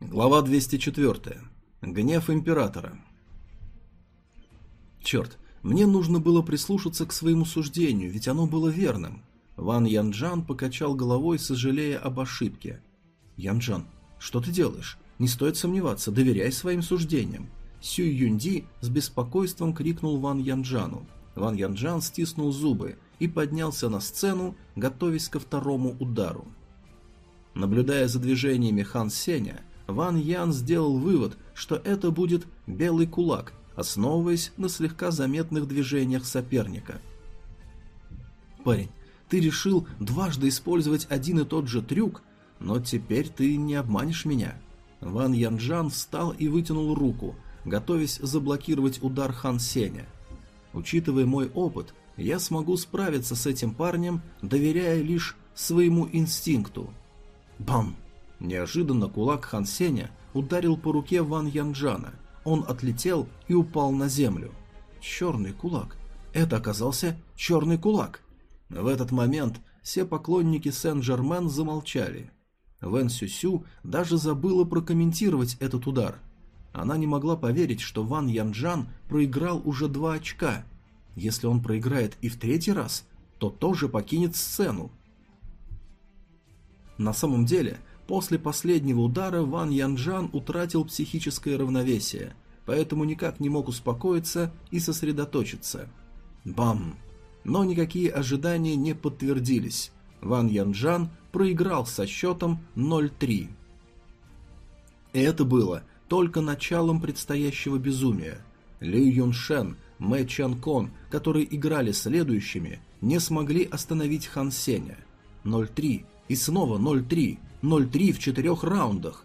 Глава 204. Гнев Императора. Черт, мне нужно было прислушаться к своему суждению, ведь оно было верным. Ван Янджан покачал головой, сожалея об ошибке. Янджан, что ты делаешь? Не стоит сомневаться, доверяй своим суждениям. Сюй Юнди с беспокойством крикнул Ван Янджану. Ван Янджан стиснул зубы и поднялся на сцену, готовясь ко второму удару. Наблюдая за движениями Хан Сеня, Ван Ян сделал вывод, что это будет белый кулак, основываясь на слегка заметных движениях соперника. «Парень, ты решил дважды использовать один и тот же трюк, но теперь ты не обманешь меня». Ван Янджан встал и вытянул руку, готовясь заблокировать удар Хан Сеня. Учитывая мой опыт, я смогу справиться с этим парнем, доверяя лишь своему инстинкту. Бам! Неожиданно кулак Хан Сеня ударил по руке Ван Янджана. Он отлетел и упал на землю. Черный кулак. Это оказался черный кулак. В этот момент все поклонники Сен-Жермен замолчали. Вэн Сюсю даже забыла прокомментировать этот удар. Она не могла поверить, что Ван Янджан проиграл уже два очка. Если он проиграет и в третий раз, то тоже покинет сцену. На самом деле, После последнего удара Ван Янджан утратил психическое равновесие, поэтому никак не мог успокоиться и сосредоточиться. Бам! Но никакие ожидания не подтвердились. Ван Янджан проиграл со счетом 0-3. И это было только началом предстоящего безумия. Ли Юншен, Мэ Чан Кон, которые играли следующими, не смогли остановить Хан Сеня. 0-3 и снова 0-3. 0-3 в четырех раундах.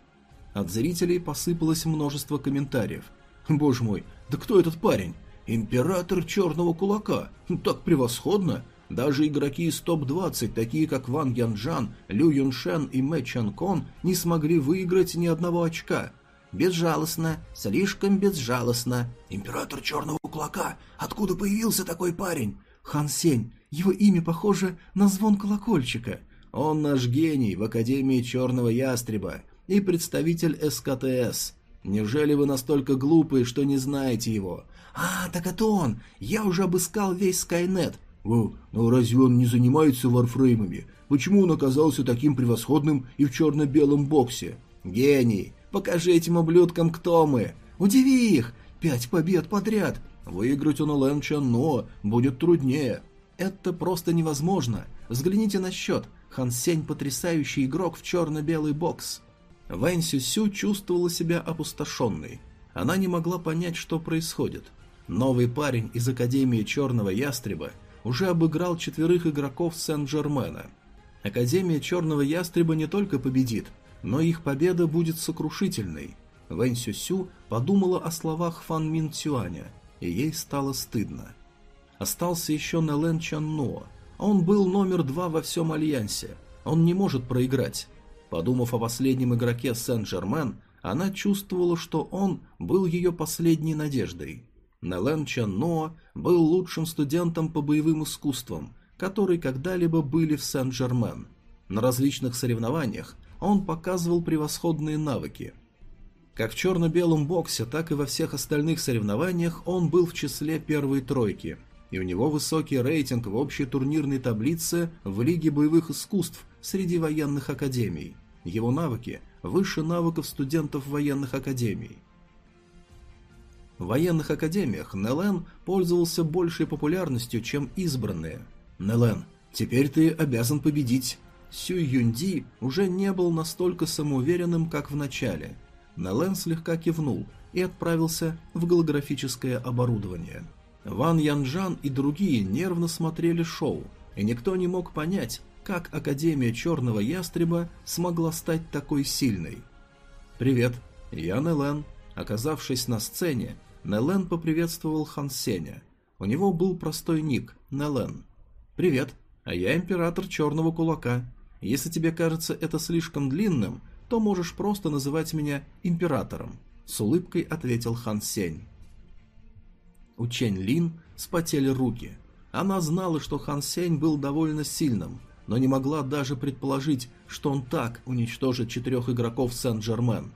От зрителей посыпалось множество комментариев. Боже мой, да кто этот парень? Император Черного Кулака. Так превосходно. Даже игроки из топ-20, такие как Ван Янджан, Лю Юншен и Мэ Чан Кон, не смогли выиграть ни одного очка. Безжалостно, слишком безжалостно. Император Черного Кулака, откуда появился такой парень? Хан Сень, его имя похоже на звон колокольчика. Он наш гений в Академии Черного Ястреба и представитель СКТС. Неужели вы настолько глупые, что не знаете его? А, так это он! Я уже обыскал весь Скайнет. О, но разве он не занимается варфреймами? Почему он оказался таким превосходным и в черно-белом боксе? Гений! Покажи этим ублюдкам, кто мы! Удиви их! Пять побед подряд! Выиграть у Нолэн Чанно будет труднее. Это просто невозможно. Взгляните на счет. Хан Сень потрясающий игрок в черно-белый бокс. Вэнь Сюсю чувствовала себя опустошенной. Она не могла понять, что происходит. Новый парень из Академии Черного Ястреба уже обыграл четверых игроков Сен-Жермена. Академия Черного Ястреба не только победит, но их победа будет сокрушительной. Вэнь Сюсю подумала о словах Фан Мин Цюаня, и ей стало стыдно. Остался еще Нелен Чан Ноа, он был номер два во всем Альянсе. Он не может проиграть. Подумав о последнем игроке Сен-Жермен, она чувствовала, что он был ее последней надеждой. Нелен Чан Ноа был лучшим студентом по боевым искусствам, которые когда-либо были в Сен-Жермен. На различных соревнованиях он показывал превосходные навыки. Как в черно-белом боксе, так и во всех остальных соревнованиях он был в числе первой тройки – и у него высокий рейтинг в общей турнирной таблице в Лиге боевых искусств среди военных академий. Его навыки выше навыков студентов военных академий. В военных академиях Нелен пользовался большей популярностью, чем избранные. Нелен, теперь ты обязан победить. Сюй Юнди уже не был настолько самоуверенным, как в начале. Нелен слегка кивнул и отправился в голографическое оборудование. Ван Янжан и другие нервно смотрели шоу, и никто не мог понять, как Академия Черного Ястреба смогла стать такой сильной. «Привет, я Нелен». Оказавшись на сцене, Нелен поприветствовал Хан Сеня. У него был простой ник – Нелен. «Привет, а я Император Черного Кулака. Если тебе кажется это слишком длинным, то можешь просто называть меня Императором», – с улыбкой ответил Хан Сень. У Чэнь Лин спотели руки. Она знала, что Хан Сень был довольно сильным, но не могла даже предположить, что он так уничтожит четырех игроков Сен-Жермен.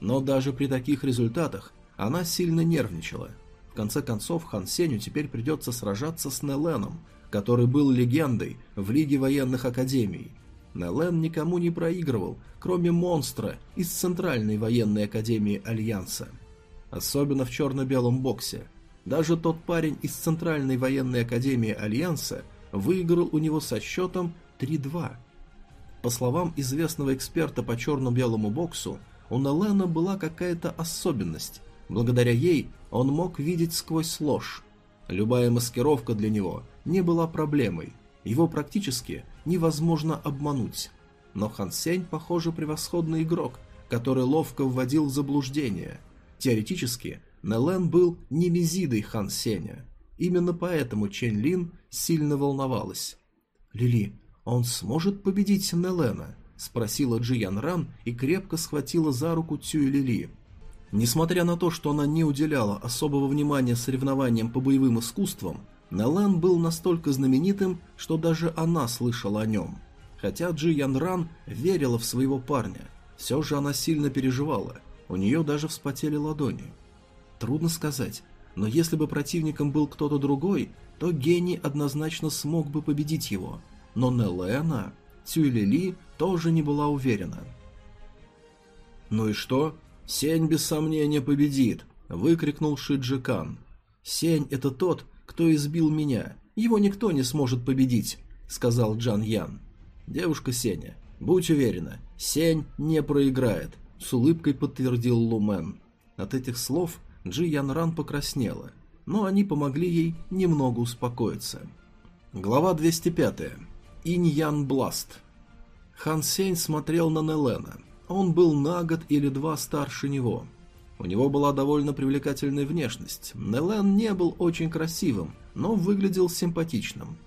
Но даже при таких результатах она сильно нервничала. В конце концов, Хан Сеню теперь придется сражаться с Неленом, который был легендой в Лиге военных академий. Нелен никому не проигрывал, кроме монстра из Центральной военной академии Альянса. Особенно в черно-белом боксе. Даже тот парень из Центральной военной академии Альянса выиграл у него со счетом 3-2. По словам известного эксперта по черно-белому боксу, у Нелена была какая-то особенность. Благодаря ей он мог видеть сквозь ложь. Любая маскировка для него не была проблемой. Его практически невозможно обмануть. Но Хан Сень, похоже, превосходный игрок, который ловко вводил в заблуждение. Теоретически, Нелен был немезидой Хан Сеня. Именно поэтому Чен Лин сильно волновалась. «Лили, он сможет победить Нелена?» – спросила Джи Ян Ран и крепко схватила за руку Цюй Лили. Несмотря на то, что она не уделяла особого внимания соревнованиям по боевым искусствам, Нелен был настолько знаменитым, что даже она слышала о нем. Хотя Джи Ян Ран верила в своего парня, все же она сильно переживала, у нее даже вспотели ладони. Трудно сказать, но если бы противником был кто-то другой, то гений однозначно смог бы победить его. Но Нелена, Цюйлили тоже не была уверена. «Ну и что? Сень без сомнения победит!» – выкрикнул Шиджикан. «Сень – это тот, кто избил меня. Его никто не сможет победить», – сказал Джан Ян. «Девушка Сеня, будь уверена, Сень не проиграет», – с улыбкой подтвердил Лумен. От этих слов Джи Ян Ран покраснела, но они помогли ей немного успокоиться. Глава 205. Инь Ян Бласт. Хан Сень смотрел на Нелена. Он был на год или два старше него. У него была довольно привлекательная внешность. Нелен не был очень красивым, но выглядел симпатичным.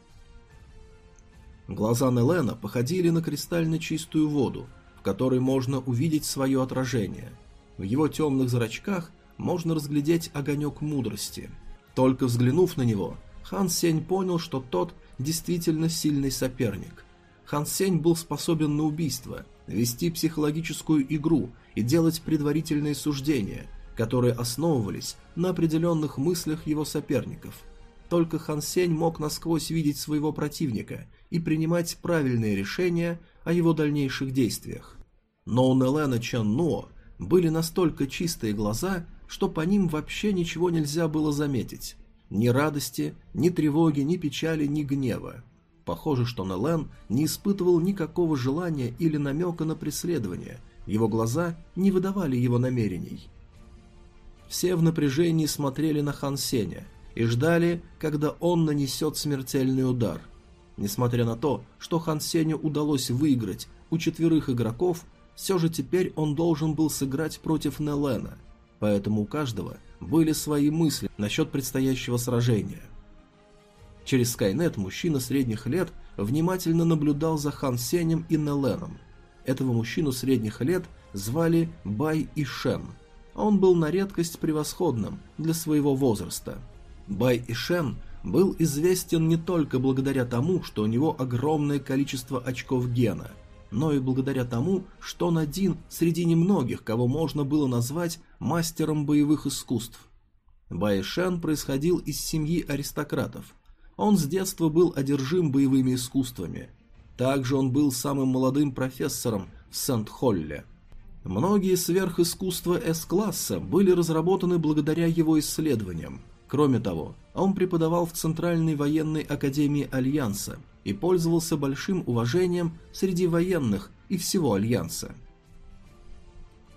Глаза Нелена походили на кристально чистую воду, в которой можно увидеть свое отражение. В его темных зрачках можно разглядеть огонек мудрости. Только взглянув на него, Хан Сень понял, что тот действительно сильный соперник. Хан Сень был способен на убийство, вести психологическую игру и делать предварительные суждения, которые основывались на определенных мыслях его соперников. Только Хан Сень мог насквозь видеть своего противника и принимать правильные решения о его дальнейших действиях. Но у Нелена Чан Нуо были настолько чистые глаза, что по ним вообще ничего нельзя было заметить. Ни радости, ни тревоги, ни печали, ни гнева. Похоже, что Нелен не испытывал никакого желания или намека на преследование, его глаза не выдавали его намерений. Все в напряжении смотрели на Хан Сеня и ждали, когда он нанесет смертельный удар. Несмотря на то, что Хан Сеню удалось выиграть у четверых игроков, все же теперь он должен был сыграть против Нелена – поэтому у каждого были свои мысли насчет предстоящего сражения. Через Скайнет мужчина средних лет внимательно наблюдал за Хан Сенем и Неленом. Этого мужчину средних лет звали Бай Ишен. Он был на редкость превосходным для своего возраста. Бай Ишен был известен не только благодаря тому, что у него огромное количество очков гена – но и благодаря тому, что он один среди немногих, кого можно было назвать мастером боевых искусств. Баишен происходил из семьи аристократов. Он с детства был одержим боевыми искусствами. Также он был самым молодым профессором в Сент-Холле. Многие сверхискусства С-класса были разработаны благодаря его исследованиям. Кроме того, он преподавал в Центральной военной академии Альянса – и пользовался большим уважением среди военных и всего Альянса.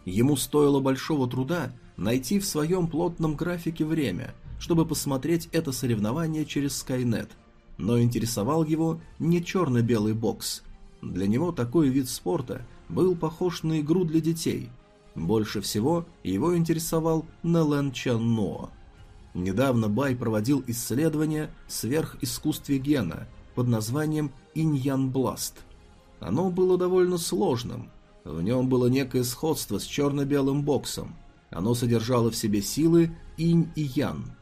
Ему стоило большого труда найти в своем плотном графике время, чтобы посмотреть это соревнование через Скайнет, но интересовал его не черно-белый бокс. Для него такой вид спорта был похож на игру для детей. Больше всего его интересовал Нелен Чанно. Недавно Бай проводил исследование сверхискусстве гена – под названием Иньян Бласт. Оно было довольно сложным. В нем было некое сходство с черно-белым боксом. Оно содержало в себе силы инь и ян.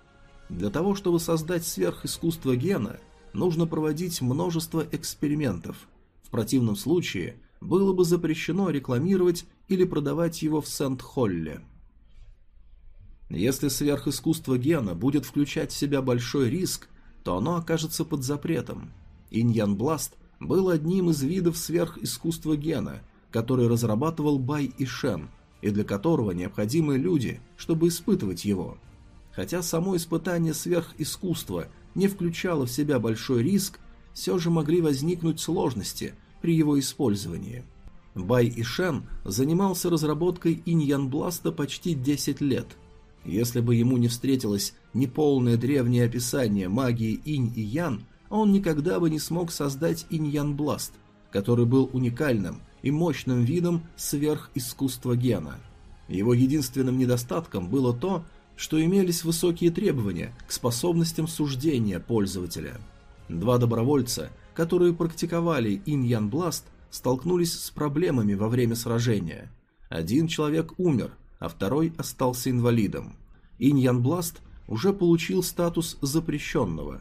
Для того, чтобы создать сверхискусство гена, нужно проводить множество экспериментов. В противном случае было бы запрещено рекламировать или продавать его в Сент-Холле. Если сверхискусство гена будет включать в себя большой риск, то оно окажется под запретом. Иньян Бласт был одним из видов сверхискусства гена, который разрабатывал Бай и Шен, и для которого необходимы люди, чтобы испытывать его. Хотя само испытание сверхискусства не включало в себя большой риск, все же могли возникнуть сложности при его использовании. Бай и Шен занимался разработкой Иньян Бласта почти 10 лет – если бы ему не встретилось неполное древнее описание магии инь и ян, он никогда бы не смог создать инь-ян бласт, который был уникальным и мощным видом сверхискусства гена. Его единственным недостатком было то, что имелись высокие требования к способностям суждения пользователя. Два добровольца, которые практиковали инь-ян бласт, столкнулись с проблемами во время сражения. Один человек умер, а второй остался инвалидом. Иньян Бласт уже получил статус запрещенного.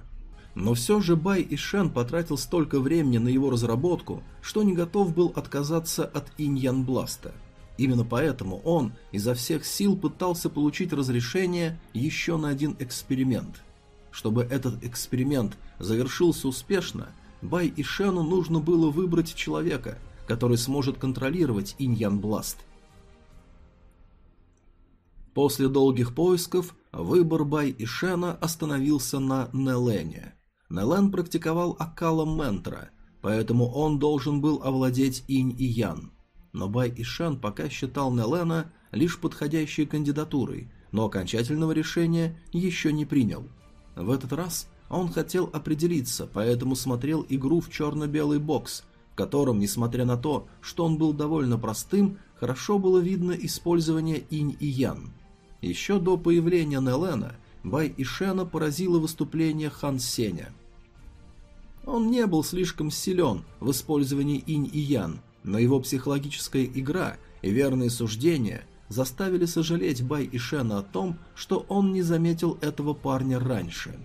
Но все же Бай и Шен потратил столько времени на его разработку, что не готов был отказаться от Иньян Бласта. Именно поэтому он изо всех сил пытался получить разрешение еще на один эксперимент. Чтобы этот эксперимент завершился успешно, Бай и Шену нужно было выбрать человека, который сможет контролировать Иньян Бласт – После долгих поисков выбор Бай и Шена остановился на Нелене. Нелен практиковал Акала Ментра, поэтому он должен был овладеть Инь и Ян. Но Бай и Шен пока считал Нелена лишь подходящей кандидатурой, но окончательного решения еще не принял. В этот раз он хотел определиться, поэтому смотрел игру в черно-белый бокс, в котором, несмотря на то, что он был довольно простым, хорошо было видно использование инь и ян. Еще до появления Нелена Бай и Шена поразило выступление Хан Сеня. Он не был слишком силен в использовании инь и ян, но его психологическая игра и верные суждения заставили сожалеть Бай и Шена о том, что он не заметил этого парня раньше.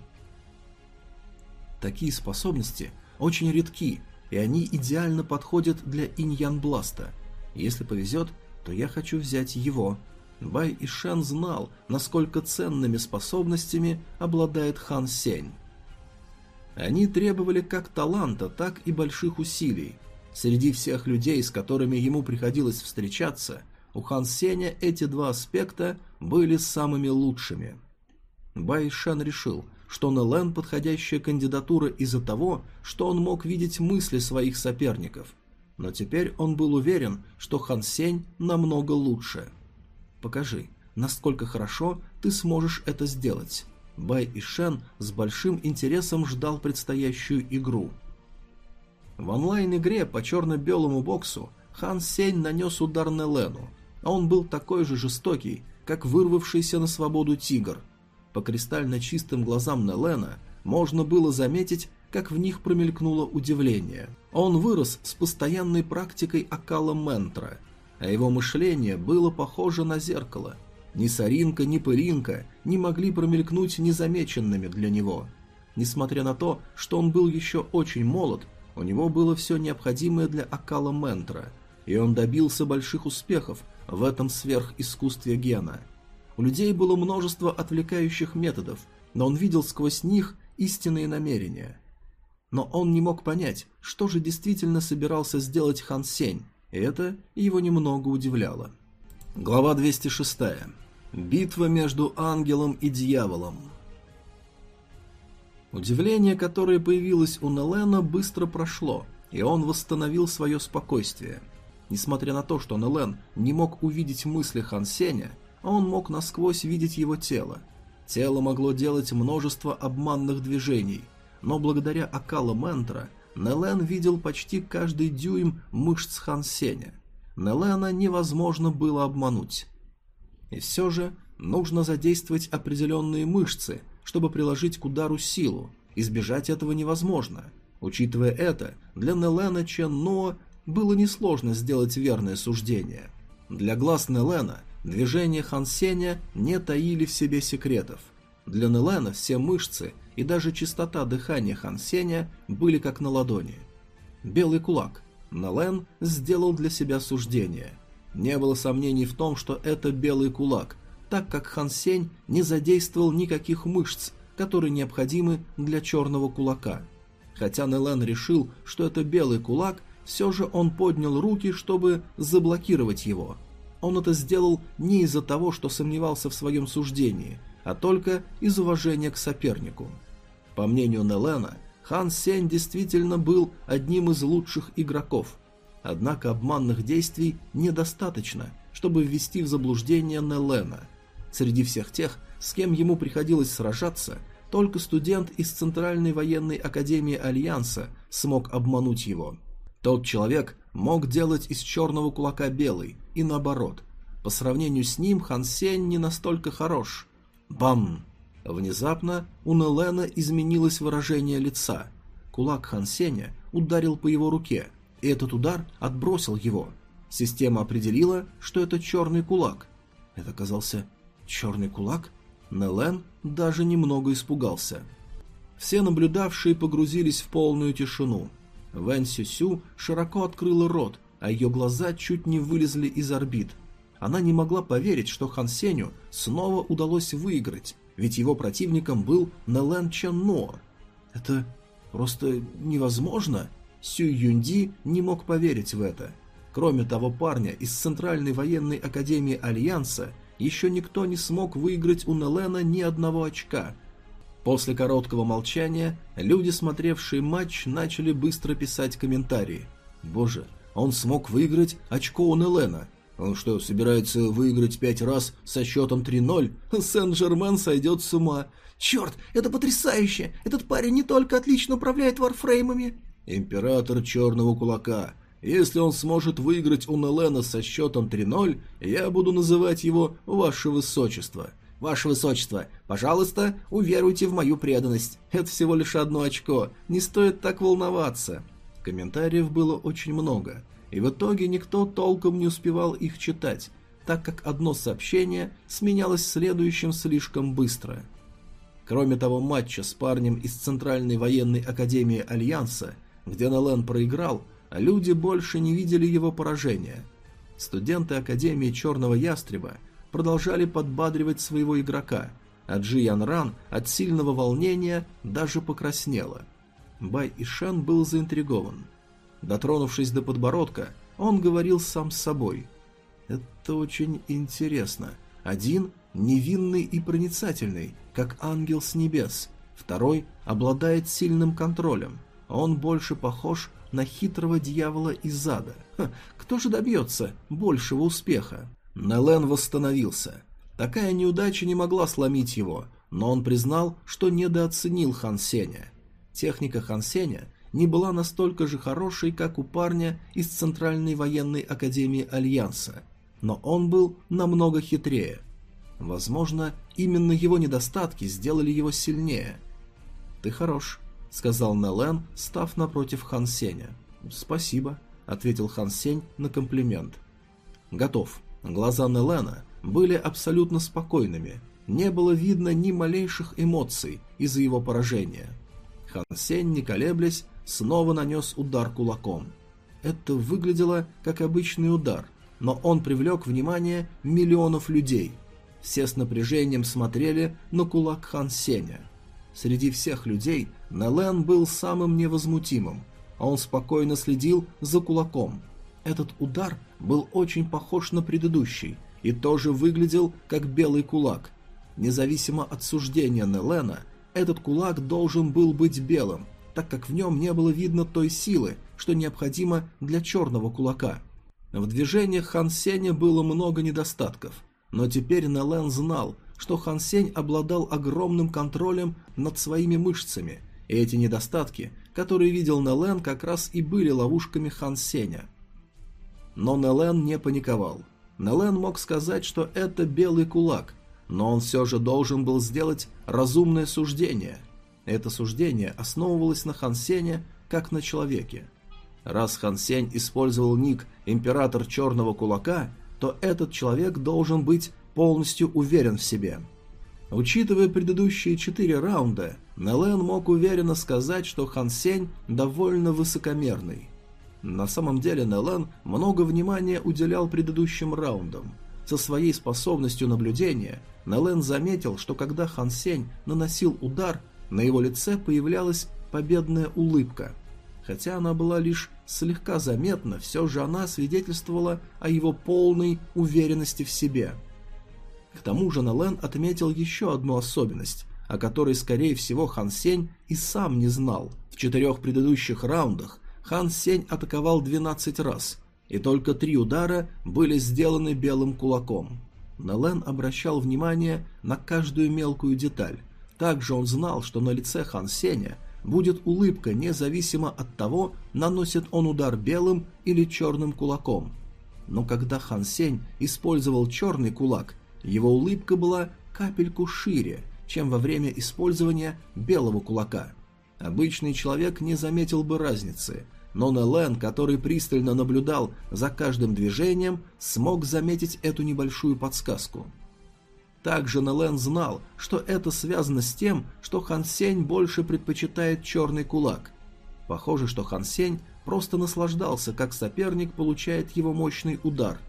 Такие способности очень редки, и они идеально подходят для инь-ян бласта. Если повезет, то я хочу взять его, Бай Ишан знал, насколько ценными способностями обладает Хан Сень. Они требовали как таланта, так и больших усилий. Среди всех людей, с которыми ему приходилось встречаться, у Хан Сеня эти два аспекта были самыми лучшими. Бай Шан решил, что Нелен подходящая кандидатура из-за того, что он мог видеть мысли своих соперников. Но теперь он был уверен, что Хан Сень намного лучше – Покажи, насколько хорошо ты сможешь это сделать. Бай и Шен с большим интересом ждал предстоящую игру. В онлайн-игре по черно-белому боксу Хан Сень нанес удар Нелену, а он был такой же жестокий, как вырвавшийся на свободу тигр. По кристально чистым глазам Нелена можно было заметить, как в них промелькнуло удивление. Он вырос с постоянной практикой Акала Ментра а его мышление было похоже на зеркало. Ни соринка, ни пыринка не могли промелькнуть незамеченными для него. Несмотря на то, что он был еще очень молод, у него было все необходимое для Акала Ментра, и он добился больших успехов в этом сверхискусстве гена. У людей было множество отвлекающих методов, но он видел сквозь них истинные намерения. Но он не мог понять, что же действительно собирался сделать Хан Сень, это его немного удивляло. Глава 206. Битва между ангелом и дьяволом. Удивление, которое появилось у Нелена, быстро прошло, и он восстановил свое спокойствие. Несмотря на то, что Нелен не мог увидеть мысли Хан Сеня, он мог насквозь видеть его тело. Тело могло делать множество обманных движений, но благодаря Акала Ментра Нелен видел почти каждый дюйм мышц Хан Сеня. Нелена невозможно было обмануть. И все же нужно задействовать определенные мышцы, чтобы приложить к удару силу. Избежать этого невозможно. Учитывая это, для Нелена Чен Ноа было несложно сделать верное суждение. Для глаз Нелена движения Хан Сеня не таили в себе секретов. Для Нелена все мышцы и даже частота дыхания Хан Сеня были как на ладони. Белый кулак. Нален сделал для себя суждение. Не было сомнений в том, что это белый кулак, так как Хан Сень не задействовал никаких мышц, которые необходимы для черного кулака. Хотя Нелен решил, что это белый кулак, все же он поднял руки, чтобы заблокировать его. Он это сделал не из-за того, что сомневался в своем суждении, а только из уважения к сопернику. По мнению Нелена, Хан Сень действительно был одним из лучших игроков. Однако обманных действий недостаточно, чтобы ввести в заблуждение Нелена. Среди всех тех, с кем ему приходилось сражаться, только студент из Центральной военной академии Альянса смог обмануть его. Тот человек мог делать из черного кулака белый, и наоборот. По сравнению с ним Хан Сень не настолько хорош. Бам! Внезапно у Нелена изменилось выражение лица. Кулак Хан Сеня ударил по его руке, и этот удар отбросил его. Система определила, что это черный кулак. Это оказался черный кулак? Нелен даже немного испугался. Все наблюдавшие погрузились в полную тишину. Вэн Сюсю широко открыла рот, а ее глаза чуть не вылезли из орбит. Она не могла поверить, что Хан Сеню снова удалось выиграть, ведь его противником был Нелен Чанно. Это просто невозможно. Сю Юнди не мог поверить в это. Кроме того парня из Центральной военной академии Альянса, еще никто не смог выиграть у Нелена ни одного очка. После короткого молчания люди, смотревшие матч, начали быстро писать комментарии. «Боже, он смог выиграть очко у Нелена. Он что, собирается выиграть пять раз со счетом 3-0? Сен-Жермен сойдет с ума. Черт, это потрясающе! Этот парень не только отлично управляет варфреймами. Император Черного Кулака. Если он сможет выиграть у Нелена со счетом 3-0, я буду называть его «Ваше Высочество». «Ваше Высочество, пожалуйста, уверуйте в мою преданность. Это всего лишь одно очко, не стоит так волноваться». Комментариев было очень много, и в итоге никто толком не успевал их читать, так как одно сообщение сменялось следующим слишком быстро. Кроме того матча с парнем из Центральной военной академии Альянса, где Нелен проиграл, люди больше не видели его поражения. Студенты Академии Черного Ястреба продолжали подбадривать своего игрока, а Джи Ян Ран от сильного волнения даже покраснела – Бай Ишан был заинтригован. Дотронувшись до подбородка, он говорил сам с собой. «Это очень интересно. Один невинный и проницательный, как ангел с небес. Второй обладает сильным контролем. Он больше похож на хитрого дьявола из ада. Ха, кто же добьется большего успеха?» Нелен восстановился. Такая неудача не могла сломить его, но он признал, что недооценил Хан Сеня. Техника Хан Сеня не была настолько же хорошей, как у парня из Центральной военной академии Альянса, но он был намного хитрее. Возможно, именно его недостатки сделали его сильнее. «Ты хорош», — сказал Нелен, став напротив Хан Сеня. «Спасибо», — ответил Хан Сень на комплимент. «Готов». Глаза Нелена были абсолютно спокойными, не было видно ни малейших эмоций из-за его поражения. Хан Сень, не колеблясь, снова нанес удар кулаком. Это выглядело как обычный удар, но он привлек внимание миллионов людей. Все с напряжением смотрели на кулак Хан Сеня. Среди всех людей Нелен был самым невозмутимым, а он спокойно следил за кулаком. Этот удар был очень похож на предыдущий и тоже выглядел как белый кулак. Независимо от суждения Нелена, этот кулак должен был быть белым, так как в нем не было видно той силы, что необходимо для черного кулака. В движениях Хан Сеня было много недостатков, но теперь Нелен знал, что Хан Сень обладал огромным контролем над своими мышцами, и эти недостатки, которые видел Нелен, как раз и были ловушками Хан Сеня. Но Нелен не паниковал. Нелен мог сказать, что это белый кулак, но он все же должен был сделать разумное суждение. Это суждение основывалось на Хансене как на человеке. Раз Хансень использовал ник «Император Черного Кулака», то этот человек должен быть полностью уверен в себе. Учитывая предыдущие четыре раунда, Нелен мог уверенно сказать, что Хан довольно высокомерный. На самом деле Нелен много внимания уделял предыдущим раундам. Со своей способностью наблюдения Нелен заметил, что когда Хан Сень наносил удар, на его лице появлялась победная улыбка. Хотя она была лишь слегка заметна, все же она свидетельствовала о его полной уверенности в себе. К тому же Нелен отметил еще одну особенность, о которой, скорее всего, Хан Сень и сам не знал. В четырех предыдущих раундах Хан Сень атаковал 12 раз, и только три удара были сделаны белым кулаком. Нелен обращал внимание на каждую мелкую деталь. Также он знал, что на лице Хан Сеня будет улыбка независимо от того, наносит он удар белым или черным кулаком. Но когда Хан Сень использовал черный кулак, его улыбка была капельку шире, чем во время использования белого кулака. Обычный человек не заметил бы разницы, но Нелен, который пристально наблюдал за каждым движением, смог заметить эту небольшую подсказку. Также Нелен знал, что это связано с тем, что Хан Сень больше предпочитает черный кулак. Похоже, что Хан Сень просто наслаждался, как соперник получает его мощный удар.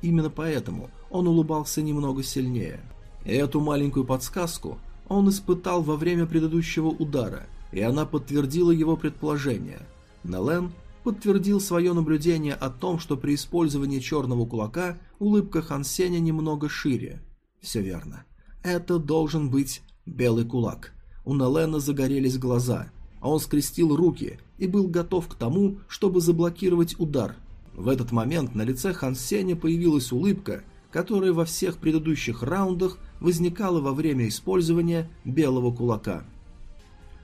Именно поэтому он улыбался немного сильнее. Эту маленькую подсказку он испытал во время предыдущего удара, и она подтвердила его предположение. Нелен подтвердил свое наблюдение о том, что при использовании черного кулака улыбка Хан Сеня немного шире. Все верно. Это должен быть белый кулак. У Нелена загорелись глаза, а он скрестил руки и был готов к тому, чтобы заблокировать удар. В этот момент на лице Хан Сеня появилась улыбка, которая во всех предыдущих раундах возникала во время использования белого кулака.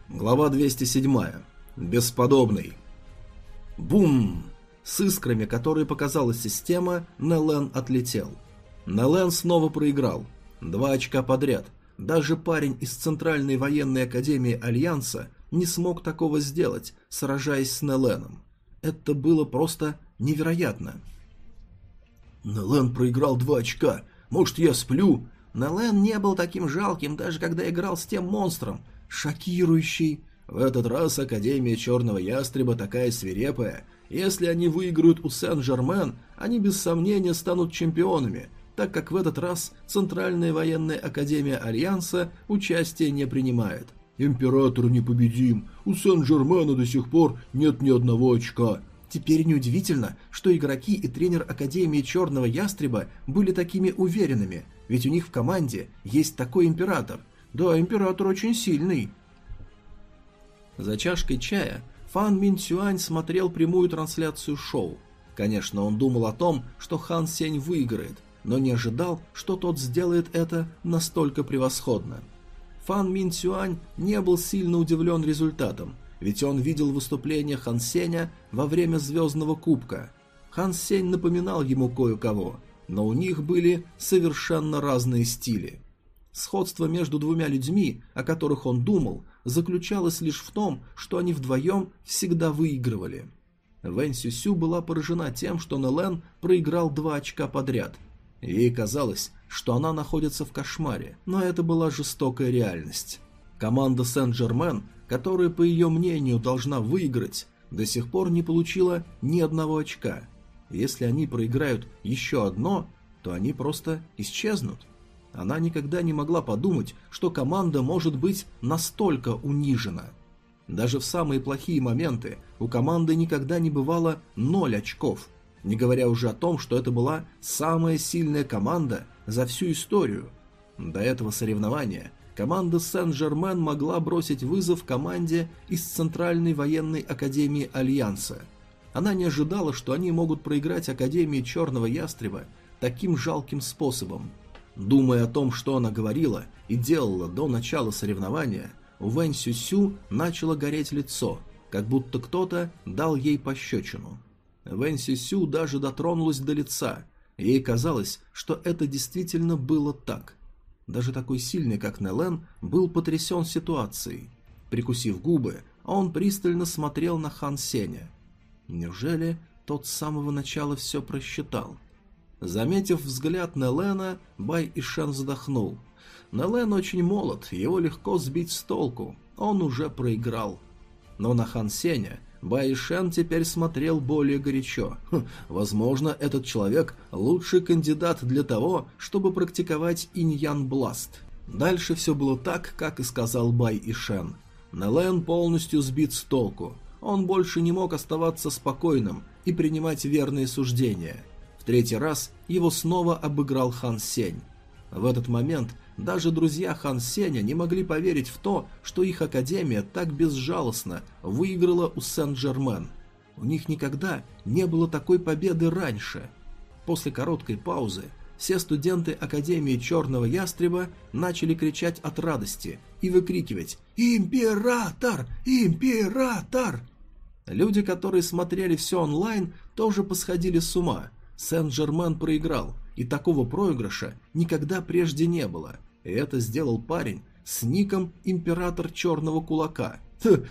Глава 207. Бесподобный. Бум! С искрами, которые показала система, Нелен отлетел. Нелен снова проиграл. Два очка подряд. Даже парень из Центральной военной академии Альянса не смог такого сделать, сражаясь с Неленом. Это было просто невероятно. Нелен проиграл два очка. Может, я сплю? Нелен не был таким жалким, даже когда играл с тем монстром. Шокирующий. В этот раз Академия Черного Ястреба такая свирепая. Если они выиграют у Сен-Жермен, они без сомнения станут чемпионами, так как в этот раз Центральная военная академия Альянса участие не принимает. Император непобедим, у Сен-Жермена до сих пор нет ни одного очка. Теперь неудивительно, что игроки и тренер Академии Черного Ястреба были такими уверенными, ведь у них в команде есть такой император. Да, император очень сильный. За чашкой чая Фан Мин Сюань смотрел прямую трансляцию шоу. Конечно, он думал о том, что Хан Сень выиграет, но не ожидал, что тот сделает это настолько превосходно. Фан Мин Сюань не был сильно удивлен результатом, ведь он видел выступление Хан Сеня во время Звездного Кубка. Хан Сень напоминал ему кое-кого, но у них были совершенно разные стили. Сходство между двумя людьми, о которых он думал, заключалось лишь в том, что они вдвоем всегда выигрывали. Вэнь Сюсю была поражена тем, что Нелен проиграл два очка подряд. Ей казалось, что она находится в кошмаре, но это была жестокая реальность. Команда Сен-Жермен, которая, по ее мнению, должна выиграть, до сих пор не получила ни одного очка. Если они проиграют еще одно, то они просто исчезнут. Она никогда не могла подумать, что команда может быть настолько унижена. Даже в самые плохие моменты у команды никогда не бывало ноль очков, не говоря уже о том, что это была самая сильная команда за всю историю. До этого соревнования команда Сен-Жермен могла бросить вызов команде из Центральной военной академии Альянса. Она не ожидала, что они могут проиграть Академии Черного Ястреба таким жалким способом – Думая о том, что она говорила и делала до начала соревнования, у Вэнь Сюсю начало гореть лицо, как будто кто-то дал ей пощечину. Вэнь Сюсю даже дотронулась до лица. Ей казалось, что это действительно было так. Даже такой сильный, как Нелен, был потрясен ситуацией. Прикусив губы, он пристально смотрел на Хан Сеня. Неужели тот с самого начала все просчитал? Заметив взгляд Нелена, Бай Ишен вздохнул. Нелен очень молод, его легко сбить с толку, он уже проиграл. Но на Хан Сеня Байшен теперь смотрел более горячо. Хм, возможно, этот человек лучший кандидат для того, чтобы практиковать иньян бласт. Дальше все было так, как и сказал Бай Ишен. Нелен полностью сбит с толку. Он больше не мог оставаться спокойным и принимать верные суждения. В третий раз его снова обыграл Хан Сень. В этот момент даже друзья Хан Сеня не могли поверить в то, что их академия так безжалостно выиграла у Сен-Жермен. У них никогда не было такой победы раньше. После короткой паузы все студенты Академии Черного Ястреба начали кричать от радости и выкрикивать «Император! Император!». Люди, которые смотрели все онлайн, тоже посходили с ума. Сен-Жермен проиграл, и такого проигрыша никогда прежде не было. И это сделал парень с ником «Император Черного Кулака».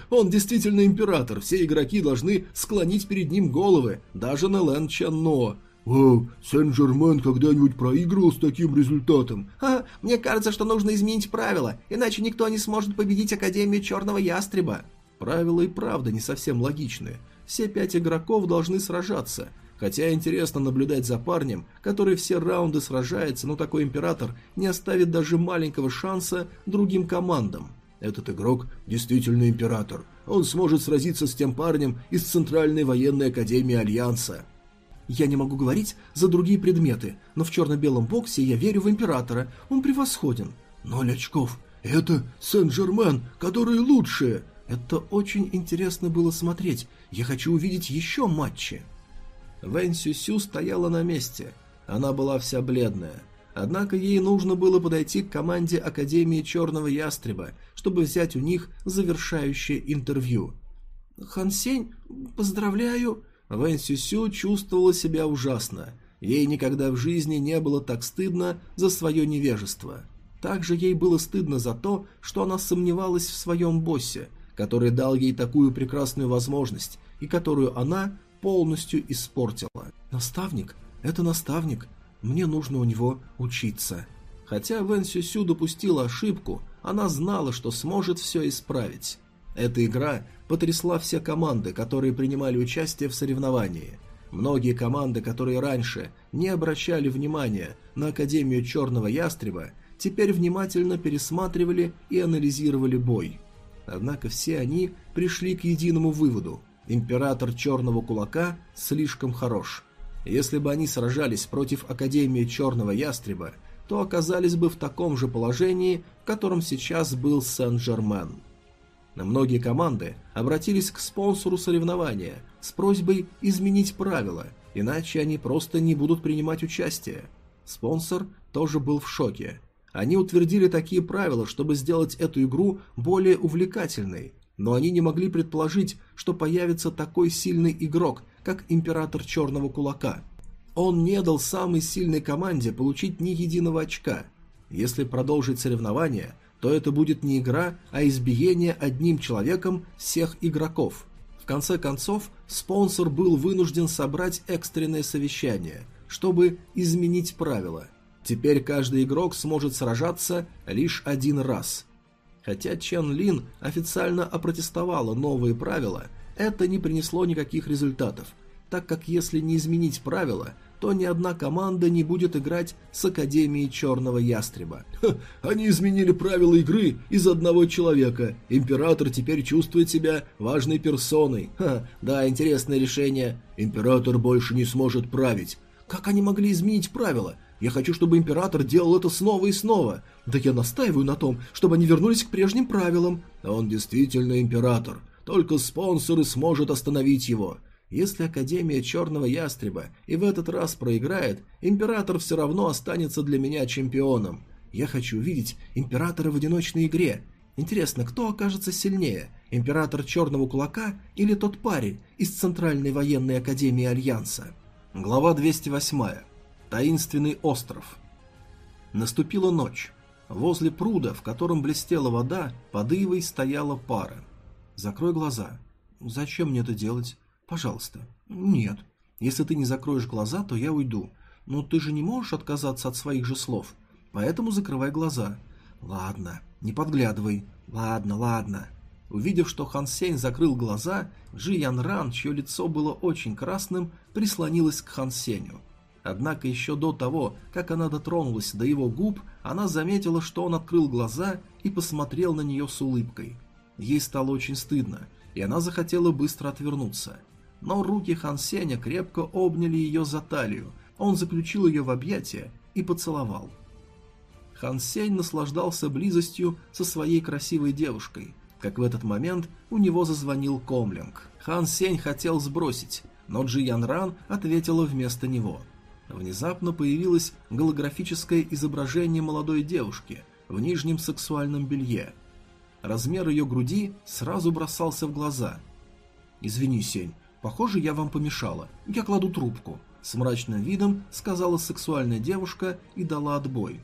Он действительно император, все игроки должны склонить перед ним головы, даже Нелен Чанно. «Вау, Сен-Жермен когда-нибудь проигрывал с таким результатом?» «Ха, мне кажется, что нужно изменить правила, иначе никто не сможет победить Академию Черного Ястреба». Правила и правда не совсем логичные. Все пять игроков должны сражаться. Хотя интересно наблюдать за парнем, который все раунды сражается, но такой император не оставит даже маленького шанса другим командам. Этот игрок действительно император. Он сможет сразиться с тем парнем из Центральной военной академии Альянса. Я не могу говорить за другие предметы, но в черно-белом боксе я верю в Императора, он превосходен. Ноль очков. Это Сен-Жермен, которые лучшие. Это очень интересно было смотреть. Я хочу увидеть еще матчи. Вэнь Сюсю стояла на месте. Она была вся бледная. Однако ей нужно было подойти к команде Академии Черного Ястреба, чтобы взять у них завершающее интервью. «Хан Сень, поздравляю!» Вэн Сюсю чувствовала себя ужасно. Ей никогда в жизни не было так стыдно за свое невежество. Также ей было стыдно за то, что она сомневалась в своем боссе, который дал ей такую прекрасную возможность и которую она полностью испортила. Наставник – это наставник, мне нужно у него учиться. Хотя Вэн Сюсю допустила ошибку, она знала, что сможет все исправить. Эта игра потрясла все команды, которые принимали участие в соревновании. Многие команды, которые раньше не обращали внимания на Академию Черного Ястреба, теперь внимательно пересматривали и анализировали бой. Однако все они пришли к единому выводу – Император Черного Кулака слишком хорош. Если бы они сражались против Академии Черного Ястреба, то оказались бы в таком же положении, в котором сейчас был Сен-Жермен. Многие команды обратились к спонсору соревнования с просьбой изменить правила, иначе они просто не будут принимать участие. Спонсор тоже был в шоке. Они утвердили такие правила, чтобы сделать эту игру более увлекательной, но они не могли предположить, что появится такой сильный игрок, как Император Черного Кулака. Он не дал самой сильной команде получить ни единого очка. Если продолжить соревнования, то это будет не игра, а избиение одним человеком всех игроков. В конце концов, спонсор был вынужден собрать экстренное совещание, чтобы изменить правила. Теперь каждый игрок сможет сражаться лишь один раз. Хотя Чен Лин официально опротестовала новые правила, это не принесло никаких результатов, так как если не изменить правила, то ни одна команда не будет играть с Академией Черного Ястреба. Ха, они изменили правила игры из одного человека. Император теперь чувствует себя важной персоной. Ха, да, интересное решение. Император больше не сможет править. Как они могли изменить правила? Я хочу, чтобы Император делал это снова и снова. Да я настаиваю на том, чтобы они вернулись к прежним правилам. Он действительно Император. Только спонсоры сможет остановить его. Если Академия Черного Ястреба и в этот раз проиграет, Император все равно останется для меня чемпионом. Я хочу увидеть Императора в одиночной игре. Интересно, кто окажется сильнее, Император Черного Кулака или тот парень из Центральной военной академии Альянса? Глава 208. Таинственный остров. Наступила ночь. Возле пруда, в котором блестела вода, под ивой стояла пара. Закрой глаза. Зачем мне это делать? Пожалуйста. Нет. Если ты не закроешь глаза, то я уйду. Но ты же не можешь отказаться от своих же слов. Поэтому закрывай глаза. Ладно, не подглядывай. Ладно, ладно. Увидев, что Хан Сень закрыл глаза, Джи Ян Ран, чье лицо было очень красным, прислонилась к Хан Сенью. Однако еще до того, как она дотронулась до его губ, она заметила, что он открыл глаза и посмотрел на нее с улыбкой. Ей стало очень стыдно, и она захотела быстро отвернуться. Но руки Хан Сеня крепко обняли ее за талию, он заключил ее в объятия и поцеловал. Хан Сень наслаждался близостью со своей красивой девушкой, как в этот момент у него зазвонил комлинг. Хан Сень хотел сбросить, но Джи Ян Ран ответила вместо него. Внезапно появилось голографическое изображение молодой девушки в нижнем сексуальном белье. Размер ее груди сразу бросался в глаза. «Извини, Сень, похоже, я вам помешала. Я кладу трубку», — с мрачным видом сказала сексуальная девушка и дала отбой.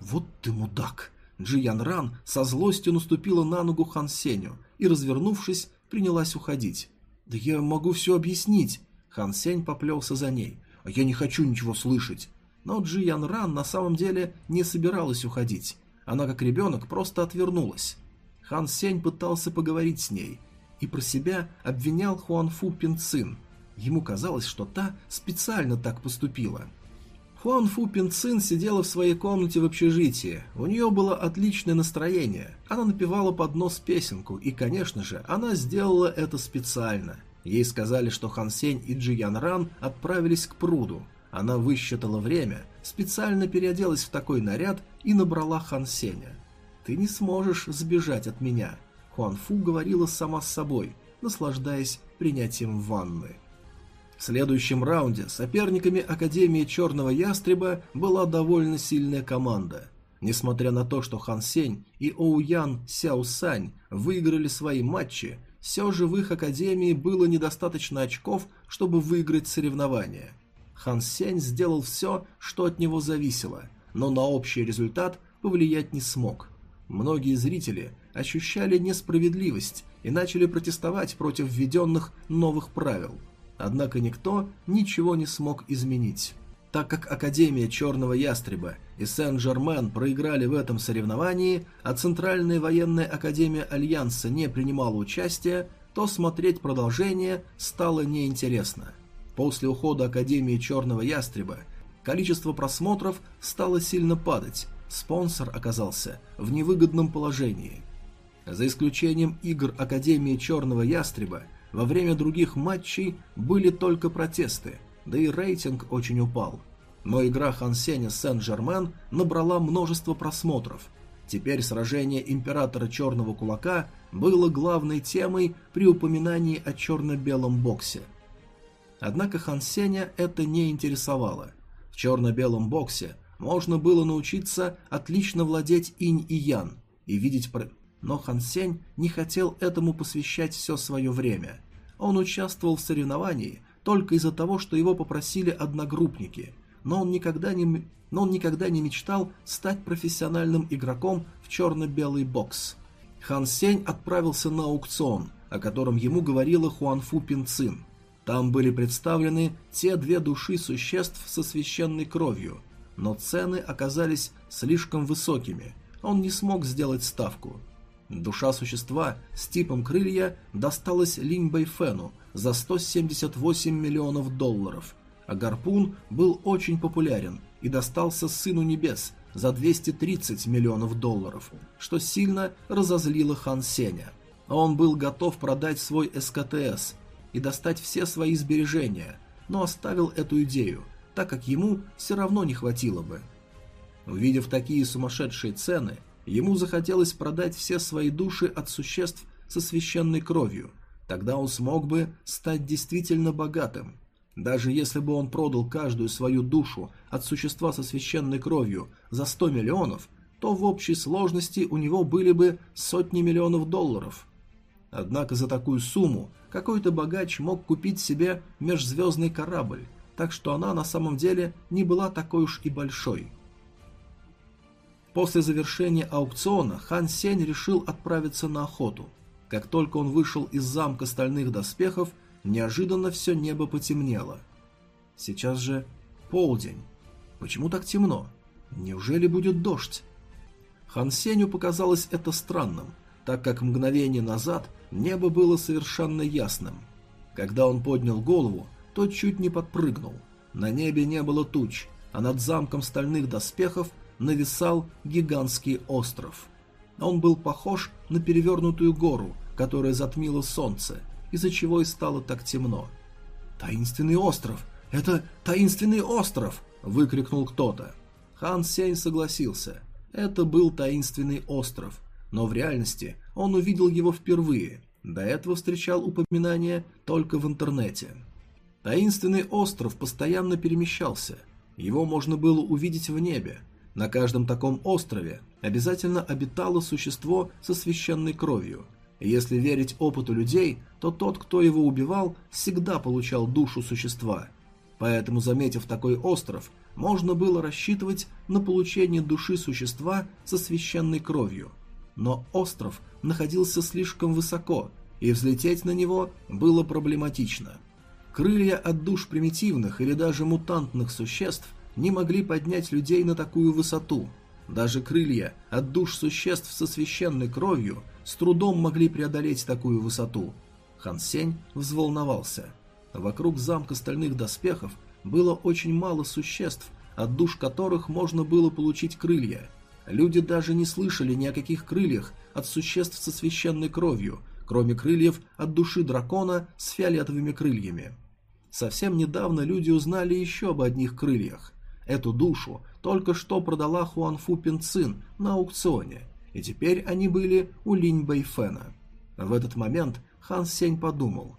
«Вот ты мудак!» Джи Ян Ран со злостью наступила на ногу Хан Сеню и, развернувшись, принялась уходить. «Да я могу все объяснить!» Хан Сень поплелся за ней. «А я не хочу ничего слышать!» Но Джи Ян Ран на самом деле не собиралась уходить. Она, как ребенок, просто отвернулась. Хан Сень пытался поговорить с ней и про себя обвинял Хуан Фу Пин Цин. Ему казалось, что та специально так поступила – Хуан Фу Пин Цин сидела в своей комнате в общежитии. У нее было отличное настроение. Она напевала под нос песенку, и, конечно же, она сделала это специально. Ей сказали, что Хан Сень и Джи Ян Ран отправились к пруду. Она высчитала время, специально переоделась в такой наряд и набрала Хан Сеня. «Ты не сможешь сбежать от меня», Хуан Фу говорила сама с собой, наслаждаясь принятием ванны. В следующем раунде соперниками Академии Черного Ястреба была довольно сильная команда. Несмотря на то, что Хан Сень и Оу Ян Сяо Сань выиграли свои матчи, все же в их Академии было недостаточно очков, чтобы выиграть соревнования. Хан Сень сделал все, что от него зависело, но на общий результат повлиять не смог. Многие зрители ощущали несправедливость и начали протестовать против введенных новых правил – Однако никто ничего не смог изменить. Так как Академия Черного Ястреба и Сен-Жермен проиграли в этом соревновании, а Центральная военная академия Альянса не принимала участия, то смотреть продолжение стало неинтересно. После ухода Академии Черного Ястреба количество просмотров стало сильно падать, спонсор оказался в невыгодном положении. За исключением игр Академии Черного Ястреба, во время других матчей были только протесты, да и рейтинг очень упал. Но игра Хан Сеня Сен-Жермен набрала множество просмотров. Теперь сражение Императора Черного Кулака было главной темой при упоминании о черно-белом боксе. Однако Хан Сеня это не интересовало. В черно-белом боксе можно было научиться отлично владеть инь и ян и видеть но Хан Сень не хотел этому посвящать все свое время. Он участвовал в соревновании только из-за того, что его попросили одногруппники, но он никогда не, но он никогда не мечтал стать профессиональным игроком в черно-белый бокс. Хан Сень отправился на аукцион, о котором ему говорила Хуанфу Пинцин. Там были представлены те две души существ со священной кровью, но цены оказались слишком высокими, он не смог сделать ставку. Душа существа с типом крылья досталась Линь Бэйфену за 178 миллионов долларов, а гарпун был очень популярен и достался Сыну Небес за 230 миллионов долларов, что сильно разозлило Хан Сеня. Он был готов продать свой СКТС и достать все свои сбережения, но оставил эту идею, так как ему все равно не хватило бы. Увидев такие сумасшедшие цены, Ему захотелось продать все свои души от существ со священной кровью. Тогда он смог бы стать действительно богатым. Даже если бы он продал каждую свою душу от существа со священной кровью за 100 миллионов, то в общей сложности у него были бы сотни миллионов долларов. Однако за такую сумму какой-то богач мог купить себе межзвездный корабль, так что она на самом деле не была такой уж и большой. После завершения аукциона Хан Сень решил отправиться на охоту. Как только он вышел из замка стальных доспехов, неожиданно все небо потемнело. Сейчас же полдень. Почему так темно? Неужели будет дождь? Хан Сенью показалось это странным, так как мгновение назад небо было совершенно ясным. Когда он поднял голову, то чуть не подпрыгнул. На небе не было туч, а над замком стальных доспехов нависал гигантский остров. Он был похож на перевернутую гору, которая затмила солнце, из-за чего и стало так темно. «Таинственный остров! Это таинственный остров!» – выкрикнул кто-то. Хан Сень согласился. Это был таинственный остров, но в реальности он увидел его впервые. До этого встречал упоминания только в интернете. Таинственный остров постоянно перемещался. Его можно было увидеть в небе. На каждом таком острове обязательно обитало существо со священной кровью. Если верить опыту людей, то тот, кто его убивал, всегда получал душу существа. Поэтому, заметив такой остров, можно было рассчитывать на получение души существа со священной кровью. Но остров находился слишком высоко, и взлететь на него было проблематично. Крылья от душ примитивных или даже мутантных существ не могли поднять людей на такую высоту. Даже крылья от душ существ со священной кровью с трудом могли преодолеть такую высоту. Хан Сень взволновался. Вокруг замка стальных доспехов было очень мало существ, от душ которых можно было получить крылья. Люди даже не слышали ни о каких крыльях от существ со священной кровью, кроме крыльев от души дракона с фиолетовыми крыльями. Совсем недавно люди узнали еще об одних крыльях. Эту душу только что продала Хуанфу Пинцин на аукционе, и теперь они были у Линь Бэйфэна. В этот момент Хан Сень подумал,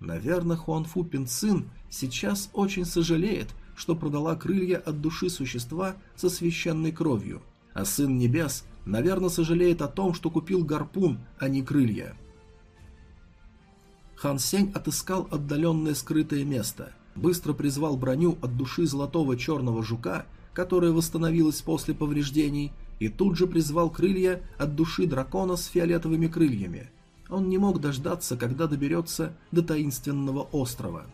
наверное, Хуанфу Пинцин сейчас очень сожалеет, что продала крылья от души существа со священной кровью, а Сын Небес, наверное, сожалеет о том, что купил гарпун, а не крылья. Хан Сень отыскал отдаленное скрытое место, быстро призвал броню от души золотого черного жука, которая восстановилась после повреждений, и тут же призвал крылья от души дракона с фиолетовыми крыльями. Он не мог дождаться, когда доберется до таинственного острова.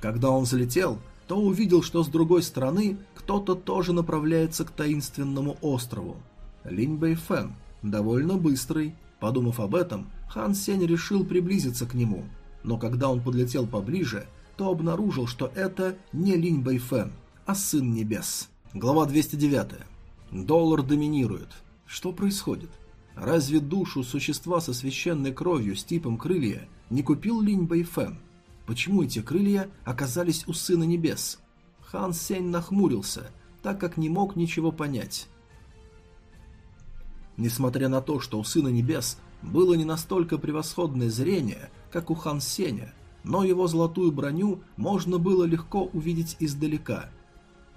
Когда он залетел, то увидел, что с другой стороны кто-то тоже направляется к таинственному острову. Линь Бэйфэн, довольно быстрый. Подумав об этом, Хан Сень решил приблизиться к нему, но когда он подлетел поближе, то обнаружил, что это не Линь Бэйфэн, а Сын Небес. Глава 209. Доллар доминирует. Что происходит? Разве душу существа со священной кровью с типом крылья не купил Линь Бэйфэн? Почему эти крылья оказались у Сына Небес? Хан Сень нахмурился, так как не мог ничего понять. Несмотря на то, что у Сына Небес было не настолько превосходное зрение, как у Хан Сеня, но его золотую броню можно было легко увидеть издалека –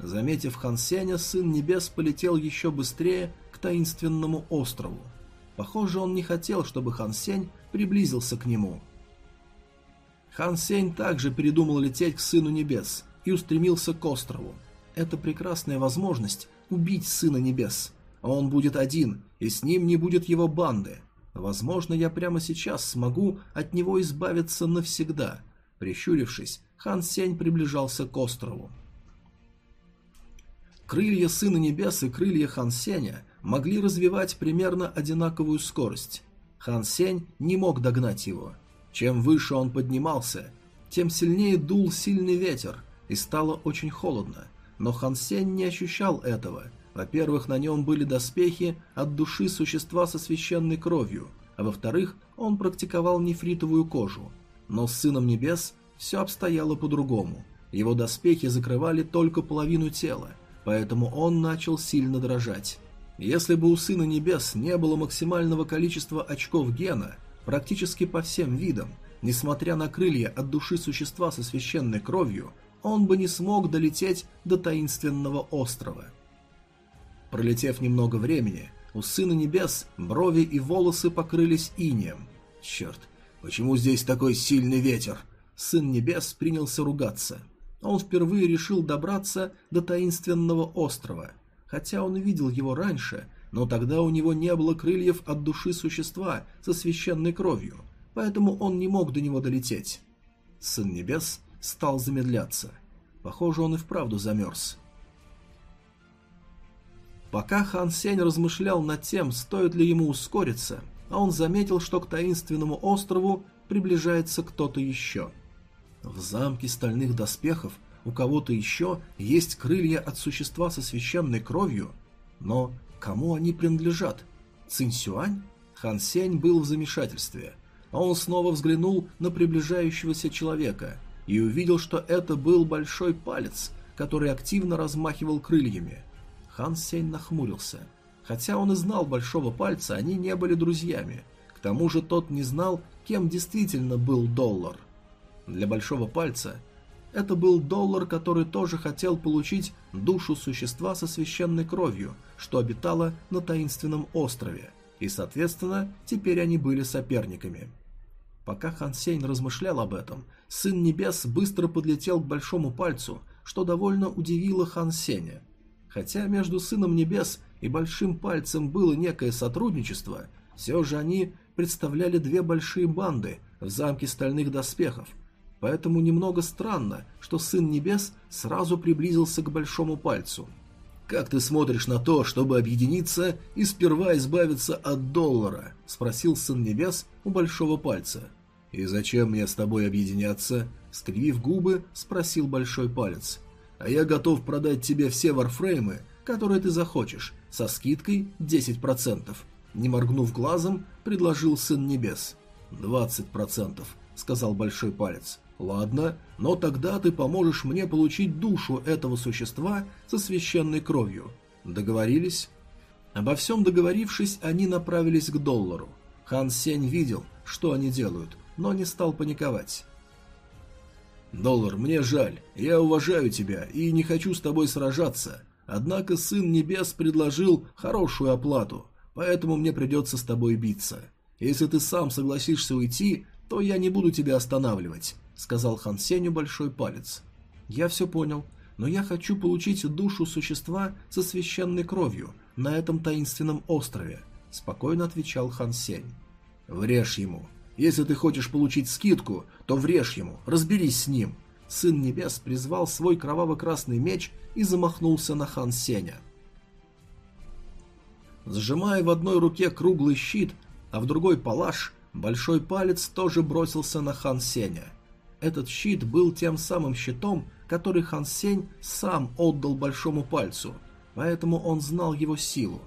Заметив Хан Сеня, Сын Небес полетел еще быстрее к таинственному острову. Похоже, он не хотел, чтобы Хан Сень приблизился к нему. Хан Сень также передумал лететь к Сыну Небес и устремился к острову. Это прекрасная возможность убить Сына Небес. Он будет один, и с ним не будет его банды. Возможно, я прямо сейчас смогу от него избавиться навсегда. Прищурившись, Хан Сень приближался к острову. Крылья Сына Небес и крылья Хан Сеня могли развивать примерно одинаковую скорость. Хан Сень не мог догнать его. Чем выше он поднимался, тем сильнее дул сильный ветер, и стало очень холодно. Но Хан Сень не ощущал этого. Во-первых, на нем были доспехи от души существа со священной кровью, а во-вторых, он практиковал нефритовую кожу. Но с Сыном Небес все обстояло по-другому. Его доспехи закрывали только половину тела, поэтому он начал сильно дрожать. Если бы у Сына Небес не было максимального количества очков гена, практически по всем видам, несмотря на крылья от души существа со священной кровью, он бы не смог долететь до таинственного острова. Пролетев немного времени, у Сына Небес брови и волосы покрылись инеем. Черт, почему здесь такой сильный ветер? Сын Небес принялся ругаться – он впервые решил добраться до таинственного острова. Хотя он видел его раньше, но тогда у него не было крыльев от души существа со священной кровью, поэтому он не мог до него долететь. Сын Небес стал замедляться. Похоже, он и вправду замерз. Пока Хан Сень размышлял над тем, стоит ли ему ускориться, а он заметил, что к таинственному острову приближается кто-то еще. В замке стальных доспехов у кого-то еще есть крылья от существа со священной кровью, но кому они принадлежат? Цинсюань? Хан Сень был в замешательстве, а он снова взглянул на приближающегося человека и увидел, что это был большой палец, который активно размахивал крыльями. Хан Сень нахмурился. Хотя он и знал большого пальца, они не были друзьями. К тому же тот не знал, кем действительно был доллар. Для большого пальца это был доллар, который тоже хотел получить душу существа со священной кровью, что обитало на таинственном острове, и, соответственно, теперь они были соперниками. Пока Хан Сень размышлял об этом, Сын Небес быстро подлетел к большому пальцу, что довольно удивило Хан Сеня. Хотя между Сыном Небес и Большим Пальцем было некое сотрудничество, все же они представляли две большие банды в замке Стальных Доспехов – Поэтому немного странно, что Сын Небес сразу приблизился к Большому Пальцу. «Как ты смотришь на то, чтобы объединиться и сперва избавиться от доллара?» – спросил Сын Небес у Большого Пальца. «И зачем мне с тобой объединяться?» – скривив губы, спросил Большой Палец. «А я готов продать тебе все варфреймы, которые ты захочешь, со скидкой 10%. Не моргнув глазом, предложил Сын Небес. «20%, — сказал Большой Палец. Ладно, но тогда ты поможешь мне получить душу этого существа со священной кровью. Договорились? Обо всем договорившись, они направились к доллару. Хан Сень видел, что они делают, но не стал паниковать. «Доллар, мне жаль, я уважаю тебя и не хочу с тобой сражаться, однако Сын Небес предложил хорошую оплату, поэтому мне придется с тобой биться. Если ты сам согласишься уйти, то я не буду тебя останавливать сказал Хан Сеню большой палец. «Я все понял, но я хочу получить душу существа со священной кровью на этом таинственном острове», – спокойно отвечал Хан Сень. «Врежь ему. Если ты хочешь получить скидку, то врежь ему, разберись с ним». Сын Небес призвал свой кроваво-красный меч и замахнулся на Хан Сеня. Сжимая в одной руке круглый щит, а в другой палаш, большой палец тоже бросился на Хан Сеня – этот щит был тем самым щитом, который Хан Сень сам отдал большому пальцу, поэтому он знал его силу.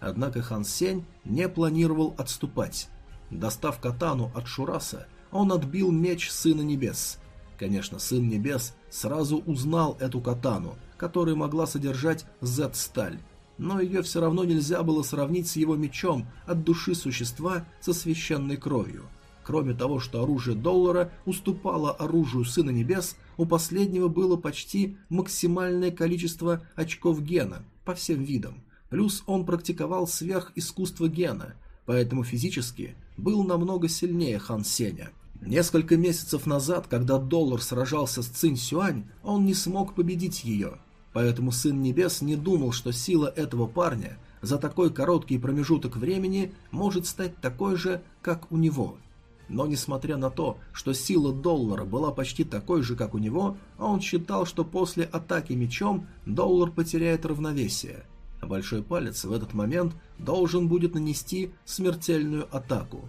Однако Хан Сень не планировал отступать. Достав катану от Шураса, он отбил меч Сына Небес. Конечно, Сын Небес сразу узнал эту катану, которая могла содержать Z-сталь, но ее все равно нельзя было сравнить с его мечом от души существа со священной кровью – Кроме того, что оружие доллара уступало оружию Сына Небес, у последнего было почти максимальное количество очков гена по всем видам. Плюс он практиковал сверхискусство гена, поэтому физически был намного сильнее Хан Сеня. Несколько месяцев назад, когда доллар сражался с Цинь Сюань, он не смог победить ее. Поэтому Сын Небес не думал, что сила этого парня за такой короткий промежуток времени может стать такой же, как у него – но несмотря на то, что сила доллара была почти такой же, как у него, он считал, что после атаки мечом доллар потеряет равновесие, большой палец в этот момент должен будет нанести смертельную атаку.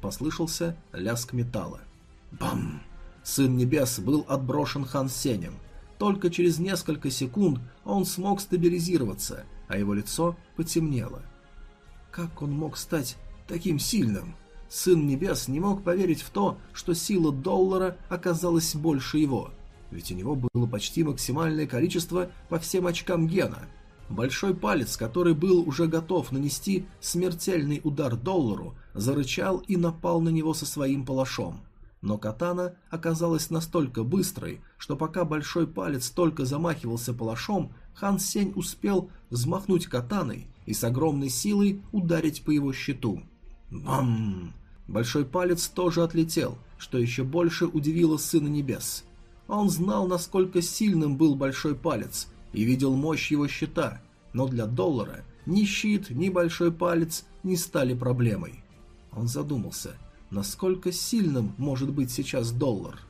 Послышался лязг металла. Бам! Сын Небес был отброшен Хан Сенем. Только через несколько секунд он смог стабилизироваться, а его лицо потемнело. Как он мог стать таким сильным? Сын Небес не мог поверить в то, что сила доллара оказалась больше его, ведь у него было почти максимальное количество по всем очкам гена. Большой палец, который был уже готов нанести смертельный удар доллару, зарычал и напал на него со своим палашом. Но катана оказалась настолько быстрой, что пока большой палец только замахивался палашом, Хан Сень успел взмахнуть катаной и с огромной силой ударить по его щиту. Бам! Большой палец тоже отлетел, что еще больше удивило Сына Небес. Он знал, насколько сильным был Большой палец, и видел мощь его щита, но для доллара ни щит, ни Большой палец не стали проблемой. Он задумался, насколько сильным может быть сейчас доллар.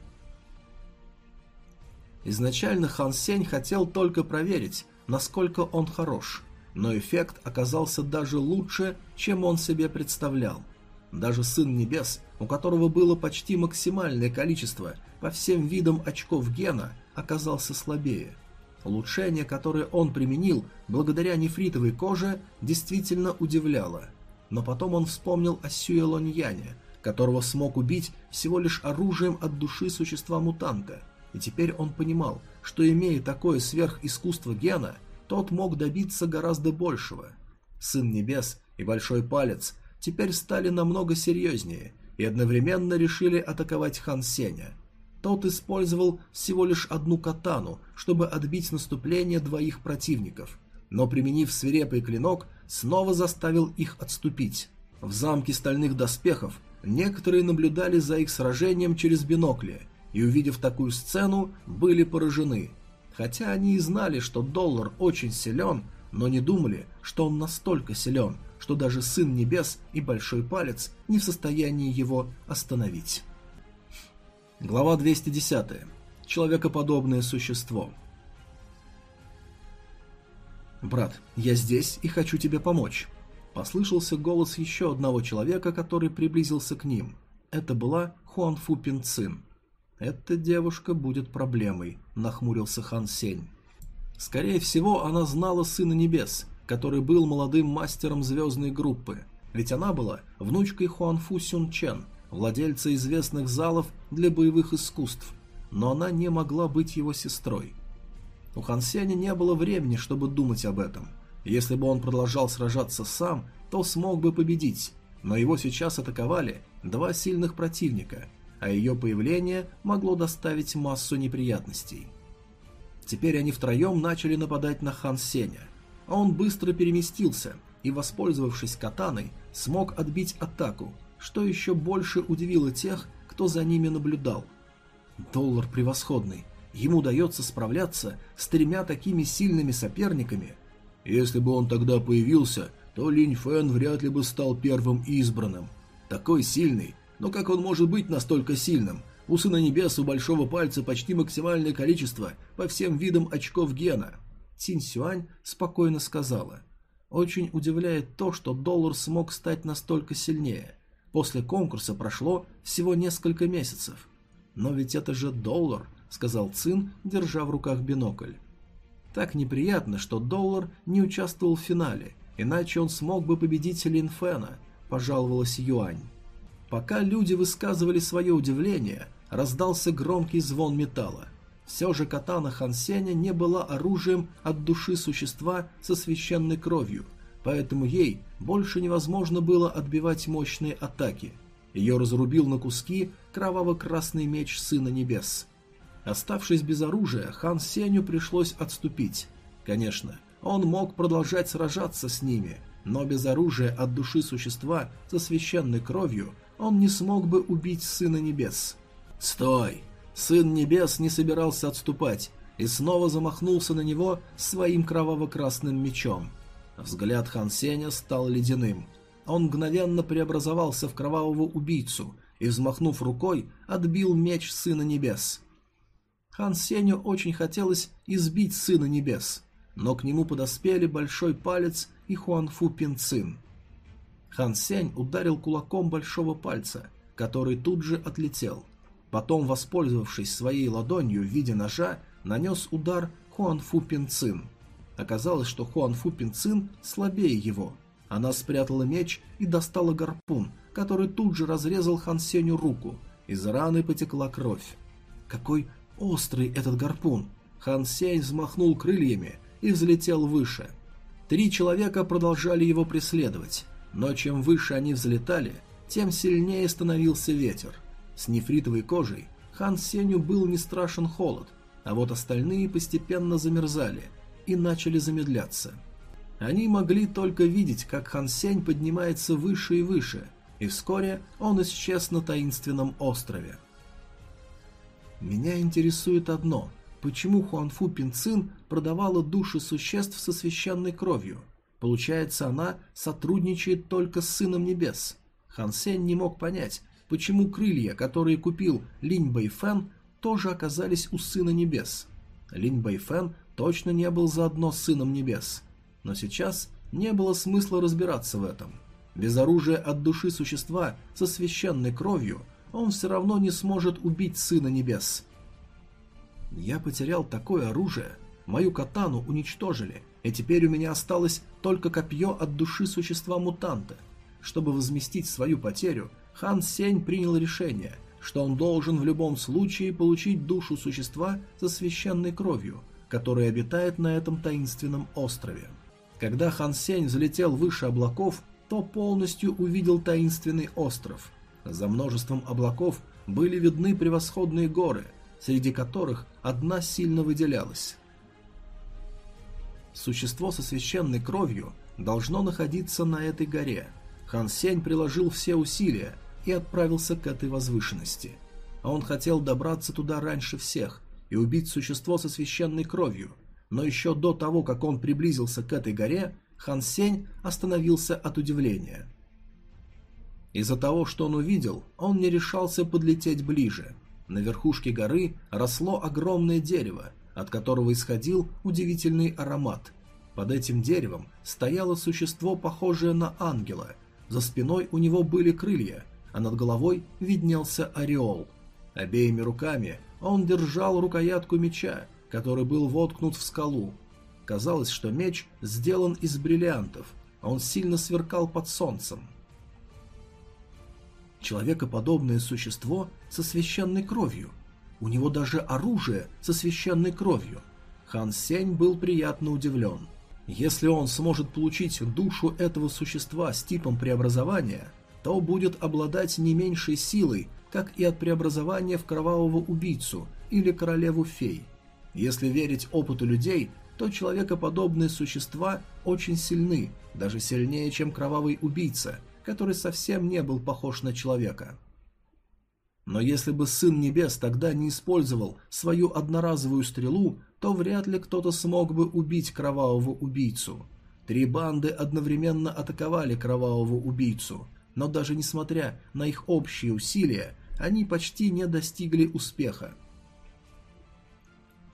Изначально Хан Сень хотел только проверить, насколько он хорош, но эффект оказался даже лучше, чем он себе представлял – Даже Сын Небес, у которого было почти максимальное количество по всем видам очков гена, оказался слабее. Улучшение, которое он применил благодаря нефритовой коже, действительно удивляло. Но потом он вспомнил о Сюэ Лоньяне, которого смог убить всего лишь оружием от души существа-мутанта, и теперь он понимал, что имея такое сверхискусство гена, тот мог добиться гораздо большего. Сын Небес и Большой Палец теперь стали намного серьезнее и одновременно решили атаковать Хан Сеня – тот использовал всего лишь одну катану, чтобы отбить наступление двоих противников, но применив свирепый клинок, снова заставил их отступить. В замке стальных доспехов некоторые наблюдали за их сражением через бинокли и, увидев такую сцену, были поражены. Хотя они и знали, что доллар очень силен, но не думали, что он настолько силен, что даже Сын Небес и Большой Палец не в состоянии его остановить. Глава 210. Человекоподобное существо. «Брат, я здесь и хочу тебе помочь», – послышался голос еще одного человека, который приблизился к ним. Это была Хуанфу Пин Цин. «Эта девушка будет проблемой», – нахмурился Хан Сень. Скорее всего, она знала Сына Небес, который был молодым мастером звездной группы, ведь она была внучкой Хуанфу Сюн Чен – владельца известных залов для боевых искусств, но она не могла быть его сестрой. У Хан Сеня не было времени, чтобы думать об этом. Если бы он продолжал сражаться сам, то смог бы победить, но его сейчас атаковали два сильных противника, а ее появление могло доставить массу неприятностей. Теперь они втроем начали нападать на Хан Сеня. Он быстро переместился и, воспользовавшись катаной, смог отбить атаку, что еще больше удивило тех, кто за ними наблюдал. Доллар превосходный. Ему удается справляться с тремя такими сильными соперниками. Если бы он тогда появился, то Линь Фэн вряд ли бы стал первым избранным. Такой сильный, но как он может быть настолько сильным? У Сына Небес у Большого Пальца почти максимальное количество по всем видам очков гена. Цинь Сюань спокойно сказала. Очень удивляет то, что доллар смог стать настолько сильнее. После конкурса прошло всего несколько месяцев. Но ведь это же доллар, сказал Цин, держа в руках бинокль. Так неприятно, что доллар не участвовал в финале, иначе он смог бы победить Лин Фэна, пожаловалась Юань. Пока люди высказывали свое удивление, раздался громкий звон металла. Все же катана Хансеня не была оружием от души существа со священной кровью – поэтому ей больше невозможно было отбивать мощные атаки. Ее разрубил на куски кроваво-красный меч Сына Небес. Оставшись без оружия, хан Сеню пришлось отступить. Конечно, он мог продолжать сражаться с ними, но без оружия от души существа со священной кровью он не смог бы убить Сына Небес. «Стой!» Сын Небес не собирался отступать и снова замахнулся на него своим кроваво-красным мечом. Взгляд Хан Сеня стал ледяным. Он мгновенно преобразовался в кровавого убийцу и, взмахнув рукой, отбил меч Сына Небес. Хан Сеню очень хотелось избить Сына Небес, но к нему подоспели Большой Палец и Хуанфу Пинцин. Хан Сень ударил кулаком большого пальца, который тут же отлетел. Потом, воспользовавшись своей ладонью в виде ножа, нанес удар Хуанфу Пинцин – Оказалось, что Хуан Фу Пинцин слабее его. Она спрятала меч и достала гарпун, который тут же разрезал Хан Сеню руку. Из раны потекла кровь. Какой острый этот гарпун! Хан Сень взмахнул крыльями и взлетел выше. Три человека продолжали его преследовать, но чем выше они взлетали, тем сильнее становился ветер. С нефритовой кожей Хан Сеню был не страшен холод, а вот остальные постепенно замерзали – и начали замедляться. Они могли только видеть, как Хан Сень поднимается выше и выше, и вскоре он исчез на таинственном острове. Меня интересует одно – почему Хуанфу Пинцин продавала души существ со священной кровью? Получается, она сотрудничает только с Сыном Небес. Хан Сень не мог понять, почему крылья, которые купил Линь Бэйфэн, тоже оказались у Сына Небес. Линь Бэйфэн точно не был заодно с Сыном Небес. Но сейчас не было смысла разбираться в этом. Без оружия от души существа со священной кровью он все равно не сможет убить Сына Небес. Я потерял такое оружие, мою катану уничтожили, и теперь у меня осталось только копье от души существа-мутанта. Чтобы возместить свою потерю, Хан Сень принял решение, что он должен в любом случае получить душу существа со священной кровью, которая обитает на этом таинственном острове. Когда Хан Сень взлетел выше облаков, то полностью увидел таинственный остров. За множеством облаков были видны превосходные горы, среди которых одна сильно выделялась. Существо со священной кровью должно находиться на этой горе. Хан Сень приложил все усилия и отправился к этой возвышенности. А он хотел добраться туда раньше всех и убить существо со священной кровью, но еще до того, как он приблизился к этой горе, Хан Сень остановился от удивления. Из-за того, что он увидел, он не решался подлететь ближе. На верхушке горы росло огромное дерево, от которого исходил удивительный аромат. Под этим деревом стояло существо, похожее на ангела. За спиной у него были крылья, а над головой виднелся ореол. Обеими руками он держал рукоятку меча, который был воткнут в скалу. Казалось, что меч сделан из бриллиантов, а он сильно сверкал под солнцем. Человекоподобное существо со священной кровью – у него даже оружие со священной кровью. Хан Сень был приятно удивлен. Если он сможет получить душу этого существа с типом преобразования, то будет обладать не меньшей силой, как и от преобразования в кровавого убийцу или королеву фей. Если верить опыту людей, то человекоподобные существа очень сильны, даже сильнее, чем кровавый убийца, который совсем не был похож на человека. Но если бы Сын Небес тогда не использовал свою одноразовую стрелу, то вряд ли кто-то смог бы убить кровавого убийцу. Три банды одновременно атаковали кровавого убийцу, но даже несмотря на их общие усилия, они почти не достигли успеха.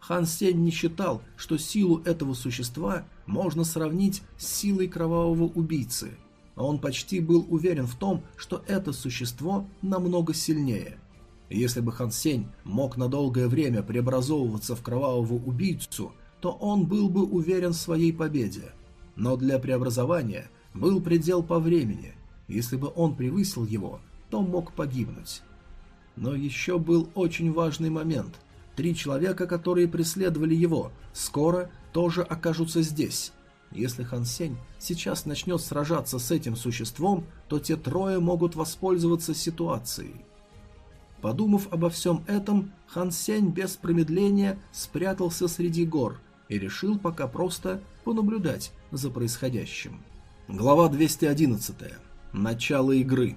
Хан Сень не считал, что силу этого существа можно сравнить с силой кровавого убийцы, а он почти был уверен в том, что это существо намного сильнее. Если бы Хан Сень мог на долгое время преобразовываться в кровавого убийцу, то он был бы уверен в своей победе. Но для преобразования был предел по времени. Если бы он превысил его, то мог погибнуть. Но еще был очень важный момент. Три человека, которые преследовали его, скоро тоже окажутся здесь. Если Хан Сень сейчас начнет сражаться с этим существом, то те трое могут воспользоваться ситуацией. Подумав обо всем этом, Хан Сень без промедления спрятался среди гор и решил пока просто понаблюдать за происходящим. Глава 211. Начало игры.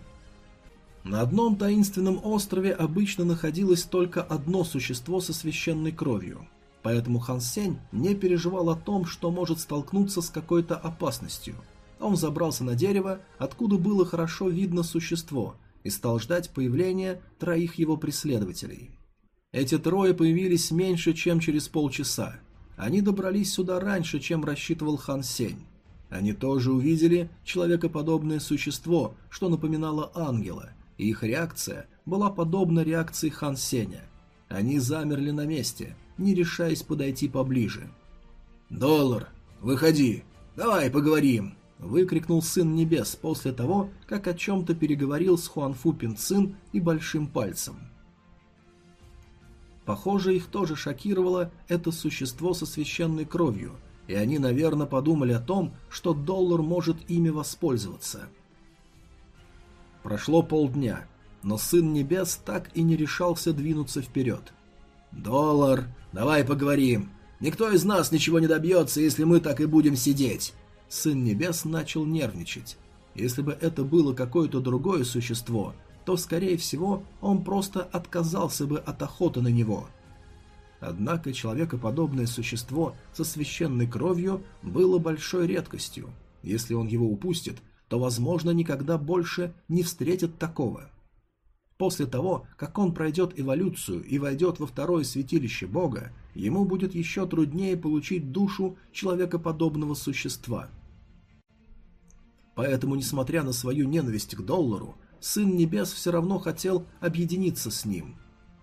На одном таинственном острове обычно находилось только одно существо со священной кровью, поэтому Хан Сень не переживал о том, что может столкнуться с какой-то опасностью. Он забрался на дерево, откуда было хорошо видно существо, и стал ждать появления троих его преследователей. Эти трое появились меньше, чем через полчаса. Они добрались сюда раньше, чем рассчитывал Хан Сень. Они тоже увидели человекоподобное существо, что напоминало ангела, и их реакция была подобна реакции Хан Сеня. Они замерли на месте, не решаясь подойти поближе. «Доллар, выходи, давай поговорим», выкрикнул Сын Небес после того, как о чем-то переговорил с Хуанфу Пинцин и Большим Пальцем. Похоже, их тоже шокировало это существо со священной кровью, и они, наверное, подумали о том, что доллар может ими воспользоваться. Прошло полдня, но Сын Небес так и не решался двинуться вперед. «Доллар, давай поговорим. Никто из нас ничего не добьется, если мы так и будем сидеть. Сын Небес начал нервничать. Если бы это было какое-то другое существо, то, скорее всего, он просто отказался бы от охоты на него. Однако человекоподобное существо со священной кровью было большой редкостью. Если он его упустит, то, возможно, никогда больше не встретит такого. После того, как он пройдет эволюцию и войдет во второе святилище Бога, ему будет еще труднее получить душу человекоподобного существа. Поэтому, несмотря на свою ненависть к доллару, Сын Небес все равно хотел объединиться с ним.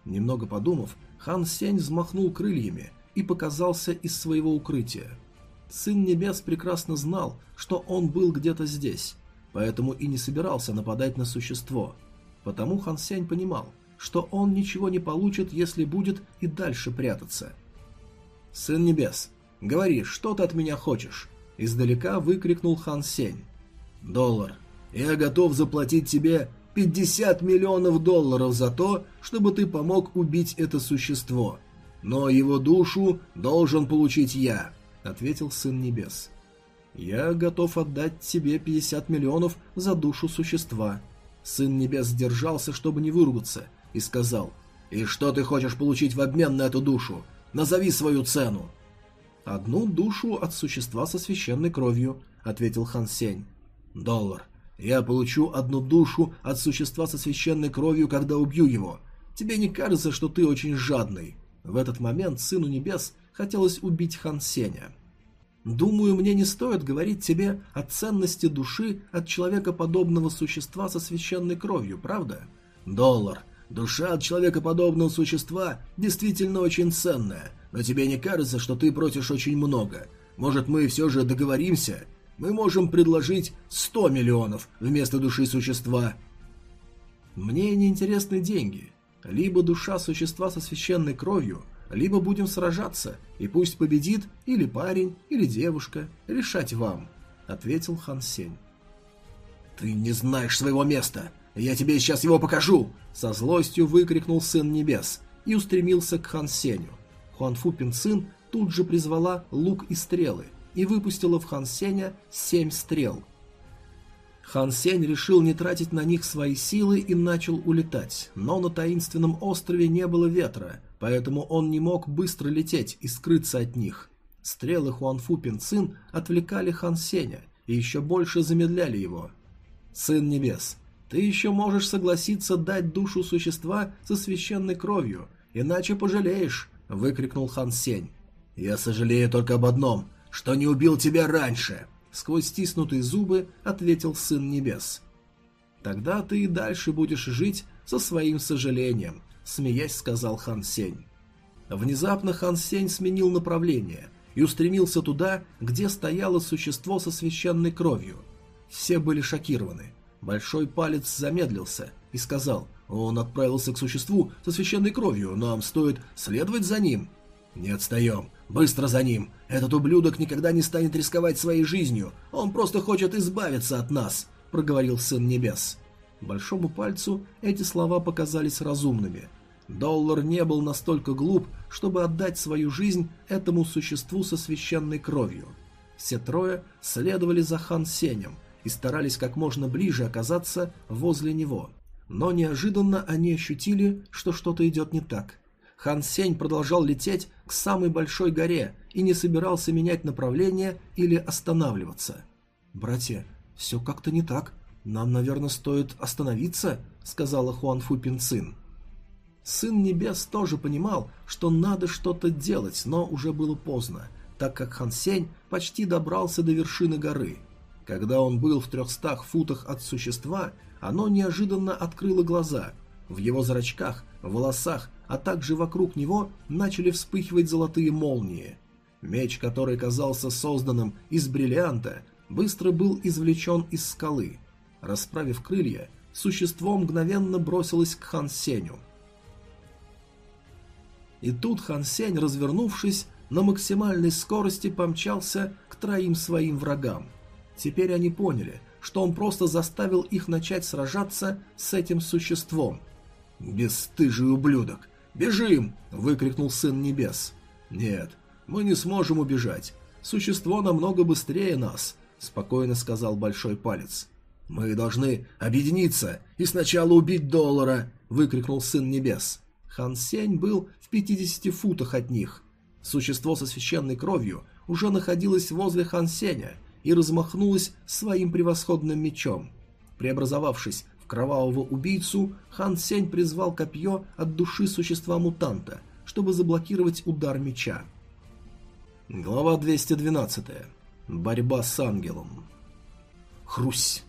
Немного подумав, Хан Сень взмахнул крыльями и показался из своего укрытия. Сын Небес прекрасно знал, что он был где-то здесь, поэтому и не собирался нападать на существо. Потому Хан Сень понимал, что он ничего не получит, если будет и дальше прятаться. «Сын Небес, говори, что ты от меня хочешь?» Издалека выкрикнул Хан Сень. «Доллар. Я готов заплатить тебе 50 миллионов долларов за то, чтобы ты помог убить это существо. Но его душу должен получить я», — ответил Сын Небес. «Я готов отдать тебе 50 миллионов за душу существа». Сын Небес сдержался, чтобы не выругаться, и сказал, «И что ты хочешь получить в обмен на эту душу? Назови свою цену!» «Одну душу от существа со священной кровью», — ответил Хан Сень. «Доллар. Я получу одну душу от существа со священной кровью, когда убью его. Тебе не кажется, что ты очень жадный?» В этот момент Сыну Небес хотелось убить Хан Сеня. «Думаю, мне не стоит говорить тебе о ценности души от человекоподобного существа со священной кровью, правда?» «Доллар. Душа от человекоподобного существа действительно очень ценная, но тебе не кажется, что ты просишь очень много? Может, мы все же договоримся? Мы можем предложить 100 миллионов вместо души существа. Мне не интересны деньги. Либо душа существа со священной кровью, либо будем сражаться, и пусть победит или парень, или девушка. Решать вам, ответил Хан Сень. Ты не знаешь своего места. Я тебе сейчас его покажу, со злостью выкрикнул Сын Небес и устремился к Хан Сенью. Хуанфу Пинцин тут же призвала лук и стрелы и выпустила в Хан Сеня семь стрел. Хан Сень решил не тратить на них свои силы и начал улетать, но на таинственном острове не было ветра, поэтому он не мог быстро лететь и скрыться от них. Стрелы Хуанфу Пинцин отвлекали Хан Сеня и еще больше замедляли его. «Сын Небес, ты еще можешь согласиться дать душу существа со священной кровью, иначе пожалеешь», — выкрикнул Хан Сень. «Я сожалею только об одном, что не убил тебя раньше», — сквозь стиснутые зубы ответил Сын Небес. «Тогда ты и дальше будешь жить со своим сожалением», — смеясь сказал Хан Сень. Внезапно Хан Сень сменил направление и устремился туда, где стояло существо со священной кровью. Все были шокированы. Большой палец замедлился и сказал, «Он отправился к существу со священной кровью, нам стоит следовать за ним». «Не отстаем, быстро за ним. Этот ублюдок никогда не станет рисковать своей жизнью, он просто хочет избавиться от нас», — проговорил Сын Небес. Большому пальцу эти слова показались разумными. Доллар не был настолько глуп, чтобы отдать свою жизнь этому существу со священной кровью. Все трое следовали за Хан Сенем, и старались как можно ближе оказаться возле него. Но неожиданно они ощутили, что что-то идет не так. Хан Сень продолжал лететь к самой большой горе и не собирался менять направление или останавливаться. «Братья, все как-то не так. Нам, наверное, стоит остановиться», — сказала Хуан Фу Пин. Сын Небес тоже понимал, что надо что-то делать, но уже было поздно, так как Хан Сень почти добрался до вершины горы — когда он был в трехстах футах от существа, оно неожиданно открыло глаза. В его зрачках, волосах, а также вокруг него начали вспыхивать золотые молнии. Меч, который казался созданным из бриллианта, быстро был извлечен из скалы. Расправив крылья, существо мгновенно бросилось к Хан Сеню. И тут Хан Сень, развернувшись, на максимальной скорости помчался к троим своим врагам – Теперь они поняли, что он просто заставил их начать сражаться с этим существом. «Бесстыжий ублюдок! Бежим!» – выкрикнул Сын Небес. «Нет, мы не сможем убежать. Существо намного быстрее нас», – спокойно сказал Большой Палец. «Мы должны объединиться и сначала убить Доллара!» – выкрикнул Сын Небес. Хан Сень был в 50 футах от них. Существо со священной кровью уже находилось возле Хан Сеня – и размахнулась своим превосходным мечом. Преобразовавшись в кровавого убийцу, Хан Сень призвал копье от души существа-мутанта, чтобы заблокировать удар меча. Глава 212. Борьба с ангелом. Хрусь!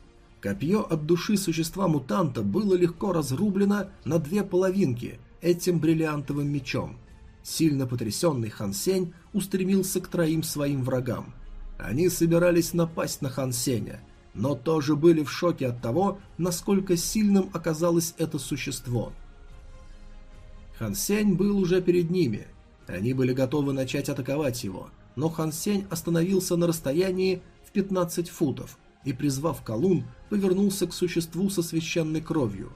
Копье от души существа-мутанта было легко разрублено на две половинки этим бриллиантовым мечом. Сильно потрясенный Хан Сень устремился к троим своим врагам. Они собирались напасть на Хан Сеня, но тоже были в шоке от того, насколько сильным оказалось это существо. Хан Сень был уже перед ними. Они были готовы начать атаковать его, но Хан Сень остановился на расстоянии в 15 футов – и, призвав колун, повернулся к существу со священной кровью.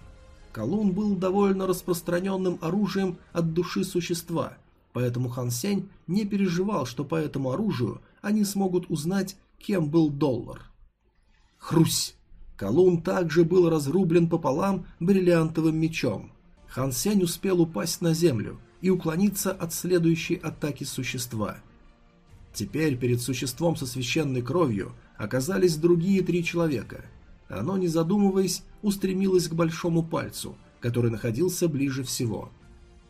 Колун был довольно распространенным оружием от души существа, поэтому Хан Сень не переживал, что по этому оружию они смогут узнать, кем был доллар. Хрусь! Колун также был разрублен пополам бриллиантовым мечом. Хан Сень успел упасть на землю и уклониться от следующей атаки существа. Теперь перед существом со священной кровью – оказались другие три человека. Оно, не задумываясь, устремилось к большому пальцу, который находился ближе всего.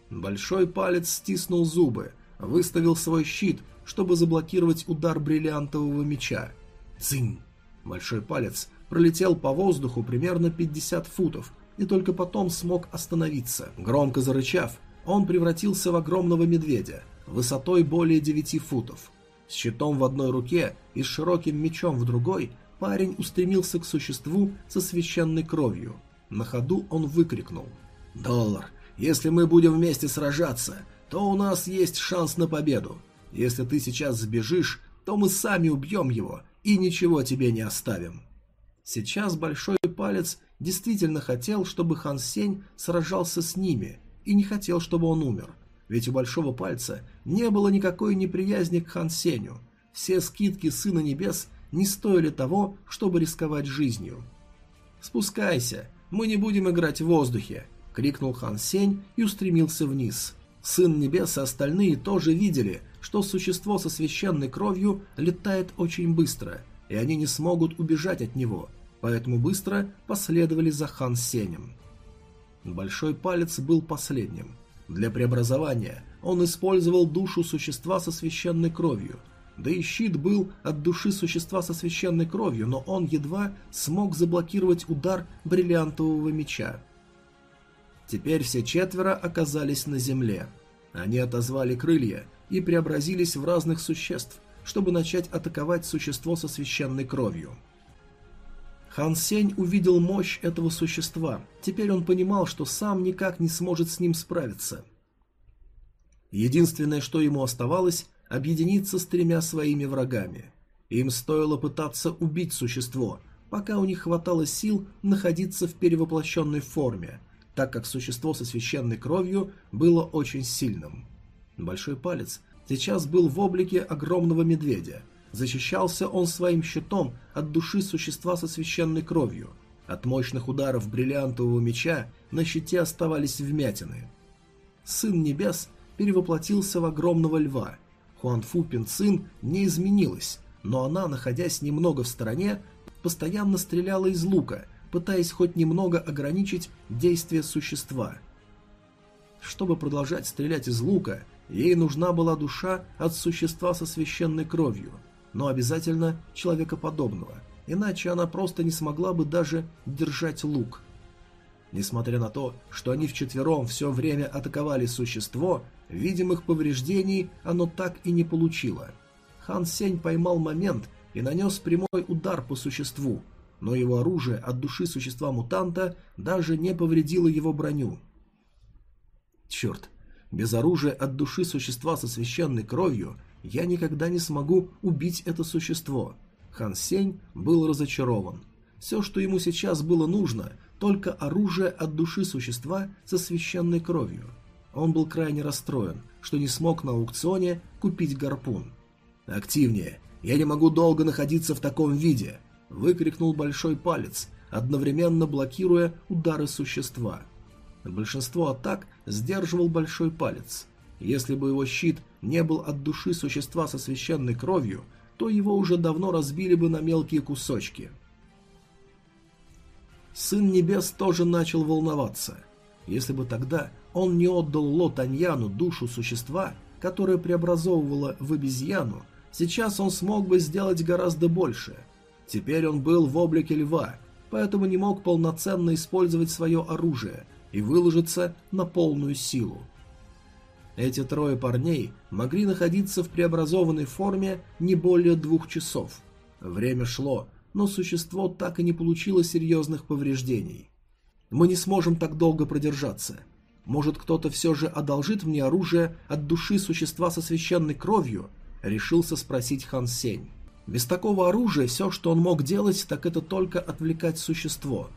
Большой палец стиснул зубы, выставил свой щит, чтобы заблокировать удар бриллиантового меча. Цинь! Большой палец пролетел по воздуху примерно 50 футов и только потом смог остановиться. Громко зарычав, он превратился в огромного медведя, высотой более 9 футов. С щитом в одной руке и с широким мечом в другой парень устремился к существу со священной кровью. На ходу он выкрикнул. «Доллар, если мы будем вместе сражаться, то у нас есть шанс на победу. Если ты сейчас сбежишь, то мы сами убьем его и ничего тебе не оставим». Сейчас Большой Палец действительно хотел, чтобы Хан Сень сражался с ними, и не хотел, чтобы он умер – ведь у Большого Пальца не было никакой неприязни к Хан Сеню. Все скидки Сына Небес не стоили того, чтобы рисковать жизнью. «Спускайся, мы не будем играть в воздухе!» — крикнул Хан Сень и устремился вниз. Сын Небес и остальные тоже видели, что существо со священной кровью летает очень быстро, и они не смогут убежать от него, поэтому быстро последовали за Хан Сенем. Большой палец был последним — для преобразования он использовал душу существа со священной кровью. Да и щит был от души существа со священной кровью, но он едва смог заблокировать удар бриллиантового меча. Теперь все четверо оказались на земле. Они отозвали крылья и преобразились в разных существ, чтобы начать атаковать существо со священной кровью. Хан Сень увидел мощь этого существа. Теперь он понимал, что сам никак не сможет с ним справиться. Единственное, что ему оставалось, объединиться с тремя своими врагами. Им стоило пытаться убить существо, пока у них хватало сил находиться в перевоплощенной форме, так как существо со священной кровью было очень сильным. Большой палец сейчас был в облике огромного медведя – Защищался он своим щитом от души существа со священной кровью. От мощных ударов бриллиантового меча на щите оставались вмятины. Сын Небес перевоплотился в огромного льва. Хуанфу Пинцин не изменилась, но она, находясь немного в стороне, постоянно стреляла из лука, пытаясь хоть немного ограничить действие существа. Чтобы продолжать стрелять из лука, ей нужна была душа от существа со священной кровью – но обязательно человекоподобного, иначе она просто не смогла бы даже держать лук. Несмотря на то, что они вчетвером все время атаковали существо, видимых повреждений оно так и не получило. Хан Сень поймал момент и нанес прямой удар по существу, но его оружие от души существа-мутанта даже не повредило его броню. Черт, без оружия от души существа со священной кровью я никогда не смогу убить это существо. Хан Сень был разочарован. Все, что ему сейчас было нужно, только оружие от души существа со священной кровью. Он был крайне расстроен, что не смог на аукционе купить гарпун. «Активнее! Я не могу долго находиться в таком виде!» – выкрикнул большой палец, одновременно блокируя удары существа. Большинство атак сдерживал большой палец – если бы его щит не был от души существа со священной кровью, то его уже давно разбили бы на мелкие кусочки. Сын Небес тоже начал волноваться. Если бы тогда он не отдал Ло Таньяну душу существа, которое преобразовывало в обезьяну, сейчас он смог бы сделать гораздо больше. Теперь он был в облике льва, поэтому не мог полноценно использовать свое оружие и выложиться на полную силу. Эти трое парней могли находиться в преобразованной форме не более двух часов. Время шло, но существо так и не получило серьезных повреждений. Мы не сможем так долго продержаться. Может, кто-то все же одолжит мне оружие от души существа со священной кровью? Решился спросить Хан Сень. Без такого оружия все, что он мог делать, так это только отвлекать существо.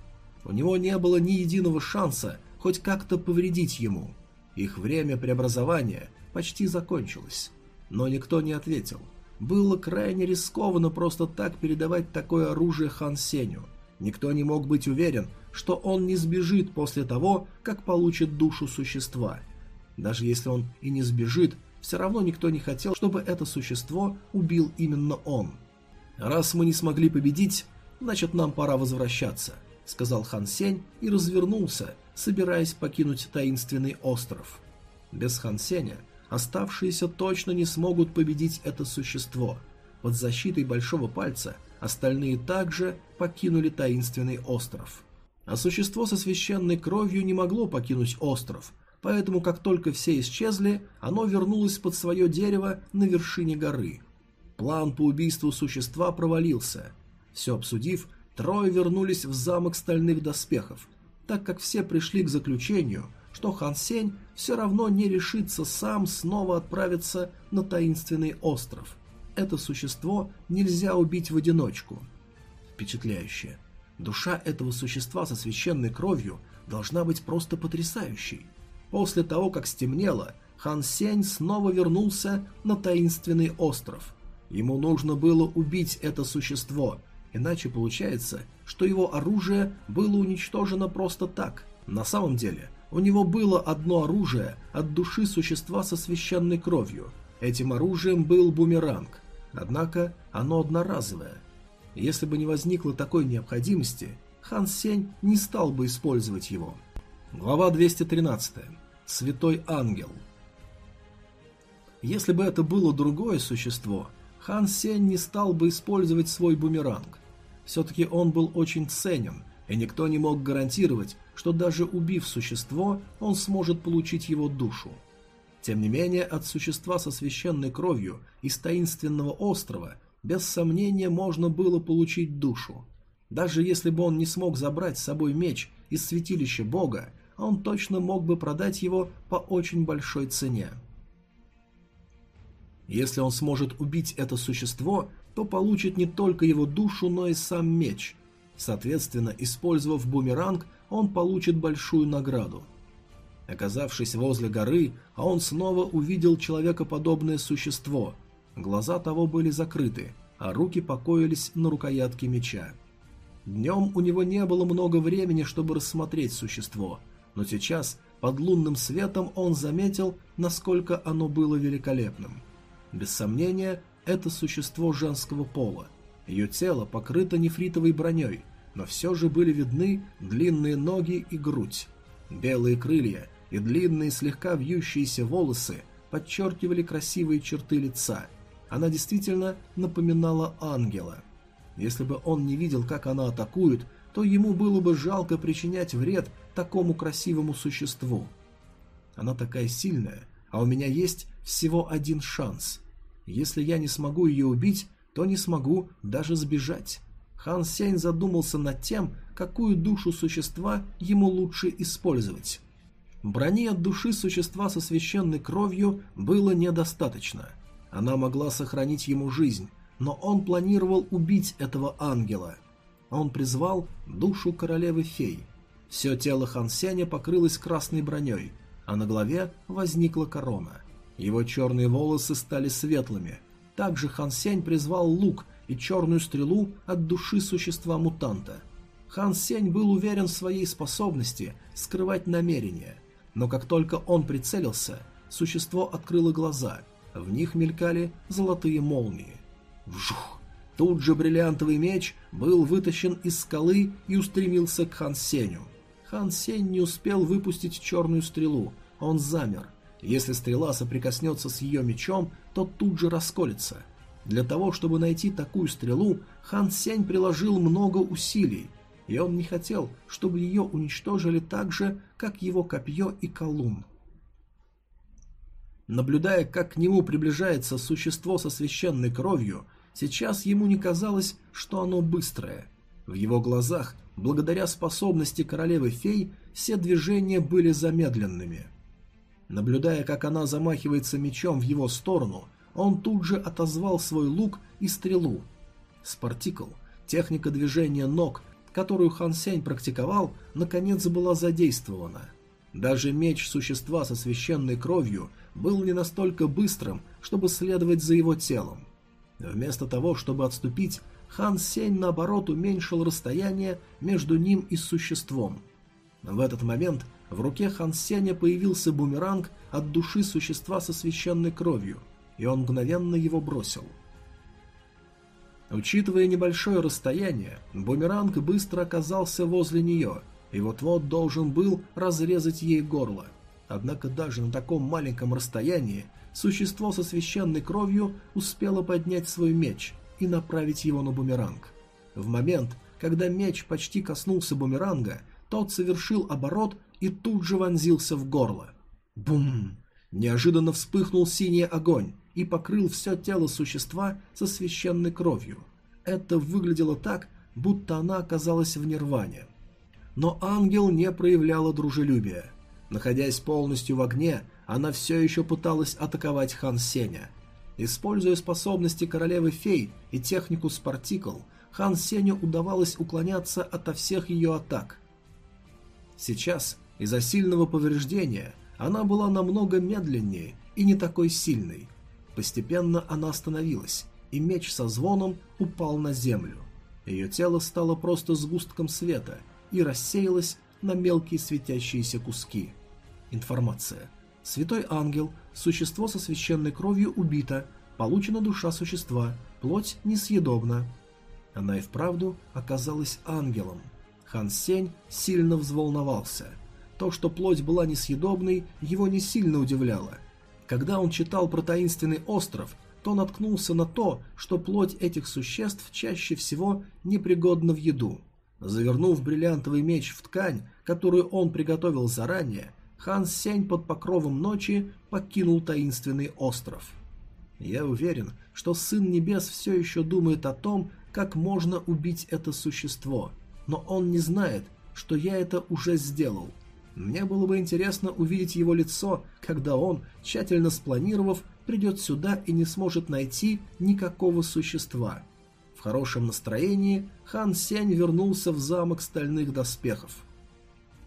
У него не было ни единого шанса хоть как-то повредить ему. Их время преобразования почти закончилось. Но никто не ответил. Было крайне рискованно просто так передавать такое оружие Хан Сеню. Никто не мог быть уверен, что он не сбежит после того, как получит душу существа. Даже если он и не сбежит, все равно никто не хотел, чтобы это существо убил именно он. «Раз мы не смогли победить, значит нам пора возвращаться», — сказал Хан Сень и развернулся, собираясь покинуть таинственный остров. Без Хан Сеня оставшиеся точно не смогут победить это существо. Под защитой Большого Пальца остальные также покинули таинственный остров. А существо со священной кровью не могло покинуть остров, поэтому как только все исчезли, оно вернулось под свое дерево на вершине горы. План по убийству существа провалился. Все обсудив, трое вернулись в замок стальных доспехов, так как все пришли к заключению, что Хан Сень все равно не решится сам снова отправиться на таинственный остров. Это существо нельзя убить в одиночку. Впечатляюще. Душа этого существа со священной кровью должна быть просто потрясающей. После того, как стемнело, Хан Сень снова вернулся на таинственный остров. Ему нужно было убить это существо, иначе получается, что его оружие было уничтожено просто так. На самом деле, у него было одно оружие от души существа со священной кровью. Этим оружием был бумеранг. Однако оно одноразовое. Если бы не возникло такой необходимости, Хан Сень не стал бы использовать его. Глава 213. Святой Ангел. Если бы это было другое существо, Хан Сень не стал бы использовать свой бумеранг. Все-таки он был очень ценен, и никто не мог гарантировать, что даже убив существо, он сможет получить его душу. Тем не менее, от существа со священной кровью из таинственного острова без сомнения можно было получить душу. Даже если бы он не смог забрать с собой меч из святилища бога, он точно мог бы продать его по очень большой цене. Если он сможет убить это существо, то получит не только его душу, но и сам меч. Соответственно, использовав бумеранг, он получит большую награду. Оказавшись возле горы, он снова увидел человекоподобное существо. Глаза того были закрыты, а руки покоились на рукоятке меча. Днем у него не было много времени, чтобы рассмотреть существо, но сейчас под лунным светом он заметил, насколько оно было великолепным. Без сомнения, это существо женского пола. Ее тело покрыто нефритовой броней, но все же были видны длинные ноги и грудь. Белые крылья и длинные слегка вьющиеся волосы подчеркивали красивые черты лица. Она действительно напоминала ангела. Если бы он не видел, как она атакует, то ему было бы жалко причинять вред такому красивому существу. Она такая сильная, а у меня есть всего один шанс. Если я не смогу ее убить, то не смогу даже сбежать. Хан Сень задумался над тем, какую душу существа ему лучше использовать. Брони от души существа со священной кровью было недостаточно. Она могла сохранить ему жизнь, но он планировал убить этого ангела. Он призвал душу королевы-фей. Все тело Хан Сеня покрылось красной броней, а на голове возникла корона. Его черные волосы стали светлыми. Также Хан Сень призвал лук и черную стрелу от души существа-мутанта. Хан Сень был уверен в своей способности скрывать намерения, но как только он прицелился, существо открыло глаза, в них мелькали золотые молнии. Вжух! Тут же бриллиантовый меч был вытащен из скалы и устремился к Хан Сеню. Хан Сень не успел выпустить черную стрелу, он замер. Если стрела соприкоснется с ее мечом, то тут же расколется. Для того, чтобы найти такую стрелу, Хан Сень приложил много усилий, и он не хотел, чтобы ее уничтожили так же, как его копье и колун. Наблюдая, как к нему приближается существо со священной кровью, сейчас ему не казалось, что оно быстрое. В его глазах, благодаря способности королевы-фей, все движения были замедленными. Наблюдая, как она замахивается мечом в его сторону, он тут же отозвал свой лук и стрелу. Спартикл, техника движения ног, которую Хан Сень практиковал, наконец была задействована. Даже меч существа со священной кровью был не настолько быстрым, чтобы следовать за его телом. Вместо того, чтобы отступить, Хан Сень наоборот уменьшил расстояние между ним и существом. В этот момент в руке Хан Сеня появился бумеранг от души существа со священной кровью, и он мгновенно его бросил. Учитывая небольшое расстояние, бумеранг быстро оказался возле нее и вот-вот должен был разрезать ей горло – Однако даже на таком маленьком расстоянии существо со священной кровью успело поднять свой меч и направить его на бумеранг. В момент, когда меч почти коснулся бумеранга, тот совершил оборот и тут же вонзился в горло. Бум! Неожиданно вспыхнул синий огонь и покрыл все тело существа со священной кровью. Это выглядело так, будто она оказалась в нирване. Но ангел не проявляла дружелюбия. Находясь полностью в огне, она все еще пыталась атаковать Хан Сеня. Используя способности королевы фей и технику Спартикл, Хан Сеню удавалось уклоняться ото всех ее атак. Сейчас, из-за сильного повреждения, она была намного медленнее и не такой сильной. Постепенно она остановилась, и меч со звоном упал на землю. Ее тело стало просто сгустком света и рассеялось на мелкие светящиеся куски – Информация. Святой ангел, существо со священной кровью убито, получена душа существа, плоть несъедобна. Она и вправду оказалась ангелом. Хан Сень сильно взволновался. То, что плоть была несъедобной, его не сильно удивляло. Когда он читал про таинственный остров, то наткнулся на то, что плоть этих существ чаще всего непригодна в еду. Завернув бриллиантовый меч в ткань, которую он приготовил заранее, Хан Сень под покровом ночи покинул таинственный остров. Я уверен, что Сын Небес все еще думает о том, как можно убить это существо, но он не знает, что я это уже сделал. Мне было бы интересно увидеть его лицо, когда он, тщательно спланировав, придет сюда и не сможет найти никакого существа. В хорошем настроении Хан Сень вернулся в замок стальных доспехов.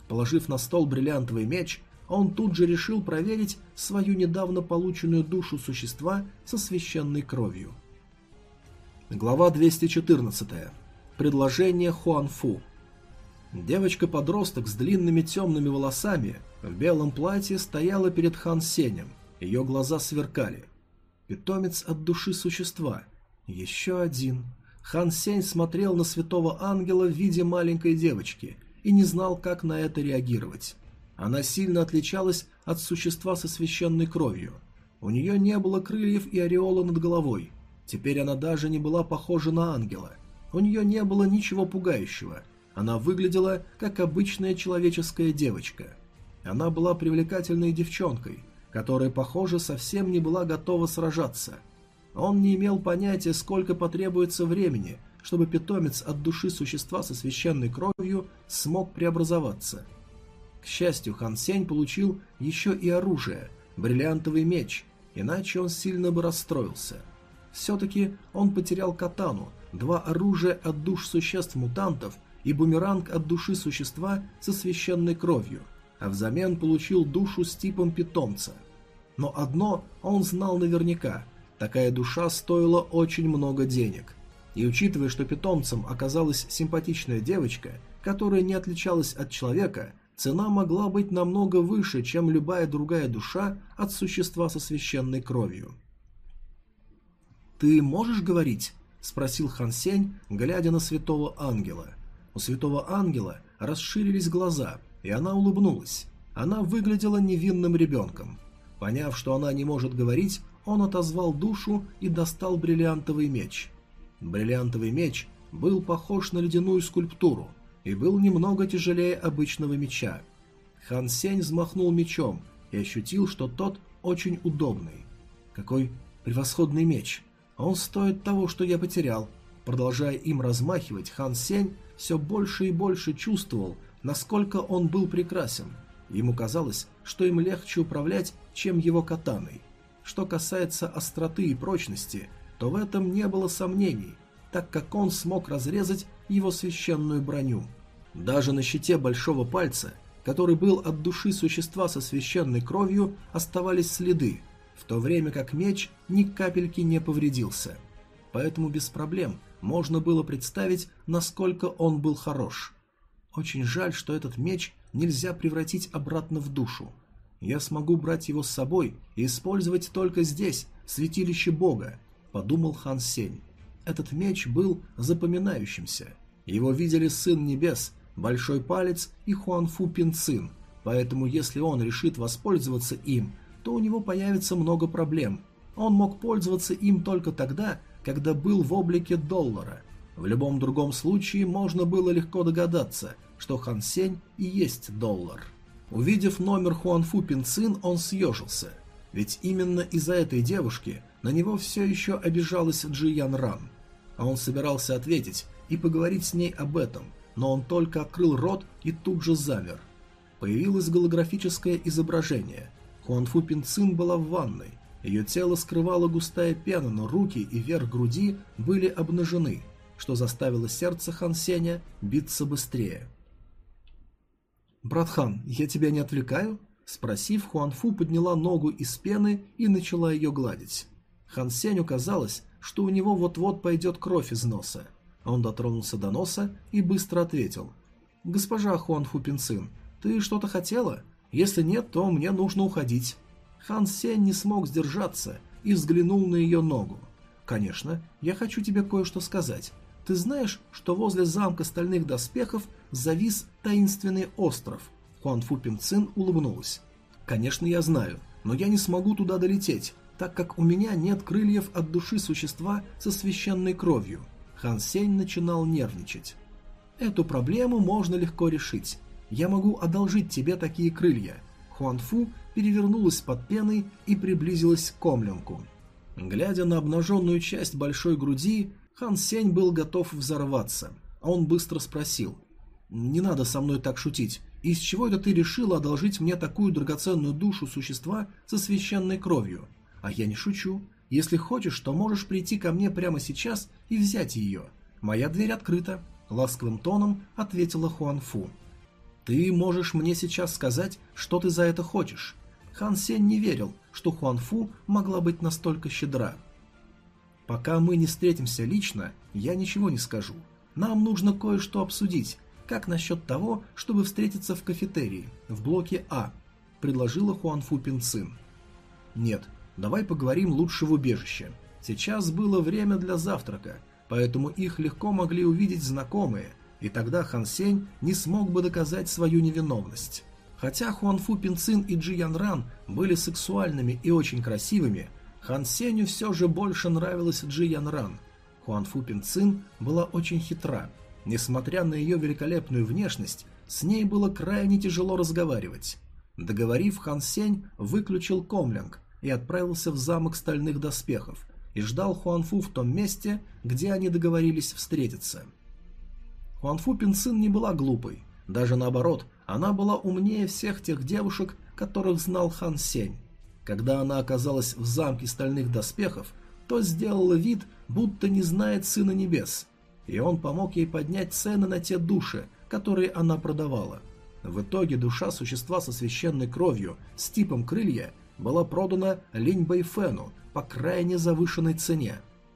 Положив на стол бриллиантовый меч, он тут же решил проверить свою недавно полученную душу существа со священной кровью. Глава 214. Предложение Хуанфу. Девочка-подросток с длинными темными волосами в белом платье стояла перед Хан Сенем. Ее глаза сверкали. Питомец от души существа. Еще один. Хан Сень смотрел на святого ангела в виде маленькой девочки и не знал, как на это реагировать. Она сильно отличалась от существа со священной кровью. У нее не было крыльев и ореола над головой. Теперь она даже не была похожа на ангела. У нее не было ничего пугающего. Она выглядела как обычная человеческая девочка. Она была привлекательной девчонкой, которая, похоже, совсем не была готова сражаться. Он не имел понятия, сколько потребуется времени, чтобы питомец от души существа со священной кровью смог преобразоваться – к счастью, Хан Сень получил еще и оружие – бриллиантовый меч, иначе он сильно бы расстроился. Все-таки он потерял катану, два оружия от душ существ-мутантов и бумеранг от души существа со священной кровью, а взамен получил душу с типом питомца. Но одно он знал наверняка – такая душа стоила очень много денег. И учитывая, что питомцем оказалась симпатичная девочка, которая не отличалась от человека – цена могла быть намного выше, чем любая другая душа от существа со священной кровью. «Ты можешь говорить?» – спросил Хан Сень, глядя на святого ангела. У святого ангела расширились глаза, и она улыбнулась. Она выглядела невинным ребенком. Поняв, что она не может говорить, он отозвал душу и достал бриллиантовый меч. Бриллиантовый меч был похож на ледяную скульптуру и был немного тяжелее обычного меча. Хан Сень взмахнул мечом и ощутил, что тот очень удобный. Какой превосходный меч! Он стоит того, что я потерял. Продолжая им размахивать, Хан Сень все больше и больше чувствовал, насколько он был прекрасен. Ему казалось, что им легче управлять, чем его катаной. Что касается остроты и прочности, то в этом не было сомнений, так как он смог разрезать его священную броню. Даже на щите большого пальца, который был от души существа со священной кровью, оставались следы, в то время как меч ни капельки не повредился. Поэтому без проблем можно было представить, насколько он был хорош. Очень жаль, что этот меч нельзя превратить обратно в душу. Я смогу брать его с собой и использовать только здесь, в святилище Бога, подумал Хан Сень. Этот меч был запоминающимся. Его видели Сын Небес, Большой Палец и Хуанфу Пинцин, поэтому если он решит воспользоваться им, то у него появится много проблем. Он мог пользоваться им только тогда, когда был в облике доллара. В любом другом случае можно было легко догадаться, что Хан Сень и есть доллар. Увидев номер Хуанфу Пинцин, он съежился, ведь именно из-за этой девушки на него все еще обижалась Джи Ян Ран. А он собирался ответить и поговорить с ней об этом, но он только открыл рот и тут же замер. Появилось голографическое изображение. Хуанфу Пинцин была в ванной, ее тело скрывала густая пена, но руки и верх груди были обнажены, что заставило сердце Хан Сеня биться быстрее. «Братхан, я тебя не отвлекаю?» Спросив, Хуанфу подняла ногу из пены и начала ее гладить. Хан Сеню казалось, что у него вот-вот пойдет кровь из носа. Он дотронулся до носа и быстро ответил. «Госпожа Хуанфу Пинцин, ты что-то хотела? Если нет, то мне нужно уходить». Хан Сень не смог сдержаться и взглянул на ее ногу. «Конечно, я хочу тебе кое-что сказать. Ты знаешь, что возле замка стальных доспехов завис таинственный остров?» Хуан Фу Пин Цин улыбнулась. «Конечно, я знаю, но я не смогу туда долететь, так как у меня нет крыльев от души существа со священной кровью». Хан Сень начинал нервничать. «Эту проблему можно легко решить. Я могу одолжить тебе такие крылья. Хуанфу перевернулась под пеной и приблизилась к комленку. Глядя на обнаженную часть большой груди, Хан Сень был готов взорваться. А он быстро спросил. «Не надо со мной так шутить. Из чего это ты решила одолжить мне такую драгоценную душу существа со священной кровью? А я не шучу. Если хочешь, то можешь прийти ко мне прямо сейчас и взять ее. Моя дверь открыта», — ласковым тоном ответила Хуан Фу. «Ты можешь мне сейчас сказать, что ты за это хочешь?» Хан Сень не верил, что Хуан Фу могла быть настолько щедра. «Пока мы не встретимся лично, я ничего не скажу. Нам нужно кое-что обсудить. Как насчет того, чтобы встретиться в кафетерии, в блоке А?» – предложила Хуан Фу Пин Цин. «Нет, давай поговорим лучше в убежище. Сейчас было время для завтрака, поэтому их легко могли увидеть знакомые – и тогда Хан Сень не смог бы доказать свою невиновность. Хотя Хуанфу Пинцин и Джи Ян Ран были сексуальными и очень красивыми, Хан Сенью все же больше нравилась Джи Ян Ран. Хуанфу Пинцин была очень хитра. Несмотря на ее великолепную внешность, с ней было крайне тяжело разговаривать. Договорив, Хан Сень выключил комлянг и отправился в замок стальных доспехов и ждал Хуанфу в том месте, где они договорились встретиться. Хуанфу Пинцин не была глупой. Даже наоборот, она была умнее всех тех девушек, которых знал Хан Сень. Когда она оказалась в замке стальных доспехов, то сделала вид, будто не знает Сына Небес, и он помог ей поднять цены на те души, которые она продавала. В итоге душа существа со священной кровью с типом крылья была продана Линь Бэйфену по крайне завышенной цене.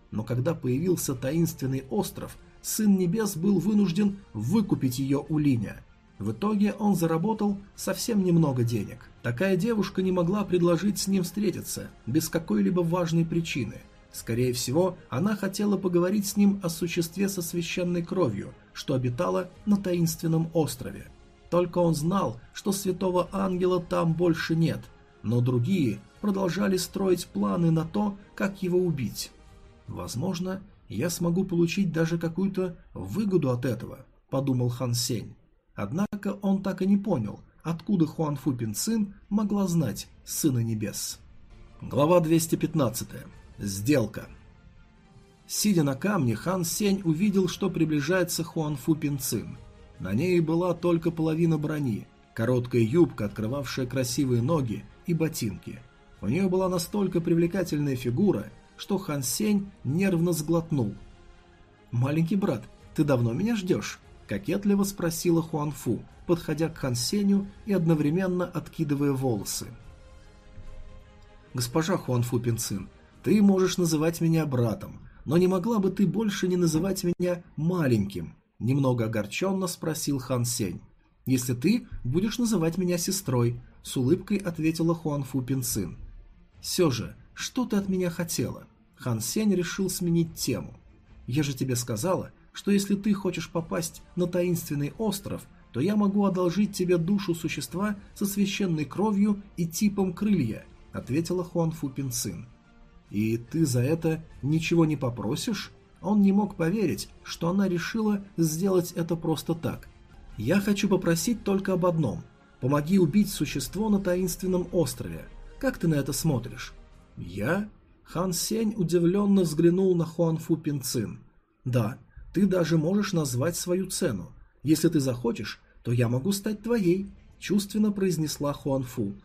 Но когда появился таинственный остров, Сын Небес был вынужден выкупить ее у Линя. В итоге он заработал совсем немного денег. Такая девушка не могла предложить с ним встретиться, без какой-либо важной причины. Скорее всего, она хотела поговорить с ним о существе со священной кровью, что обитало на таинственном острове. Только он знал, что святого ангела там больше нет, но другие продолжали строить планы на то, как его убить. Возможно, я смогу получить даже какую-то выгоду от этого, подумал Хан Сень. Однако он так и не понял, откуда Хуан Фу Пин Цин могла знать Сына Небес. Глава 215. Сделка. Сидя на камне, Хан Сень увидел, что приближается Хуан Фу Пин Цин. На ней была только половина брони, короткая юбка, открывавшая красивые ноги и ботинки. У нее была настолько привлекательная фигура, что Хан Сень нервно сглотнул. «Маленький брат, ты давно меня ждешь?» – кокетливо спросила Хуан Фу, подходя к Хан Сенью и одновременно откидывая волосы. «Госпожа Хуан Фу Пинцин, ты можешь называть меня братом, но не могла бы ты больше не называть меня маленьким?» – немного огорченно спросил Хан Сень. «Если ты будешь называть меня сестрой», – с улыбкой ответила Хуан Фу Пинцин. «Все же, что ты от меня хотела?» Хан Сень решил сменить тему. «Я же тебе сказала, что если ты хочешь попасть на таинственный остров, то я могу одолжить тебе душу существа со священной кровью и типом крылья», — ответила Хуан Фу Пин. «И ты за это ничего не попросишь?» Он не мог поверить, что она решила сделать это просто так. «Я хочу попросить только об одном. Помоги убить существо на таинственном острове. Как ты на это смотришь?» «Я?» Хан Сень удивленно взглянул на Хуан Фу Пин. «Да, ты даже можешь назвать свою цену. Если ты захочешь, то я могу стать твоей», – чувственно произнесла Хуан Фу.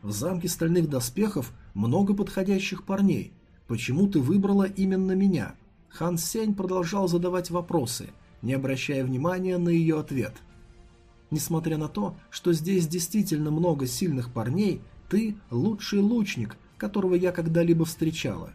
«В замке стальных доспехов много подходящих парней. Почему ты выбрала именно меня?» Хан Сень продолжал задавать вопросы, не обращая внимания на ее ответ. «Несмотря на то, что здесь действительно много сильных парней, ты лучший лучник, которого я когда-либо встречала.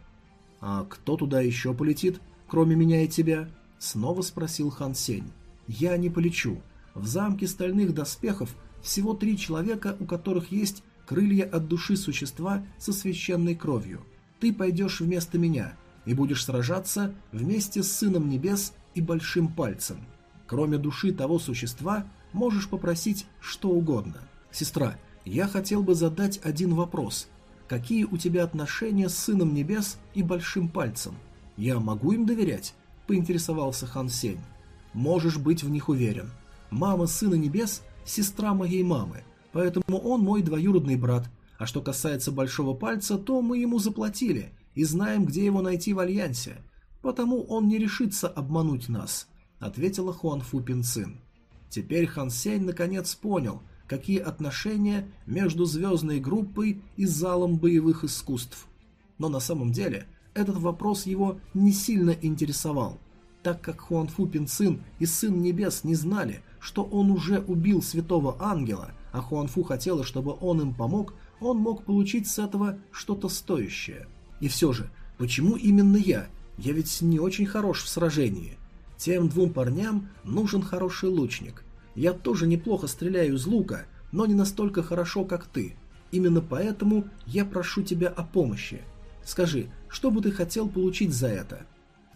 А кто туда еще полетит, кроме меня и тебя?» Снова спросил Хан Сень. «Я не полечу. В замке стальных доспехов всего три человека, у которых есть крылья от души существа со священной кровью. Ты пойдешь вместо меня и будешь сражаться вместе с Сыном Небес и Большим Пальцем. Кроме души того существа, можешь попросить что угодно. Сестра, я хотел бы задать один вопрос. Какие у тебя отношения с Сыном Небес и Большим Пальцем? Я могу им доверять? Поинтересовался Хан Сень. «Можешь быть в них уверен. Мама Сына Небес – сестра моей мамы, поэтому он мой двоюродный брат. А что касается Большого Пальца, то мы ему заплатили и знаем, где его найти в Альянсе. Потому он не решится обмануть нас», – ответила Хуан Фу Пин Цин. Теперь Хан Сень наконец понял, какие отношения между звездной группой и залом боевых искусств. Но на самом деле – этот вопрос его не сильно интересовал, так как Хуанфу Пин Цин и Сын Небес не знали, что он уже убил святого ангела, а Хуанфу хотела, чтобы он им помог, он мог получить с этого что-то стоящее. И все же, почему именно я? Я ведь не очень хорош в сражении. Тем двум парням нужен хороший лучник. Я тоже неплохо стреляю из лука, но не настолько хорошо, как ты. Именно поэтому я прошу тебя о помощи. Скажи, что бы ты хотел получить за это?»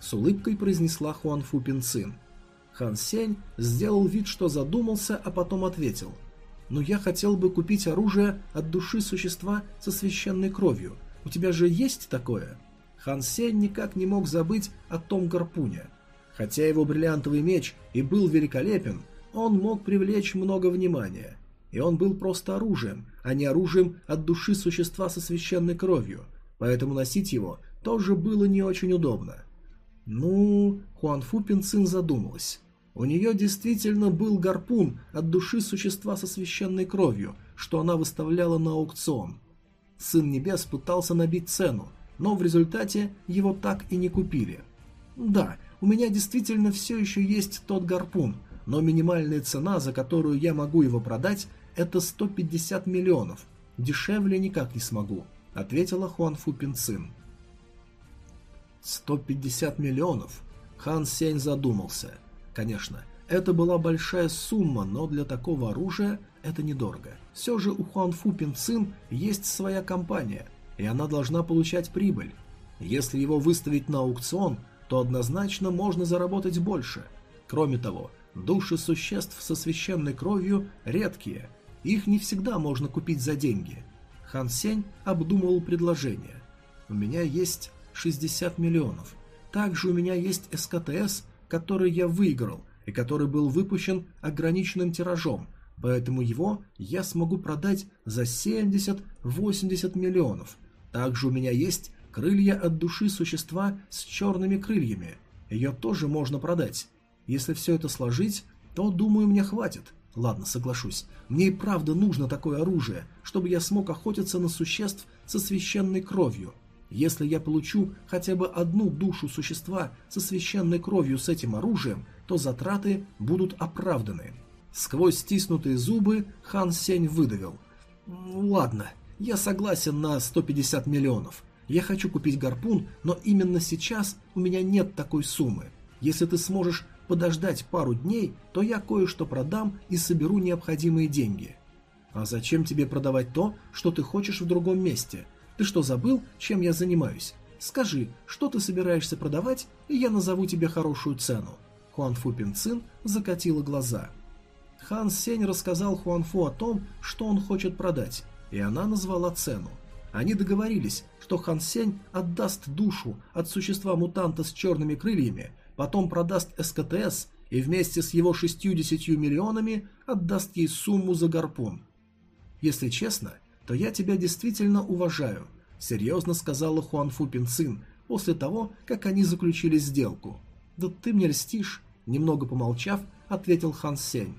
С улыбкой произнесла Хуан Фу Пин Цин. Хан Сень сделал вид, что задумался, а потом ответил. «Но я хотел бы купить оружие от души существа со священной кровью. У тебя же есть такое?» Хан Сень никак не мог забыть о том гарпуне. Хотя его бриллиантовый меч и был великолепен, он мог привлечь много внимания. И он был просто оружием, а не оружием от души существа со священной кровью поэтому носить его тоже было не очень удобно. Ну, Хуан Фу Цин задумалась. У нее действительно был гарпун от души существа со священной кровью, что она выставляла на аукцион. Сын Небес пытался набить цену, но в результате его так и не купили. Да, у меня действительно все еще есть тот гарпун, но минимальная цена, за которую я могу его продать, это 150 миллионов. Дешевле никак не смогу ответила Хуан Фу Пин Цин. 150 миллионов. Хан Сень задумался. Конечно, это была большая сумма, но для такого оружия это недорого. Все же у Хуан Фу Пин Цин есть своя компания, и она должна получать прибыль. Если его выставить на аукцион, то однозначно можно заработать больше. Кроме того, души существ со священной кровью редкие, их не всегда можно купить за деньги – Хан Сень обдумывал предложение. У меня есть 60 миллионов. Также у меня есть СКТС, который я выиграл и который был выпущен ограниченным тиражом, поэтому его я смогу продать за 70-80 миллионов. Также у меня есть крылья от души существа с черными крыльями. Ее тоже можно продать. Если все это сложить, то, думаю, мне хватит. Ладно, соглашусь. Мне и правда нужно такое оружие, чтобы я смог охотиться на существ со священной кровью. Если я получу хотя бы одну душу существа со священной кровью с этим оружием, то затраты будут оправданы. Сквозь стиснутые зубы Хан Сень выдавил. «Ладно, я согласен на 150 миллионов. Я хочу купить гарпун, но именно сейчас у меня нет такой суммы. Если ты сможешь подождать пару дней, то я кое-что продам и соберу необходимые деньги. А зачем тебе продавать то, что ты хочешь в другом месте? Ты что, забыл, чем я занимаюсь? Скажи, что ты собираешься продавать, и я назову тебе хорошую цену. Хуанфу Пинцин закатила глаза. Хан Сень рассказал Хуанфу о том, что он хочет продать, и она назвала цену. Они договорились, что Хан Сень отдаст душу от существа-мутанта с черными крыльями потом продаст СКТС и вместе с его 60 миллионами отдаст ей сумму за гарпун. Если честно, то я тебя действительно уважаю, серьезно сказала Хуанфу Пинцин после того, как они заключили сделку. Да ты мне льстишь, немного помолчав, ответил Хан Сень.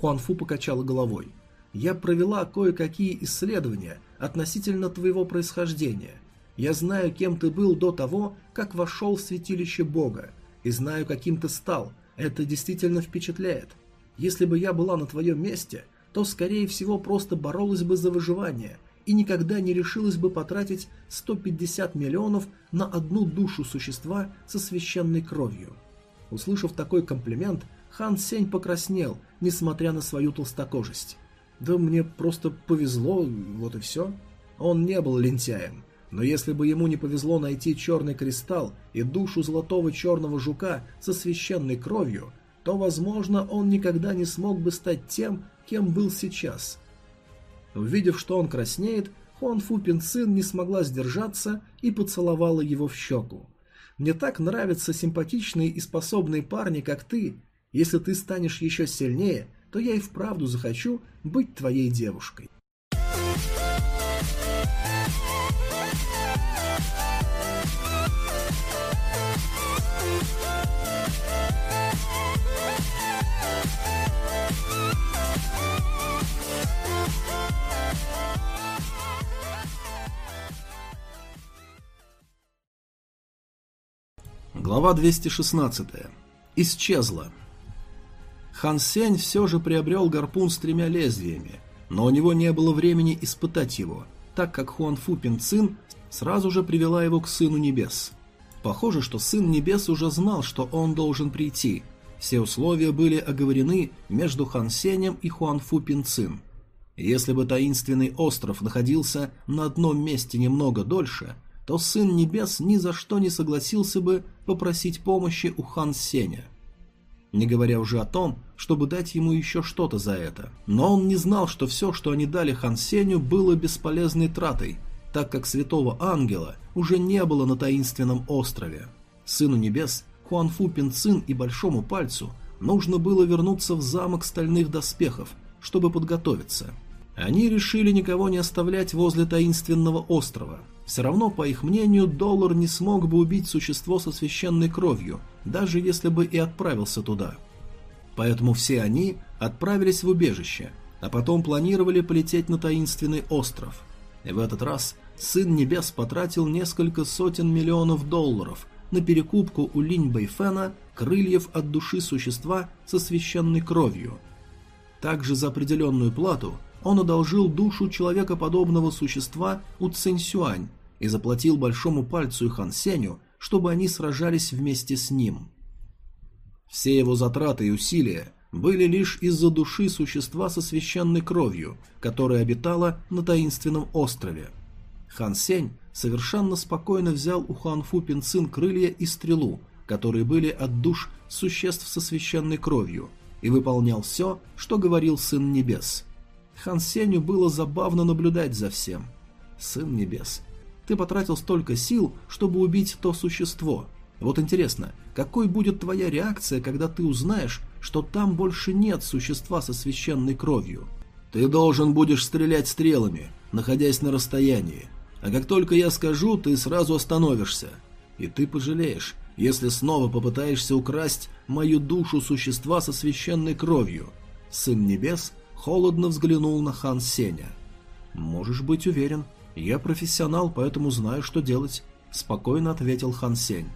Хуанфу покачала головой. Я провела кое-какие исследования относительно твоего происхождения – я знаю, кем ты был до того, как вошел в святилище Бога, и знаю, каким ты стал. Это действительно впечатляет. Если бы я была на твоем месте, то, скорее всего, просто боролась бы за выживание и никогда не решилась бы потратить 150 миллионов на одну душу существа со священной кровью. Услышав такой комплимент, Хан Сень покраснел, несмотря на свою толстокожесть. «Да мне просто повезло, вот и все». Он не был лентяем. Но если бы ему не повезло найти черный кристалл и душу золотого черного жука со священной кровью, то, возможно, он никогда не смог бы стать тем, кем был сейчас. Увидев, что он краснеет, Хуан Фу Пин Цин не смогла сдержаться и поцеловала его в щеку. «Мне так нравятся симпатичные и способные парни, как ты. Если ты станешь еще сильнее, то я и вправду захочу быть твоей девушкой». Глава 216. Исчезла. Хан Сень все же приобрел гарпун с тремя лезвиями, но у него не было времени испытать его, так как Хуан Фу Пин Цин сразу же привела его к Сыну Небес. Похоже, что Сын Небес уже знал, что он должен прийти. Все условия были оговорены между Хан Сенем и Хуан Фу Пин Цин. Если бы таинственный остров находился на одном месте немного дольше – то Сын Небес ни за что не согласился бы попросить помощи у Хан Сеня. Не говоря уже о том, чтобы дать ему еще что-то за это. Но он не знал, что все, что они дали Хан Сеню, было бесполезной тратой, так как Святого Ангела уже не было на таинственном острове. Сыну Небес, Хуанфу Пинцин и Большому Пальцу нужно было вернуться в замок Стальных Доспехов, чтобы подготовиться. Они решили никого не оставлять возле таинственного острова – все равно, по их мнению, доллар не смог бы убить существо со священной кровью, даже если бы и отправился туда. Поэтому все они отправились в убежище, а потом планировали полететь на таинственный остров. И в этот раз Сын Небес потратил несколько сотен миллионов долларов на перекупку у Линь Бэйфена крыльев от души существа со священной кровью. Также за определенную плату он одолжил душу человекоподобного существа у Цинсюань и заплатил Большому Пальцу и Хан Сеню, чтобы они сражались вместе с ним. Все его затраты и усилия были лишь из-за души существа со священной кровью, которая обитала на таинственном острове. Хан Сень совершенно спокойно взял у Хан Фу Пинцин крылья и стрелу, которые были от душ существ со священной кровью, и выполнял все, что говорил Сын Небес. Хан Сеню было забавно наблюдать за всем. Сын Небес, ты потратил столько сил, чтобы убить то существо. Вот интересно, какой будет твоя реакция, когда ты узнаешь, что там больше нет существа со священной кровью? Ты должен будешь стрелять стрелами, находясь на расстоянии. А как только я скажу, ты сразу остановишься. И ты пожалеешь, если снова попытаешься украсть мою душу существа со священной кровью. Сын Небес холодно взглянул на хан Сеня. «Можешь быть уверен, я профессионал, поэтому знаю, что делать», — спокойно ответил хан Сень.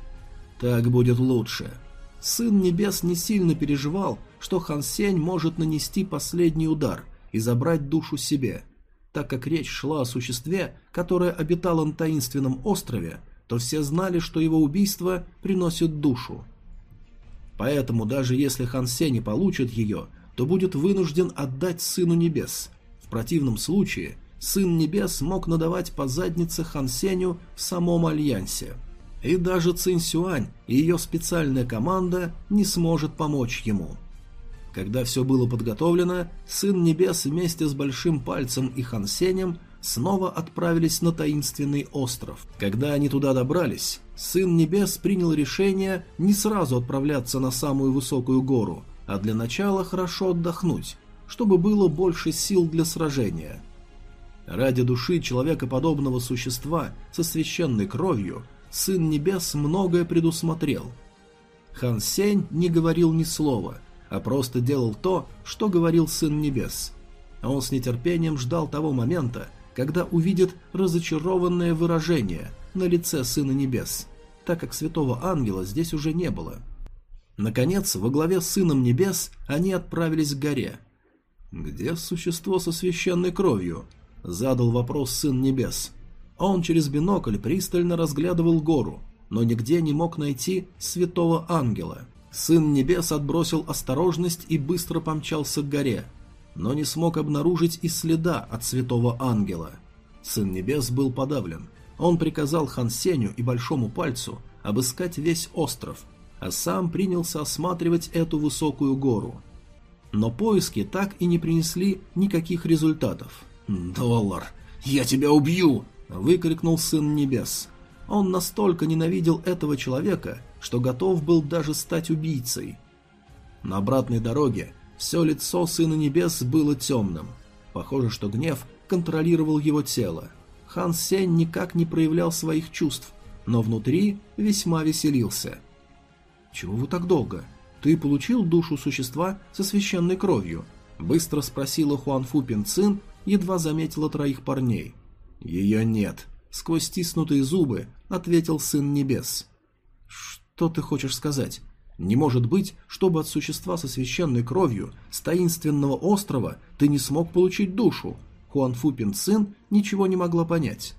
«Так будет лучше». Сын Небес не сильно переживал, что хан Сень может нанести последний удар и забрать душу себе. Так как речь шла о существе, которое обитало на таинственном острове, то все знали, что его убийство приносит душу. Поэтому даже если Хан Сень получит ее, то будет вынужден отдать Сыну Небес. В противном случае Сын Небес мог надавать по заднице Хан Сеню в самом Альянсе. И даже Цинь Сюань и ее специальная команда не сможет помочь ему. Когда все было подготовлено, Сын Небес вместе с Большим Пальцем и Хан Сенем снова отправились на таинственный остров. Когда они туда добрались, Сын Небес принял решение не сразу отправляться на самую высокую гору – а для начала хорошо отдохнуть, чтобы было больше сил для сражения. Ради души человекоподобного существа со священной кровью Сын Небес многое предусмотрел. Хан Сень не говорил ни слова, а просто делал то, что говорил Сын Небес. А он с нетерпением ждал того момента, когда увидит разочарованное выражение на лице Сына Небес, так как Святого Ангела здесь уже не было – Наконец, во главе с Сыном Небес они отправились к горе. «Где существо со священной кровью?» – задал вопрос Сын Небес. Он через бинокль пристально разглядывал гору, но нигде не мог найти святого ангела. Сын Небес отбросил осторожность и быстро помчался к горе, но не смог обнаружить и следа от святого ангела. Сын Небес был подавлен. Он приказал Хан Сеню и Большому Пальцу обыскать весь остров – а сам принялся осматривать эту высокую гору. Но поиски так и не принесли никаких результатов. «Доллар, я тебя убью!» – выкрикнул Сын Небес. Он настолько ненавидел этого человека, что готов был даже стать убийцей. На обратной дороге все лицо Сына Небес было темным. Похоже, что гнев контролировал его тело. Хан Сень никак не проявлял своих чувств, но внутри весьма веселился – «Чего вы так долго? Ты получил душу существа со священной кровью?» Быстро спросила Хуан Фу Пин Цин, едва заметила троих парней. «Ее нет», — сквозь стиснутые зубы ответил Сын Небес. «Что ты хочешь сказать? Не может быть, чтобы от существа со священной кровью с таинственного острова ты не смог получить душу?» Хуан Фу Пин Цин ничего не могла понять.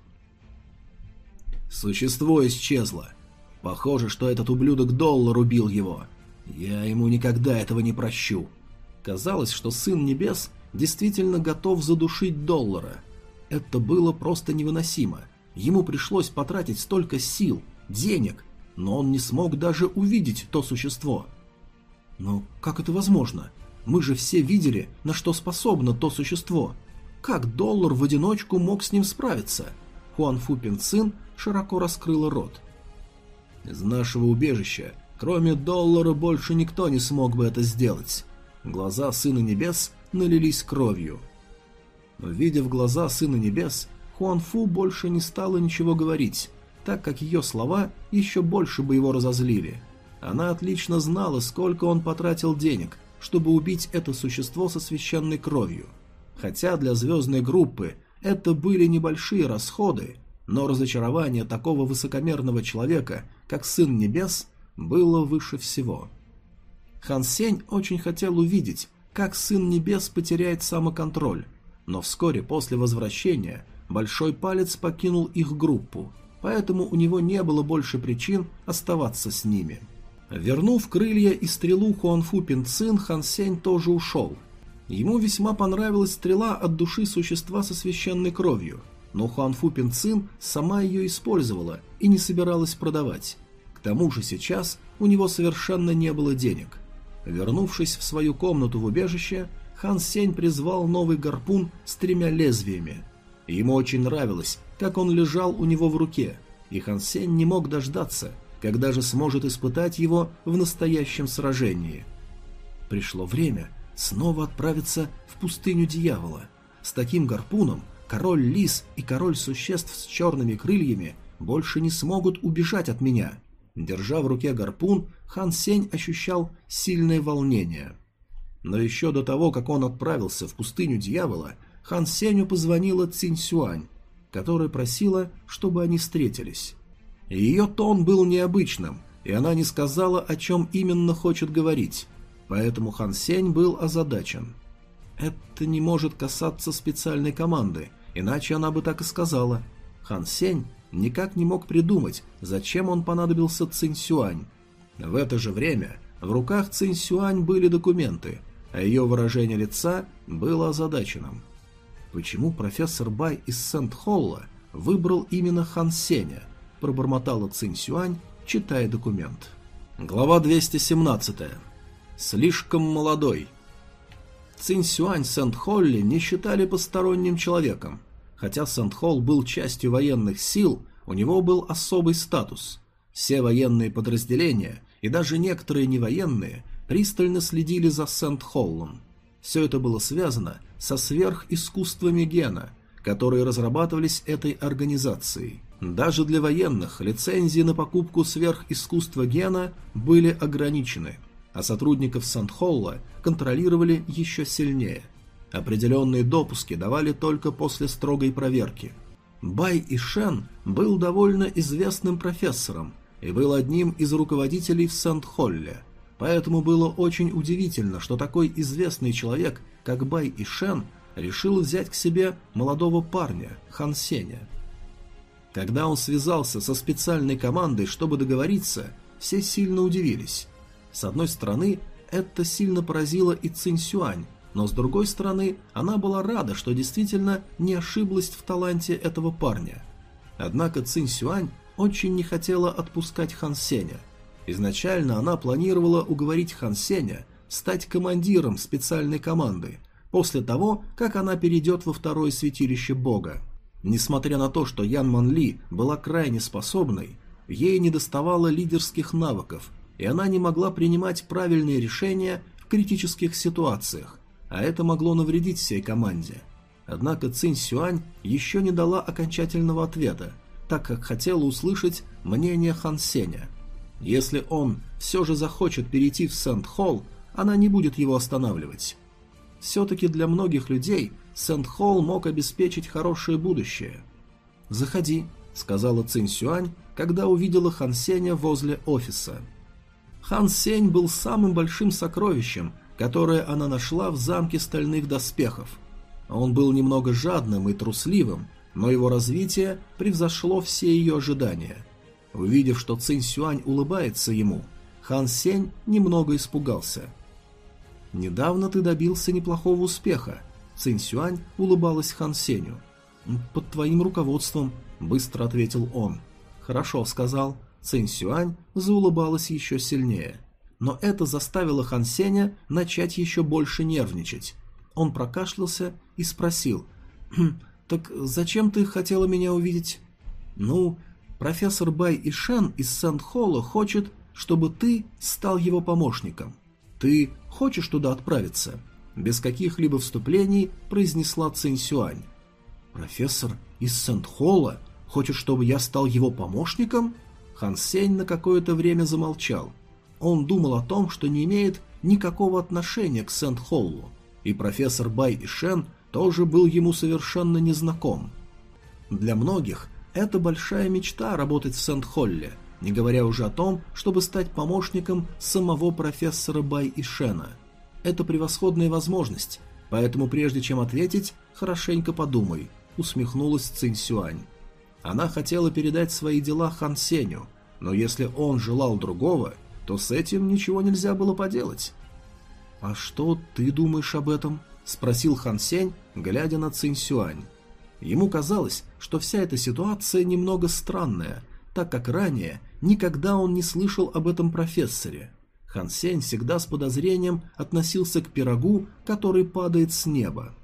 «Существо исчезло. Похоже, что этот ублюдок доллар убил его. Я ему никогда этого не прощу. Казалось, что Сын Небес действительно готов задушить доллара. Это было просто невыносимо. Ему пришлось потратить столько сил, денег, но он не смог даже увидеть то существо. Но как это возможно? Мы же все видели, на что способно то существо. Как доллар в одиночку мог с ним справиться? Хуан Фу Пин широко раскрыла рот. Из нашего убежища, кроме доллара, больше никто не смог бы это сделать. Глаза Сына Небес налились кровью. Видя в глаза Сына Небес, Хуан Фу больше не стала ничего говорить, так как ее слова еще больше бы его разозлили. Она отлично знала, сколько он потратил денег, чтобы убить это существо со священной кровью. Хотя для звездной группы это были небольшие расходы, но разочарование такого высокомерного человека, как Сын Небес, было выше всего. Хан Сень очень хотел увидеть, как Сын Небес потеряет самоконтроль, но вскоре после возвращения Большой Палец покинул их группу, поэтому у него не было больше причин оставаться с ними. Вернув крылья и стрелу Хуанфу Пинцин, Хан Сень тоже ушел. Ему весьма понравилась стрела от души существа со священной кровью – но Хуанфу Пинцин сама ее использовала и не собиралась продавать. К тому же сейчас у него совершенно не было денег. Вернувшись в свою комнату в убежище, Хан Сень призвал новый гарпун с тремя лезвиями. Ему очень нравилось, как он лежал у него в руке, и Хан Сень не мог дождаться, когда же сможет испытать его в настоящем сражении. Пришло время снова отправиться в пустыню дьявола. С таким гарпуном король лис и король существ с черными крыльями больше не смогут убежать от меня. Держа в руке гарпун, Хан Сень ощущал сильное волнение. Но еще до того, как он отправился в пустыню дьявола, Хан Сенью позвонила Цинь Сюань, которая просила, чтобы они встретились. Ее тон был необычным, и она не сказала, о чем именно хочет говорить, поэтому Хан Сень был озадачен. Это не может касаться специальной команды, иначе она бы так и сказала. Хан Сень никак не мог придумать, зачем он понадобился Цинь Сюань. В это же время в руках Цинь Сюань были документы, а ее выражение лица было озадаченным. Почему профессор Бай из Сент-Холла выбрал именно Хан Сеня – пробормотала Цинь Сюань, читая документ. Глава 217. Слишком молодой. Цинь Сюань Сент-Холли не считали посторонним человеком. Хотя Сент-Холл был частью военных сил, у него был особый статус. Все военные подразделения и даже некоторые невоенные пристально следили за Сент-Холлом. Все это было связано со сверхискусствами гена, которые разрабатывались этой организацией. Даже для военных лицензии на покупку сверхискусства гена были ограничены, а сотрудников Сандхолла контролировали еще сильнее. Определенные допуски давали только после строгой проверки. Бай Ишен был довольно известным профессором и был одним из руководителей в Сандхолле, поэтому было очень удивительно, что такой известный человек, как Бай Ишен, решил взять к себе молодого парня, Хан Сеня – когда он связался со специальной командой, чтобы договориться, все сильно удивились. С одной стороны, это сильно поразило и Цинь Сюань, но с другой стороны, она была рада, что действительно не ошиблась в таланте этого парня. Однако Цинь Сюань очень не хотела отпускать Хан Сеня. Изначально она планировала уговорить Хан Сеня стать командиром специальной команды, после того, как она перейдет во второе святилище бога. Несмотря на то, что Ян Ман Ли была крайне способной, ей недоставало лидерских навыков, и она не могла принимать правильные решения в критических ситуациях, а это могло навредить всей команде. Однако Цинь Сюань еще не дала окончательного ответа, так как хотела услышать мнение Хан Сеня. Если он все же захочет перейти в Сент-Холл, она не будет его останавливать. Все-таки для многих людей Сент-Холл мог обеспечить хорошее будущее. «Заходи», — сказала Цинь Сюань, когда увидела Хан Сеня возле офиса. Хан Сень был самым большим сокровищем, которое она нашла в замке стальных доспехов. Он был немного жадным и трусливым, но его развитие превзошло все ее ожидания. Увидев, что Цинь Сюань улыбается ему, Хан Сень немного испугался. «Недавно ты добился неплохого успеха», Цинь Сюань улыбалась Хан Сеню. «Под твоим руководством», — быстро ответил он. «Хорошо», — сказал. Цинь Сюань заулыбалась еще сильнее. Но это заставило Хан Сеня начать еще больше нервничать. Он прокашлялся и спросил. «Хм, «Так зачем ты хотела меня увидеть?» «Ну, профессор Бай Ишен из Сент-Холла хочет, чтобы ты стал его помощником. Ты хочешь туда отправиться?» без каких-либо вступлений произнесла Цинь Сюань. «Профессор из Сент-Холла хочет, чтобы я стал его помощником?» Хан Сень на какое-то время замолчал. Он думал о том, что не имеет никакого отношения к Сент-Холлу, и профессор Бай Ишен тоже был ему совершенно незнаком. Для многих это большая мечта работать в Сент-Холле, не говоря уже о том, чтобы стать помощником самого профессора Бай Ишена – это превосходная возможность, поэтому прежде чем ответить, хорошенько подумай», — усмехнулась Цинь Сюань. Она хотела передать свои дела Хан Сеню, но если он желал другого, то с этим ничего нельзя было поделать. «А что ты думаешь об этом?» — спросил Хан Сень, глядя на Цинь Сюань. Ему казалось, что вся эта ситуация немного странная, так как ранее никогда он не слышал об этом профессоре. Хан Сень всегда с подозрением относился к пирогу, который падает с неба.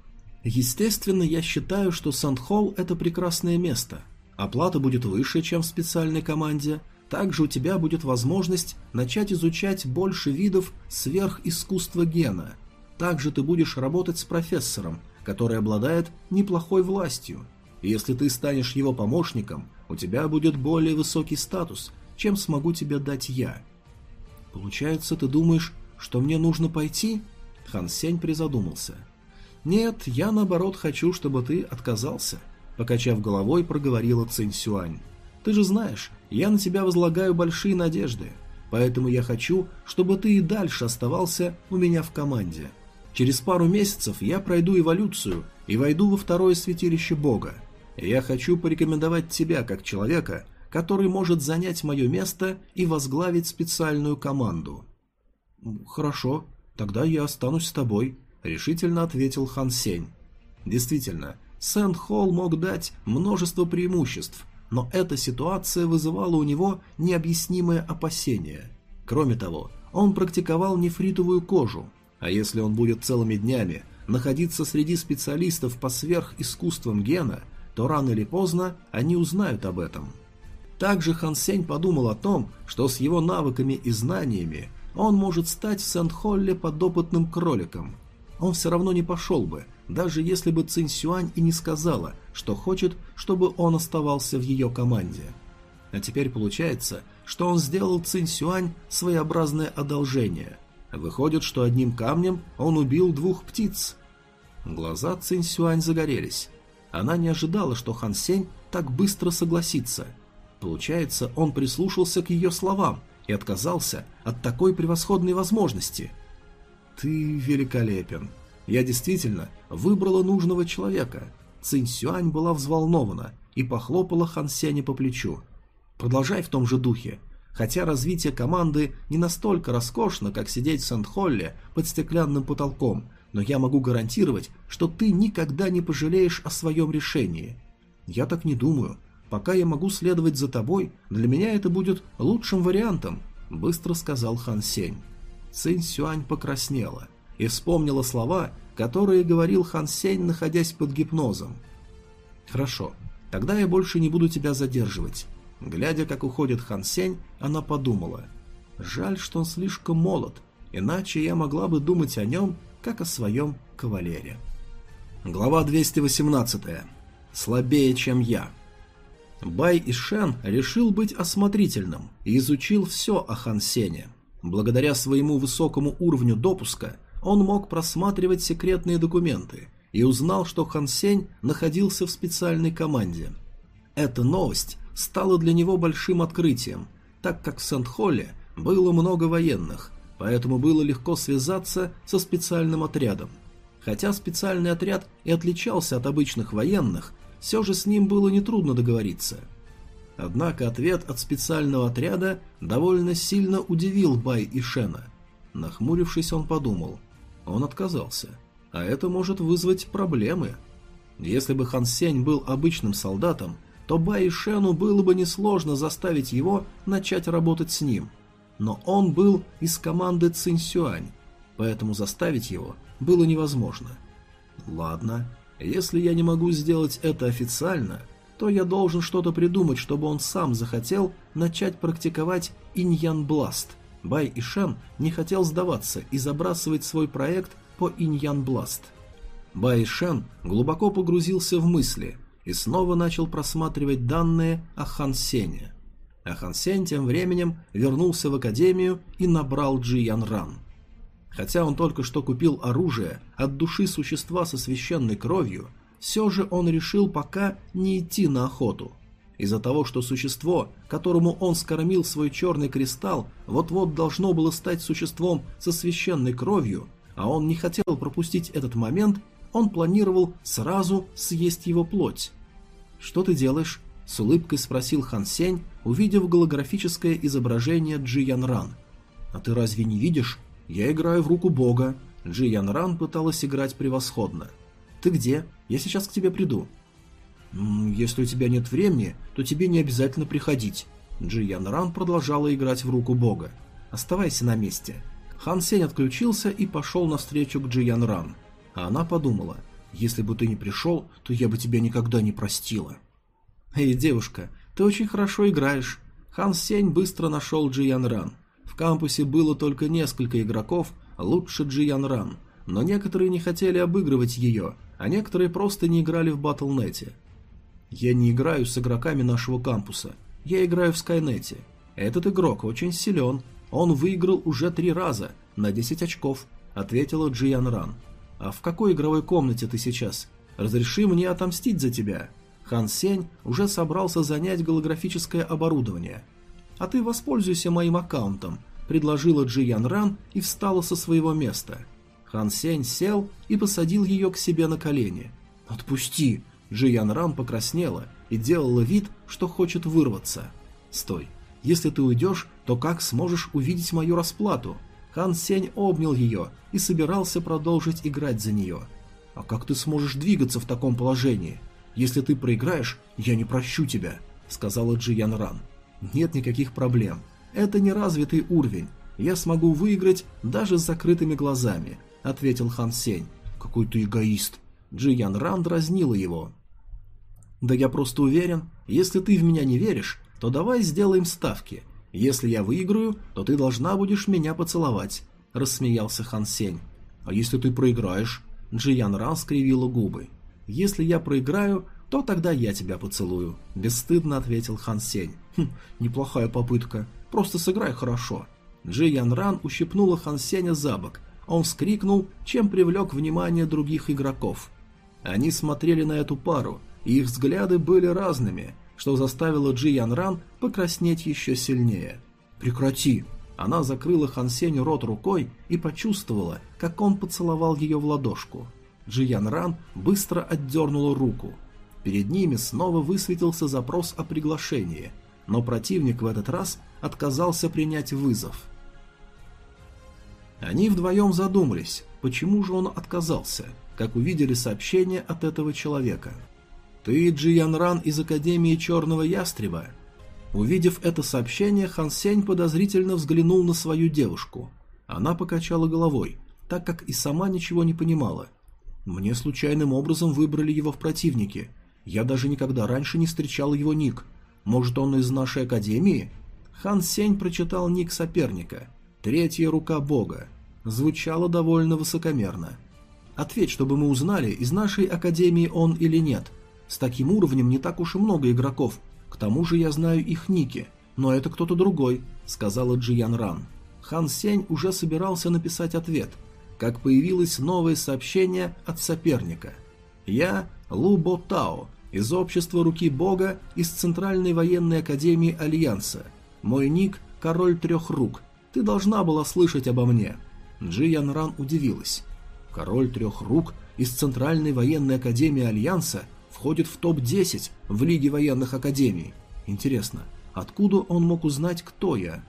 Естественно, я считаю, что Сандхолл – это прекрасное место. Оплата будет выше, чем в специальной команде. Также у тебя будет возможность начать изучать больше видов сверхискусства гена. Также ты будешь работать с профессором, который обладает неплохой властью. И если ты станешь его помощником, у тебя будет более высокий статус, чем смогу тебе дать я. Получается, ты думаешь, что мне нужно пойти? Хан Сень призадумался. Нет, я наоборот хочу, чтобы ты отказался. Покачав головой, проговорила Цинь Сюань. Ты же знаешь, я на тебя возлагаю большие надежды, поэтому я хочу, чтобы ты и дальше оставался у меня в команде. Через пару месяцев я пройду эволюцию и войду во второе святилище Бога. Я хочу порекомендовать тебя как человека, который может занять мое место и возглавить специальную команду. Хорошо, тогда я останусь с тобой, решительно ответил Хан Сень. Действительно, Сент Холл мог дать множество преимуществ, но эта ситуация вызывала у него необъяснимое опасение. Кроме того, он практиковал нефритовую кожу, а если он будет целыми днями находиться среди специалистов по сверхискусствам гена, то рано или поздно они узнают об этом. Также Хан Сень подумал о том, что с его навыками и знаниями он может стать в Сент-Холле подопытным кроликом. Он все равно не пошел бы, даже если бы Цинь Сюань и не сказала, что хочет, чтобы он оставался в ее команде. А теперь получается, что он сделал Цинь Сюань своеобразное одолжение. Выходит, что одним камнем он убил двух птиц. Глаза Цинь Сюань загорелись. Она не ожидала, что Хан Сень так быстро согласится. Получается, он прислушался к ее словам и отказался от такой превосходной возможности. «Ты великолепен. Я действительно выбрала нужного человека». Цинь Сюань была взволнована и похлопала Хан Сеня по плечу. «Продолжай в том же духе. Хотя развитие команды не настолько роскошно, как сидеть в Сент-Холле под стеклянным потолком, но я могу гарантировать, что ты никогда не пожалеешь о своем решении. Я так не думаю. Пока я могу следовать за тобой, для меня это будет лучшим вариантом, быстро сказал Хан Сень. Цинь Сюань покраснела и вспомнила слова, которые говорил Хан Сень, находясь под гипнозом. Хорошо, тогда я больше не буду тебя задерживать. Глядя, как уходит Хан Сень, она подумала. Жаль, что он слишком молод, иначе я могла бы думать о нем как о своем кавалере. Глава 218. Слабее, чем я. Бай Ишен решил быть осмотрительным и изучил все о Хан Сене. Благодаря своему высокому уровню допуска он мог просматривать секретные документы и узнал, что Хан Сень находился в специальной команде. Эта новость стала для него большим открытием, так как в Сент-Холле было много военных, поэтому было легко связаться со специальным отрядом. Хотя специальный отряд и отличался от обычных военных, все же с ним было нетрудно договориться. Однако ответ от специального отряда довольно сильно удивил Бай и Шена. Нахмурившись, он подумал. Он отказался. А это может вызвать проблемы. Если бы Хан Сень был обычным солдатом, то Бай Шену было бы несложно заставить его начать работать с ним – но он был из команды Цинсюань, поэтому заставить его было невозможно. Ладно, если я не могу сделать это официально, то я должен что-то придумать, чтобы он сам захотел начать практиковать Иньян Бласт. Бай Ишен не хотел сдаваться и забрасывать свой проект по Иньян Бласт. Бай Ишен глубоко погрузился в мысли и снова начал просматривать данные о Хан Сене. А Хан Сень тем временем вернулся в академию и набрал Джи Ян Ран. Хотя он только что купил оружие от души существа со священной кровью, все же он решил пока не идти на охоту. Из-за того, что существо, которому он скормил свой черный кристалл, вот-вот должно было стать существом со священной кровью, а он не хотел пропустить этот момент, он планировал сразу съесть его плоть. «Что ты делаешь?» – с улыбкой спросил Хан Сень, увидев голографическое изображение Джи Ян Ран. «А ты разве не видишь? Я играю в руку бога». Джи Ян Ран пыталась играть превосходно. «Ты где? Я сейчас к тебе приду». «Если у тебя нет времени, то тебе не обязательно приходить». Джи Ян Ран продолжала играть в руку бога. Оставайся на месте. Хан Сень отключился и пошел навстречу к Джи Ян Ран. А она подумала, если бы ты не пришел, то я бы тебя никогда не простила. Эй, девушка, ты очень хорошо играешь. Хан Сень быстро нашел Джи Ян Ран. В кампусе было только несколько игроков лучше Джи Ян Ран, но некоторые не хотели обыгрывать ее, а некоторые просто не играли в Батлнете. Я не играю с игроками нашего кампуса, я играю в Скайнете. Этот игрок очень силен, он выиграл уже три раза, на 10 очков, ответила Джи Ян Ран. А в какой игровой комнате ты сейчас? Разреши мне отомстить за тебя. Хан Сень уже собрался занять голографическое оборудование. А ты воспользуйся моим аккаунтом, предложила Джи Ян Ран и встала со своего места. Хан Сень сел и посадил ее к себе на колени. «Отпусти!» Джи Ян Ран покраснела и делала вид, что хочет вырваться. «Стой! Если ты уйдешь, то как сможешь увидеть мою расплату?» Хан Сень обнял ее и собирался продолжить играть за нее. «А как ты сможешь двигаться в таком положении? Если ты проиграешь, я не прощу тебя», — сказала Джи Ян Ран. «Нет никаких проблем. Это не развитый уровень. Я смогу выиграть даже с закрытыми глазами», — ответил Хан Сень. «Какой ты эгоист!» Джи Ян Ран дразнила его. «Да я просто уверен, если ты в меня не веришь, то давай сделаем ставки. Если я выиграю, то ты должна будешь меня поцеловать», — рассмеялся Хан Сень. «А если ты проиграешь?» Джи Ян Ран скривила губы. «Если я проиграю, то тогда я тебя поцелую», — бесстыдно ответил Хан Сень. «Хм, неплохая попытка. Просто сыграй хорошо». Джи Ян Ран ущипнула Хан Сеня за бок. Он вскрикнул, чем привлек внимание других игроков. Они смотрели на эту пару, и их взгляды были разными, что заставило Джи Ян Ран покраснеть еще сильнее. «Прекрати!» Она закрыла Хан Сеню рот рукой и почувствовала, как он поцеловал ее в ладошку. Джи Ян Ран быстро отдернула руку. Перед ними снова высветился запрос о приглашении, но противник в этот раз отказался принять вызов. Они вдвоем задумались, почему же он отказался, как увидели сообщение от этого человека. «Ты Джиян Ран из Академии Черного Ястреба?» Увидев это сообщение, Хан Сень подозрительно взглянул на свою девушку. Она покачала головой, так как и сама ничего не понимала. «Мне случайным образом выбрали его в противники. Я даже никогда раньше не встречал его ник. Может, он из нашей Академии?» Хан Сень прочитал ник соперника. «Третья рука Бога». Звучало довольно высокомерно. «Ответь, чтобы мы узнали, из нашей Академии он или нет. С таким уровнем не так уж и много игроков, к тому же я знаю их ники, но это кто-то другой», — сказала Джиян Ран. Хан Сень уже собирался написать ответ, как появилось новое сообщение от соперника. «Я Лу Бо Тао, из Общества Руки Бога из Центральной военной академии Альянса. Мой ник – Король Трех Рук. Ты должна была слышать обо мне». Джи Ран удивилась. «Король Трех Рук из Центральной военной академии Альянса входит в топ-10 в Лиге военных академий. Интересно, откуда он мог узнать, кто я?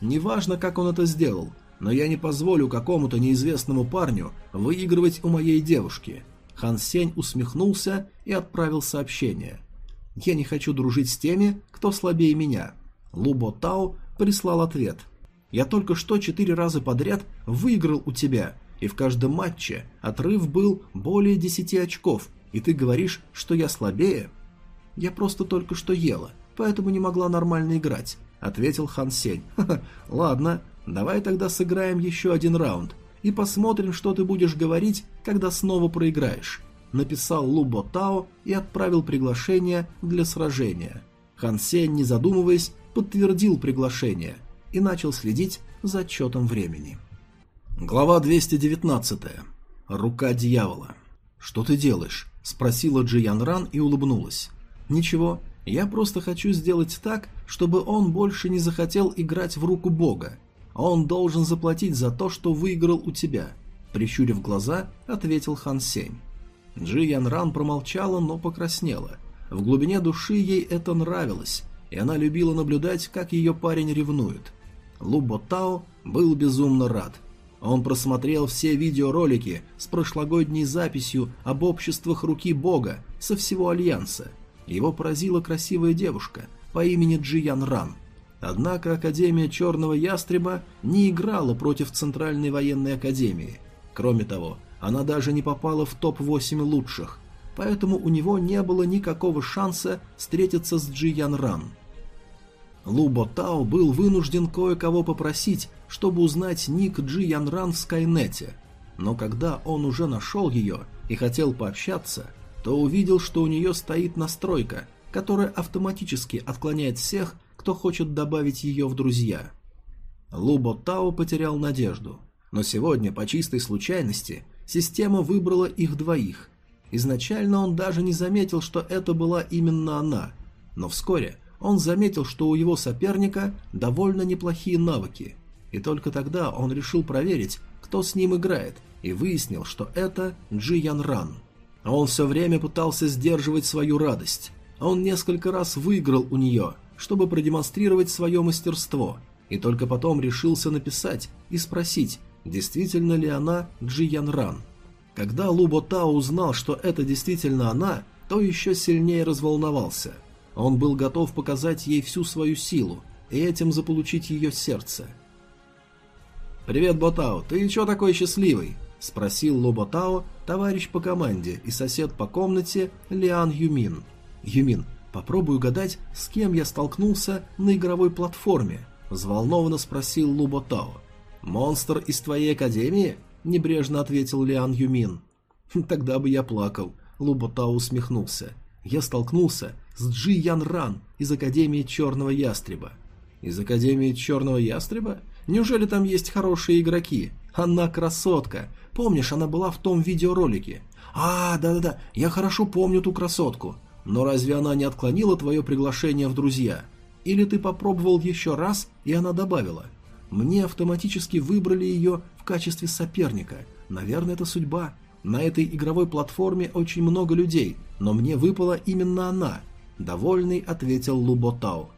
Неважно, как он это сделал, но я не позволю какому-то неизвестному парню выигрывать у моей девушки. Хан Сень усмехнулся и отправил сообщение. «Я не хочу дружить с теми, кто слабее меня». Лубо Тао прислал ответ. «Я только что четыре раза подряд выиграл у тебя, и в каждом матче отрыв был более десяти очков, и ты говоришь, что я слабее?» «Я просто только что ела, поэтому не могла нормально играть», — ответил Хан Сень. «Ха -ха, ладно, давай тогда сыграем еще один раунд, и посмотрим, что ты будешь говорить, когда снова проиграешь», — написал Лубо Тао и отправил приглашение для сражения. Хан Сень, не задумываясь, подтвердил приглашение и начал следить за отчетом времени. Глава 219. Рука дьявола. «Что ты делаешь?» – спросила Джиян Ран и улыбнулась. «Ничего, я просто хочу сделать так, чтобы он больше не захотел играть в руку Бога. Он должен заплатить за то, что выиграл у тебя», – прищурив глаза, ответил Хан Сень. Джиян Ран промолчала, но покраснела. В глубине души ей это нравилось, и она любила наблюдать, как ее парень ревнует. Лубо Тао был безумно рад – он просмотрел все видеоролики с прошлогодней записью об обществах руки бога со всего Альянса. Его поразила красивая девушка по имени Джиян Ран. Однако Академия Черного Ястреба не играла против Центральной военной академии. Кроме того, она даже не попала в топ-8 лучших, поэтому у него не было никакого шанса встретиться с Джи Ян Ран. Лу Тао был вынужден кое-кого попросить, чтобы узнать ник Джи Ян Ран в Скайнете, но когда он уже нашел ее и хотел пообщаться, то увидел, что у нее стоит настройка, которая автоматически отклоняет всех, кто хочет добавить ее в друзья. Лубо Тао потерял надежду, но сегодня по чистой случайности система выбрала их двоих. Изначально он даже не заметил, что это была именно она, но вскоре он заметил, что у его соперника довольно неплохие навыки, и только тогда он решил проверить, кто с ним играет, и выяснил, что это Джи Ян Ран. Он все время пытался сдерживать свою радость. Он несколько раз выиграл у нее, чтобы продемонстрировать свое мастерство, и только потом решился написать и спросить, действительно ли она Джиян Ран. Когда Лубо Тао узнал, что это действительно она, то еще сильнее разволновался. Он был готов показать ей всю свою силу и этим заполучить ее сердце. «Привет, Ботао, ты чего такой счастливый?» – спросил Лубо Тао, товарищ по команде и сосед по комнате Лиан Юмин. «Юмин, Попробую угадать, с кем я столкнулся на игровой платформе, взволнованно спросил Лубо Тао. Монстр из твоей академии? небрежно ответил Лиан Юмин. Тогда бы я плакал, Лубо Тао усмехнулся. Я столкнулся с Джи Ян Ран из Академии Черного Ястреба. Из Академии Черного Ястреба? Неужели там есть хорошие игроки? Она красотка. Помнишь, она была в том видеоролике? А, да-да-да, я хорошо помню ту красотку. Но разве она не отклонила твое приглашение в друзья? Или ты попробовал еще раз, и она добавила? Мне автоматически выбрали ее в качестве соперника. Наверное, это судьба. На этой игровой платформе очень много людей, но мне выпала именно она. Довольный ответил Луботао.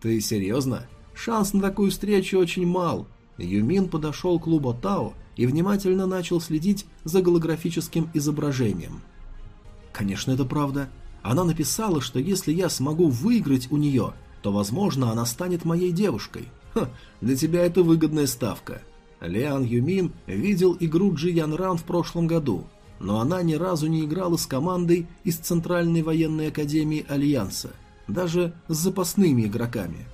Ты серьезно? Шанс на такую встречу очень мал. Юмин подошел к Луботао и внимательно начал следить за голографическим изображением. Конечно, это правда. Она написала, что если я смогу выиграть у нее, то, возможно, она станет моей девушкой. Ха, для тебя это выгодная ставка. Лиан Юмин видел игру Джи Ян Ран в прошлом году, но она ни разу не играла с командой из Центральной военной академии Альянса, даже с запасными игроками.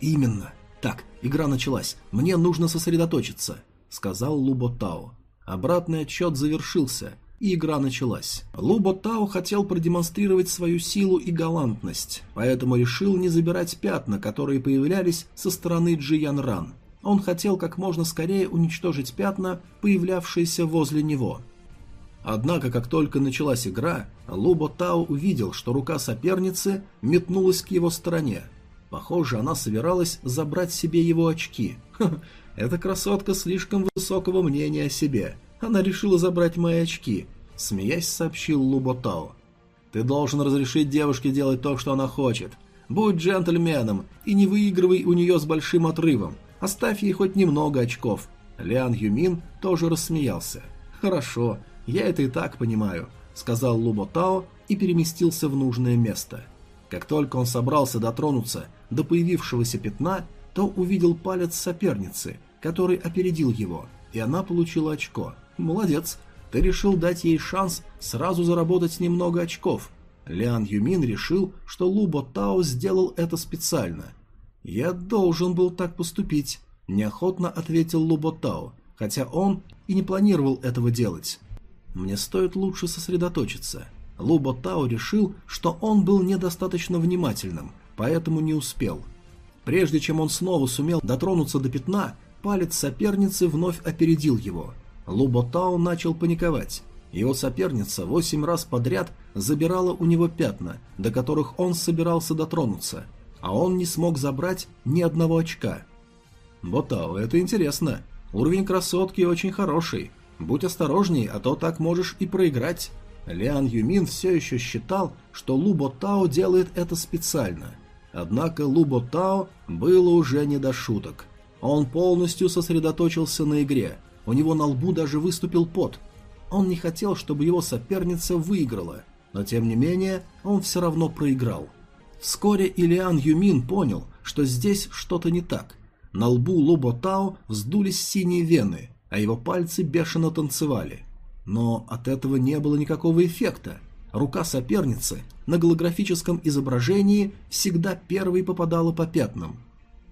Именно. Так, игра началась. Мне нужно сосредоточиться, сказал Лубо Тао. Обратный отсчет завершился, и игра началась. Лубо Тао хотел продемонстрировать свою силу и галантность, поэтому решил не забирать пятна, которые появлялись со стороны Джиян Ран. Он хотел как можно скорее уничтожить пятна, появлявшиеся возле него. Однако, как только началась игра, Лубо Тао увидел, что рука соперницы метнулась к его стороне. Похоже, она собиралась забрать себе его очки. Ха, эта красотка слишком высокого мнения о себе – она решила забрать мои очки, смеясь, сообщил Луботао. Ты должен разрешить девушке делать то, что она хочет. Будь джентльменом и не выигрывай у нее с большим отрывом. Оставь ей хоть немного очков. Лян Юмин тоже рассмеялся. Хорошо, я это и так понимаю, сказал Луботао и переместился в нужное место. Как только он собрался дотронуться до появившегося пятна, то увидел палец соперницы, который опередил его, и она получила очко. Молодец. Ты решил дать ей шанс сразу заработать немного очков. Лян Юмин решил, что Лубо Тао сделал это специально. «Я должен был так поступить», – неохотно ответил Лубо Тао, хотя он и не планировал этого делать. «Мне стоит лучше сосредоточиться». Лубо Тао решил, что он был недостаточно внимательным, поэтому не успел. Прежде чем он снова сумел дотронуться до пятна, палец соперницы вновь опередил его – Луботао начал паниковать. Его соперница восемь раз подряд забирала у него пятна, до которых он собирался дотронуться, а он не смог забрать ни одного очка. «Ботао, это интересно. Уровень красотки очень хороший. Будь осторожней, а то так можешь и проиграть». Лиан Юмин все еще считал, что Лу Ботао делает это специально. Однако Лу Ботао было уже не до шуток. Он полностью сосредоточился на игре – у него на лбу даже выступил пот. Он не хотел, чтобы его соперница выиграла, но тем не менее он все равно проиграл. Вскоре Илиан Юмин понял, что здесь что-то не так. На лбу Лобо Тао вздулись синие вены, а его пальцы бешено танцевали. Но от этого не было никакого эффекта. Рука соперницы на голографическом изображении всегда первой попадала по пятнам.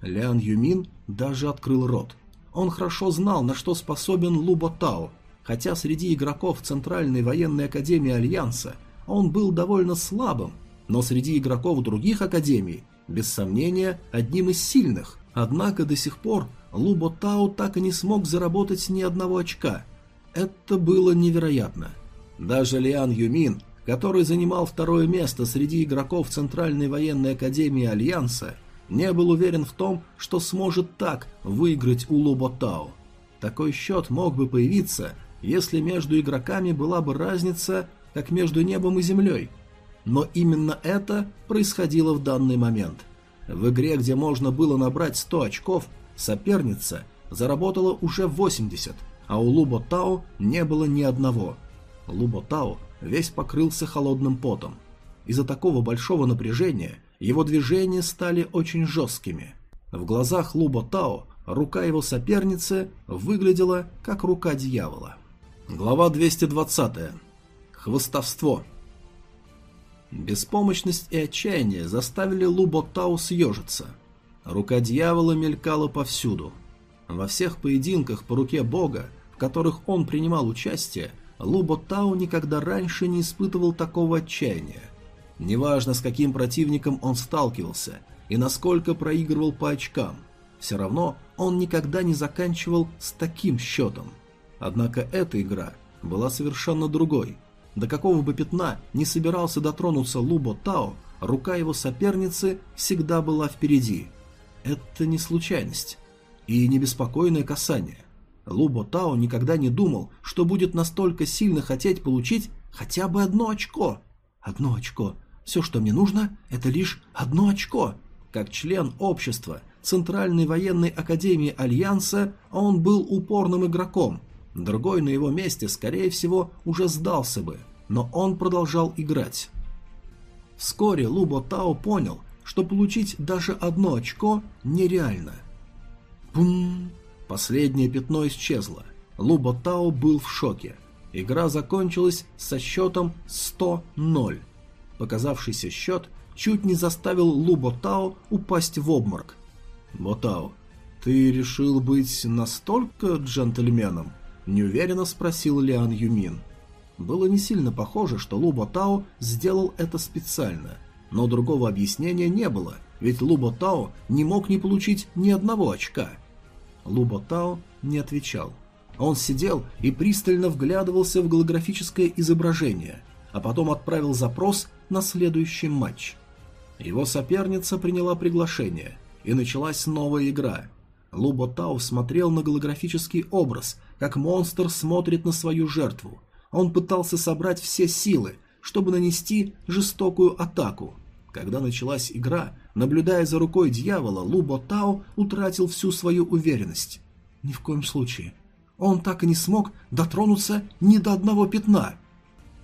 Лян Юмин даже открыл рот. Он хорошо знал, на что способен Лубо Тао, хотя среди игроков Центральной военной академии Альянса он был довольно слабым, но среди игроков других академий, без сомнения, одним из сильных. Однако до сих пор Лубо Тао так и не смог заработать ни одного очка. Это было невероятно. Даже Лиан Юмин, который занимал второе место среди игроков Центральной военной академии Альянса, не был уверен в том, что сможет так выиграть у Лубо Тао. Такой счет мог бы появиться, если между игроками была бы разница, как между небом и землей. Но именно это происходило в данный момент. В игре, где можно было набрать 100 очков, соперница заработала уже 80, а у Лубо Тао не было ни одного. Лубо Тао весь покрылся холодным потом. Из-за такого большого напряжения его движения стали очень жесткими. В глазах Лубо Тао рука его соперницы выглядела как рука дьявола. Глава 220. Хвостовство. Беспомощность и отчаяние заставили Лубо Тау съежиться. Рука дьявола мелькала повсюду. Во всех поединках по руке бога, в которых он принимал участие, Лубо Тау никогда раньше не испытывал такого отчаяния. Неважно, с каким противником он сталкивался и насколько проигрывал по очкам, все равно он никогда не заканчивал с таким счетом. Однако эта игра была совершенно другой – до какого бы пятна не собирался дотронуться Лубо Тао, рука его соперницы всегда была впереди. Это не случайность. И не беспокойное касание. Лубо Тао никогда не думал, что будет настолько сильно хотеть получить хотя бы одно очко. Одно очко. Все, что мне нужно, это лишь одно очко. Как член общества Центральной военной академии Альянса он был упорным игроком, Другой на его месте, скорее всего, уже сдался бы, но он продолжал играть. Вскоре Лубо Тао понял, что получить даже одно очко нереально. Пум! Последнее пятно исчезло. Лубо Тао был в шоке. Игра закончилась со счетом 100-0. Показавшийся счет чуть не заставил Лубо Тао упасть в обморок. «Ботао, ты решил быть настолько джентльменом?» Неуверенно спросил Лиан Юмин. Было не сильно похоже, что Лубо Тао сделал это специально. Но другого объяснения не было, ведь Лубо Тао не мог не получить ни одного очка. Лубо Тао не отвечал. Он сидел и пристально вглядывался в голографическое изображение, а потом отправил запрос на следующий матч. Его соперница приняла приглашение, и началась новая игра. Лубо Тао смотрел на голографический образ, как монстр смотрит на свою жертву. Он пытался собрать все силы, чтобы нанести жестокую атаку. Когда началась игра, наблюдая за рукой дьявола, Лубо Тао утратил всю свою уверенность. Ни в коем случае. Он так и не смог дотронуться ни до одного пятна.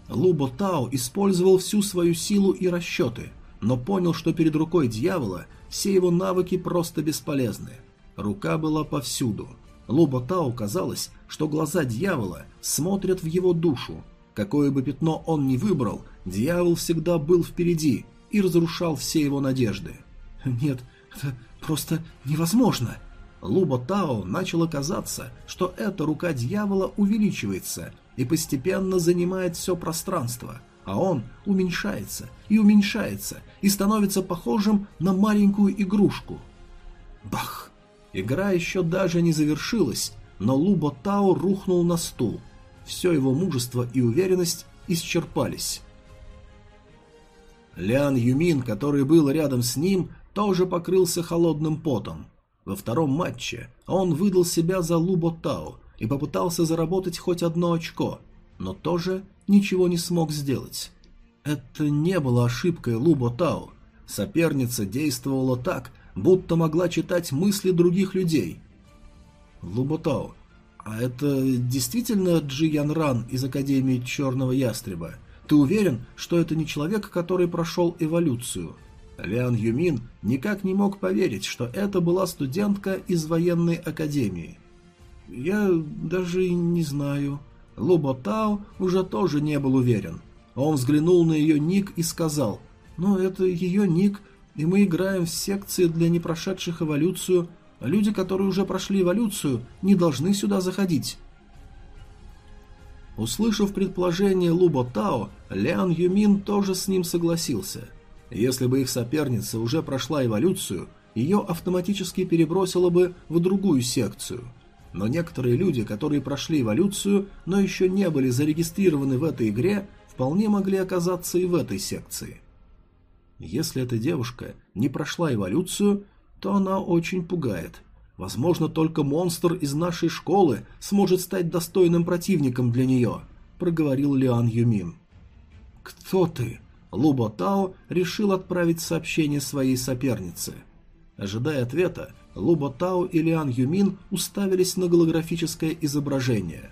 Лубо Тао использовал всю свою силу и расчеты, но понял, что перед рукой дьявола все его навыки просто бесполезны. Рука была повсюду – Лоба Тао казалось, что глаза дьявола смотрят в его душу. Какое бы пятно он ни выбрал, дьявол всегда был впереди и разрушал все его надежды. Нет, это просто невозможно. Луба Тао начало казаться, что эта рука дьявола увеличивается и постепенно занимает все пространство, а он уменьшается и уменьшается и становится похожим на маленькую игрушку. Бах! Игра еще даже не завершилась, но Лубо Тао рухнул на стул. Все его мужество и уверенность исчерпались. Лян Юмин, который был рядом с ним, тоже покрылся холодным потом. Во втором матче он выдал себя за Лубо Тао и попытался заработать хоть одно очко, но тоже ничего не смог сделать. Это не было ошибкой Лубо Тао. Соперница действовала так, будто могла читать мысли других людей. Луботао, а это действительно Джи Ян Ран из Академии Черного Ястреба? Ты уверен, что это не человек, который прошел эволюцию? Лян Юмин никак не мог поверить, что это была студентка из военной академии. «Я даже не знаю». Лубо Тао уже тоже не был уверен. Он взглянул на ее ник и сказал, «Ну, это ее ник, и мы играем в секции для непрошедших эволюцию, люди, которые уже прошли эволюцию, не должны сюда заходить». Услышав предположение Лубо Тао, Лян Юмин тоже с ним согласился. Если бы их соперница уже прошла эволюцию, ее автоматически перебросило бы в другую секцию. Но некоторые люди, которые прошли эволюцию, но еще не были зарегистрированы в этой игре, вполне могли оказаться и в этой секции. Если эта девушка не прошла эволюцию, то она очень пугает. Возможно, только монстр из нашей школы сможет стать достойным противником для нее, проговорил Лиан Юмин. Кто ты? Лубо Тао решил отправить сообщение своей сопернице. Ожидая ответа, Лубо Тао и Лиан Юмин уставились на голографическое изображение.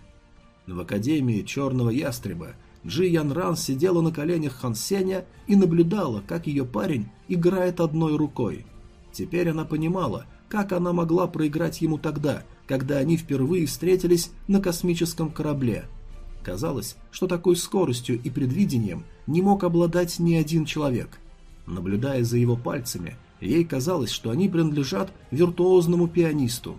В Академии Черного Ястреба Джи Ян Ран сидела на коленях Хан Сеня и наблюдала, как ее парень играет одной рукой. Теперь она понимала, как она могла проиграть ему тогда, когда они впервые встретились на космическом корабле. Казалось, что такой скоростью и предвидением не мог обладать ни один человек. Наблюдая за его пальцами, ей казалось, что они принадлежат виртуозному пианисту.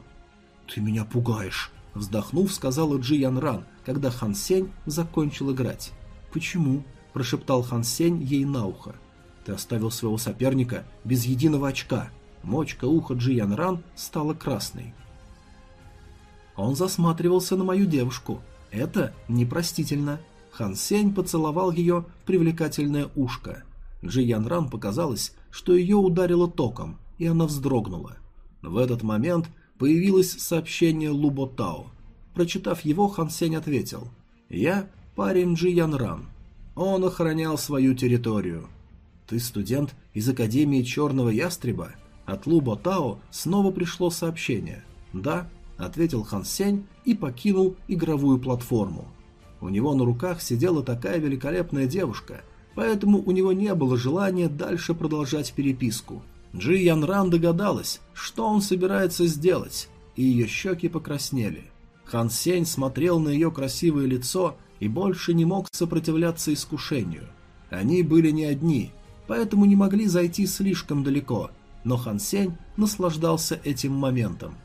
«Ты меня пугаешь», — вздохнув, сказала Джи Ян Ран, когда Хан Сень закончил играть. «Почему?» – прошептал Хан Сень ей на ухо. «Ты оставил своего соперника без единого очка». Мочка уха Джи Ян Ран стала красной. Он засматривался на мою девушку. Это непростительно. Хан Сень поцеловал ее в привлекательное ушко. Джи Ян Ран показалось, что ее ударило током, и она вздрогнула. В этот момент появилось сообщение Лубо Тао. Прочитав его, Хан Сень ответил. «Я парень Джи Ян Ран. Он охранял свою территорию». «Ты студент из Академии Черного Ястреба?» От Лубо Тао снова пришло сообщение. «Да», — ответил Хан Сень и покинул игровую платформу. У него на руках сидела такая великолепная девушка, поэтому у него не было желания дальше продолжать переписку. Джи Ян Ран догадалась, что он собирается сделать, и ее щеки покраснели. Хан Сень смотрел на ее красивое лицо и больше не мог сопротивляться искушению. Они были не одни, поэтому не могли зайти слишком далеко, но Хан Сень наслаждался этим моментом.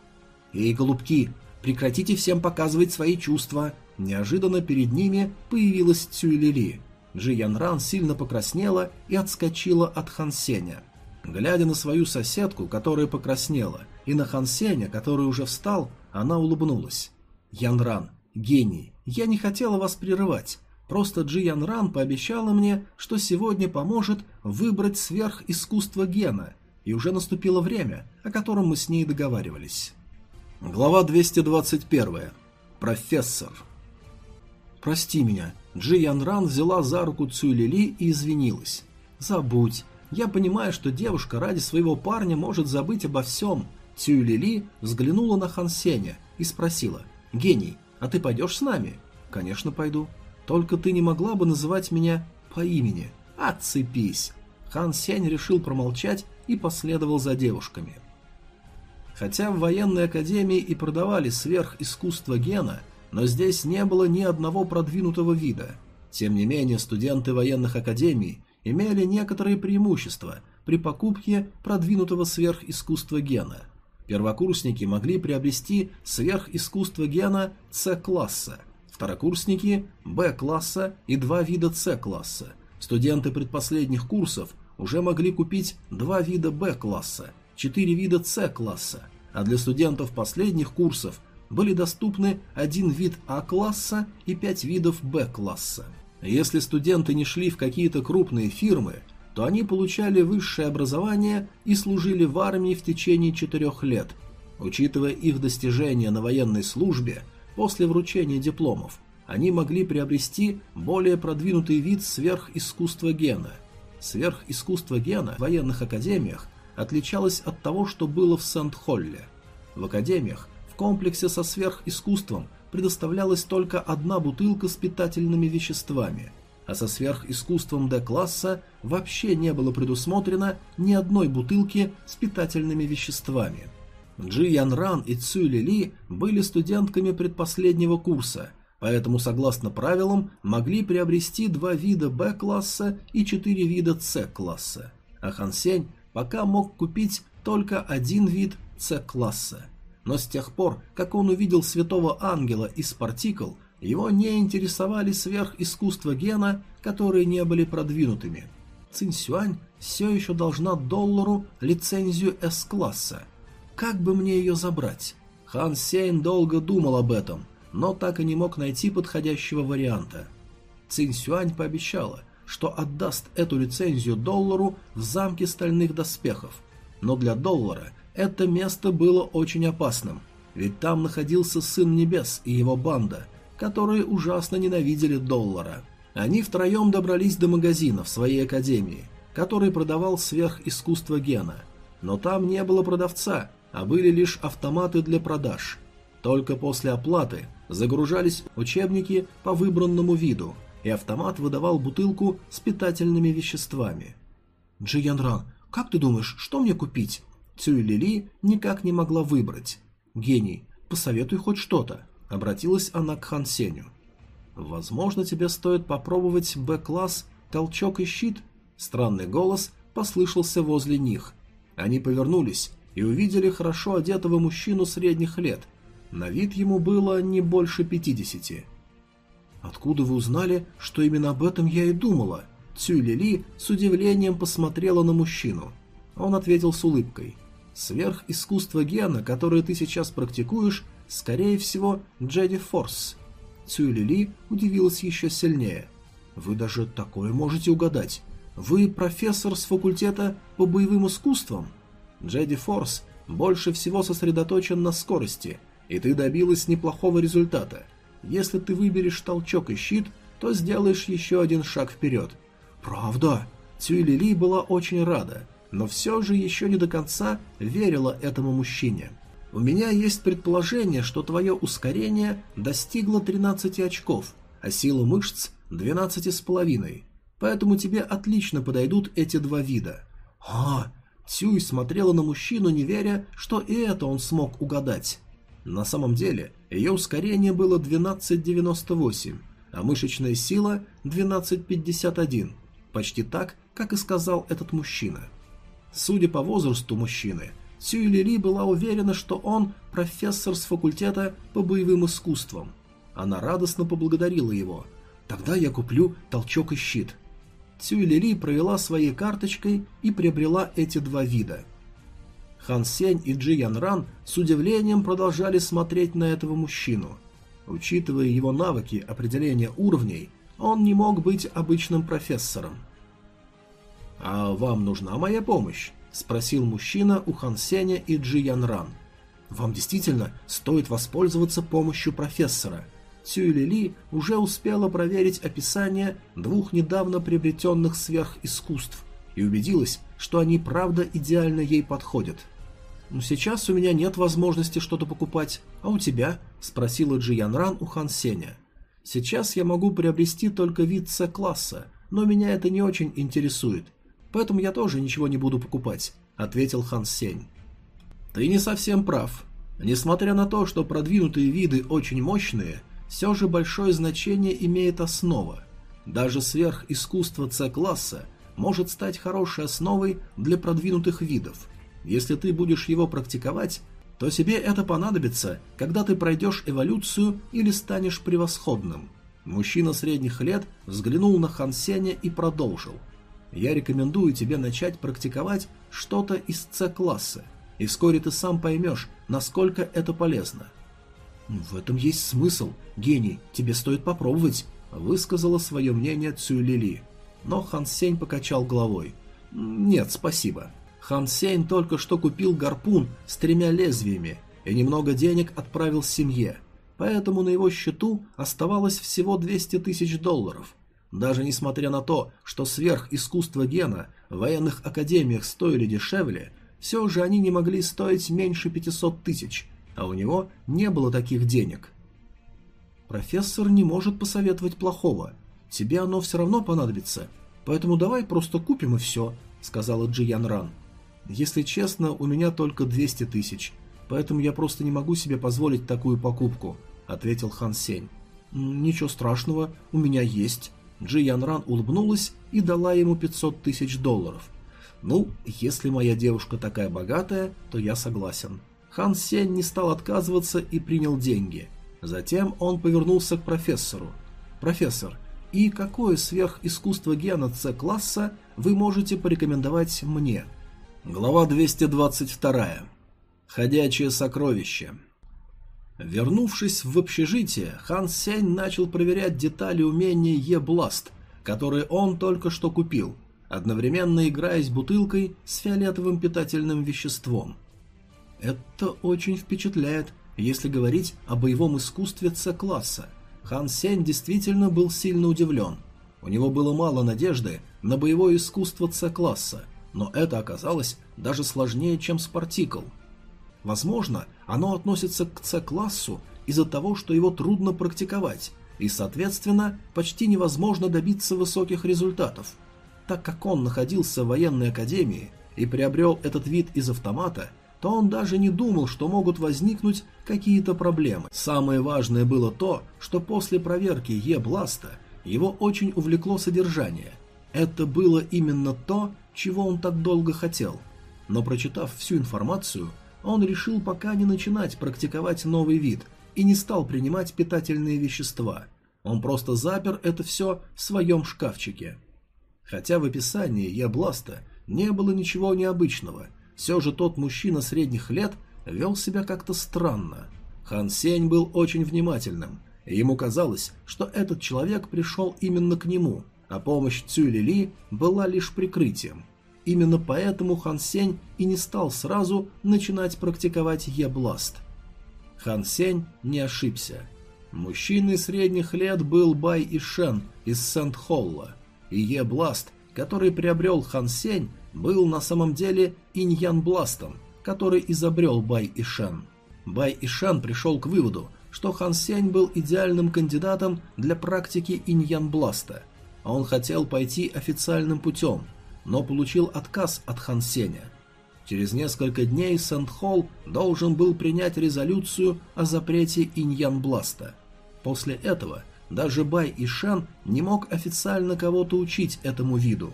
«Эй, голубки, прекратите всем показывать свои чувства!» Неожиданно перед ними появилась Цюйлили. Джи Ян Ран сильно покраснела и отскочила от Хан Сеня. Глядя на свою соседку, которая покраснела, и на Хан Сеня, который уже встал, она улыбнулась. Янран, гений, я не хотела вас прерывать. Просто Джи Янран пообещала мне, что сегодня поможет выбрать сверхискусство гена, и уже наступило время, о котором мы с ней договаривались. Глава 221. Профессор. Прости меня. Джи Янран взяла за руку Цюйлили и извинилась. Забудь. Я понимаю, что девушка ради своего парня может забыть обо всем. Цюйлили взглянула на Хан Сеня и спросила. «Гений, а ты пойдешь с нами?» «Конечно пойду. Только ты не могла бы называть меня по имени. Отцепись!» Хан Сень решил промолчать и последовал за девушками. Хотя в военной академии и продавали сверхискусство гена, но здесь не было ни одного продвинутого вида. Тем не менее, студенты военных академий имели некоторые преимущества при покупке продвинутого сверхискусства гена. Первокурсники могли приобрести сверхискусство гена С-класса, второкурсники – Б-класса и два вида С-класса. Студенты предпоследних курсов уже могли купить два вида Б-класса, четыре вида С-класса, а для студентов последних курсов были доступны один вид А-класса и пять видов Б-класса. Если студенты не шли в какие-то крупные фирмы, то они получали высшее образование и служили в армии в течение четырех лет. Учитывая их достижения на военной службе, после вручения дипломов, они могли приобрести более продвинутый вид сверхискусства гена. Сверхискусство гена в военных академиях отличалось от того, что было в Сент-Холле. В академиях в комплексе со сверхискусством предоставлялась только одна бутылка с питательными веществами – а со сверхискусством D-класса вообще не было предусмотрено ни одной бутылки с питательными веществами. Джи Ян Ран и Цюй Ли Ли были студентками предпоследнего курса, поэтому, согласно правилам, могли приобрести два вида Б-класса и четыре вида С-класса, а Хан Сень пока мог купить только один вид С-класса. Но с тех пор, как он увидел Святого Ангела из Партикл, его не интересовали сверхискусства гена, которые не были продвинутыми. Цинсюань все еще должна доллару лицензию С-класса. Как бы мне ее забрать? Хан Сейн долго думал об этом, но так и не мог найти подходящего варианта. Цинсюань пообещала, что отдаст эту лицензию доллару в замке стальных доспехов. Но для доллара это место было очень опасным, ведь там находился Сын Небес и его банда – которые ужасно ненавидели доллара. Они втроем добрались до магазина в своей академии, который продавал сверхискусство гена. Но там не было продавца, а были лишь автоматы для продаж. Только после оплаты загружались учебники по выбранному виду, и автомат выдавал бутылку с питательными веществами. «Джи Янран, как ты думаешь, что мне купить?» Цюй Лили никак не могла выбрать. «Гений, посоветуй хоть что-то». Обратилась она к Хан Сеню. «Возможно, тебе стоит попробовать Б-класс «Толчок и щит»?» Странный голос послышался возле них. Они повернулись и увидели хорошо одетого мужчину средних лет. На вид ему было не больше пятидесяти. «Откуда вы узнали, что именно об этом я и думала?» Цюй Лили с удивлением посмотрела на мужчину. Он ответил с улыбкой. «Сверхискусство гена, которое ты сейчас практикуешь, Скорее всего, Джеди Форс. Цюлили удивилась еще сильнее. «Вы даже такое можете угадать. Вы профессор с факультета по боевым искусствам?» Джеди Форс больше всего сосредоточен на скорости, и ты добилась неплохого результата. Если ты выберешь толчок и щит, то сделаешь еще один шаг вперед. «Правда?» Цюйлили была очень рада, но все же еще не до конца верила этому мужчине. У меня есть предположение, что твое ускорение достигло 13 очков, а сила мышц 12 с половиной. Поэтому тебе отлично подойдут эти два вида. А, Цюй смотрела на мужчину, не веря, что и это он смог угадать. На самом деле, ее ускорение было 12.98, а мышечная сила 12.51, почти так, как и сказал этот мужчина. Судя по возрасту мужчины, Сюй Лили была уверена, что он профессор с факультета по боевым искусствам. Она радостно поблагодарила его. «Тогда я куплю толчок и щит». Лили провела своей карточкой и приобрела эти два вида. Хан Сень и Джи Ян Ран с удивлением продолжали смотреть на этого мужчину. Учитывая его навыки определения уровней, он не мог быть обычным профессором. «А вам нужна моя помощь?» – спросил мужчина у Хан Сеня и Джи Ян Ран. «Вам действительно стоит воспользоваться помощью профессора». Цюй Ли уже успела проверить описание двух недавно приобретенных сверхискусств и убедилась, что они правда идеально ей подходят. «Но сейчас у меня нет возможности что-то покупать, а у тебя?» – спросила Джи Ян Ран у Хан Сеня. «Сейчас я могу приобрести только вид С-класса, но меня это не очень интересует поэтому я тоже ничего не буду покупать», — ответил Хан Сень. «Ты не совсем прав. Несмотря на то, что продвинутые виды очень мощные, все же большое значение имеет основа. Даже сверхискусство С-класса может стать хорошей основой для продвинутых видов. Если ты будешь его практиковать, то тебе это понадобится, когда ты пройдешь эволюцию или станешь превосходным». Мужчина средних лет взглянул на Хан Сеня и продолжил – я рекомендую тебе начать практиковать что-то из С-класса, и вскоре ты сам поймешь, насколько это полезно. «В этом есть смысл, гений, тебе стоит попробовать», — высказала свое мнение Цюлили. Но Хан Сень покачал головой. «Нет, спасибо. Хан Сень только что купил гарпун с тремя лезвиями и немного денег отправил семье, поэтому на его счету оставалось всего 200 тысяч долларов. Даже несмотря на то, что сверхискусство гена в военных академиях стоили дешевле, все же они не могли стоить меньше 500 тысяч, а у него не было таких денег. Профессор не может посоветовать плохого. Тебе оно все равно понадобится, поэтому давай просто купим и все», — сказала Джи Ян Ран. «Если честно, у меня только 200 тысяч, поэтому я просто не могу себе позволить такую покупку», — ответил Хан Сень. «Ничего страшного, у меня есть». Джи Ян Ран улыбнулась и дала ему 500 тысяч долларов. «Ну, если моя девушка такая богатая, то я согласен». Хан Сень не стал отказываться и принял деньги. Затем он повернулся к профессору. «Профессор, и какое сверхискусство гена С-класса вы можете порекомендовать мне?» Глава 222. Ходячее сокровище. Вернувшись в общежитие, Хан Сень начал проверять детали умения Е-Бласт, которые он только что купил, одновременно играясь бутылкой с фиолетовым питательным веществом. Это очень впечатляет, если говорить о боевом искусстве С-класса. Хан Сень действительно был сильно удивлен. У него было мало надежды на боевое искусство С-класса, но это оказалось даже сложнее, чем Спартикл. Возможно, оно относится к С-классу из-за того, что его трудно практиковать, и, соответственно, почти невозможно добиться высоких результатов. Так как он находился в военной академии и приобрел этот вид из автомата, то он даже не думал, что могут возникнуть какие-то проблемы. Самое важное было то, что после проверки Е-Бласта его очень увлекло содержание. Это было именно то, чего он так долго хотел. Но прочитав всю информацию, он решил пока не начинать практиковать новый вид и не стал принимать питательные вещества. Он просто запер это все в своем шкафчике. Хотя в описании Е-Бласта не было ничего необычного – все же тот мужчина средних лет вел себя как-то странно. Хан Сень был очень внимательным, ему казалось, что этот человек пришел именно к нему, а помощь Цюй Лили была лишь прикрытием. Именно поэтому Хан Сень и не стал сразу начинать практиковать Е-Бласт. Хан Сень не ошибся. Мужчиной средних лет был Бай Ишан из Сент-Холла, и Е-Бласт, который приобрел Хан Сень, был на самом деле Иньян Бластом, который изобрел Бай Ишан. Бай Ишан пришел к выводу, что Хан Сень был идеальным кандидатом для практики Иньян Бласта, а он хотел пойти официальным путем, но получил отказ от Хан Сеня. Через несколько дней Сент-Холл должен был принять резолюцию о запрете Иньян Бласта. После этого даже Бай Ишан не мог официально кого-то учить этому виду.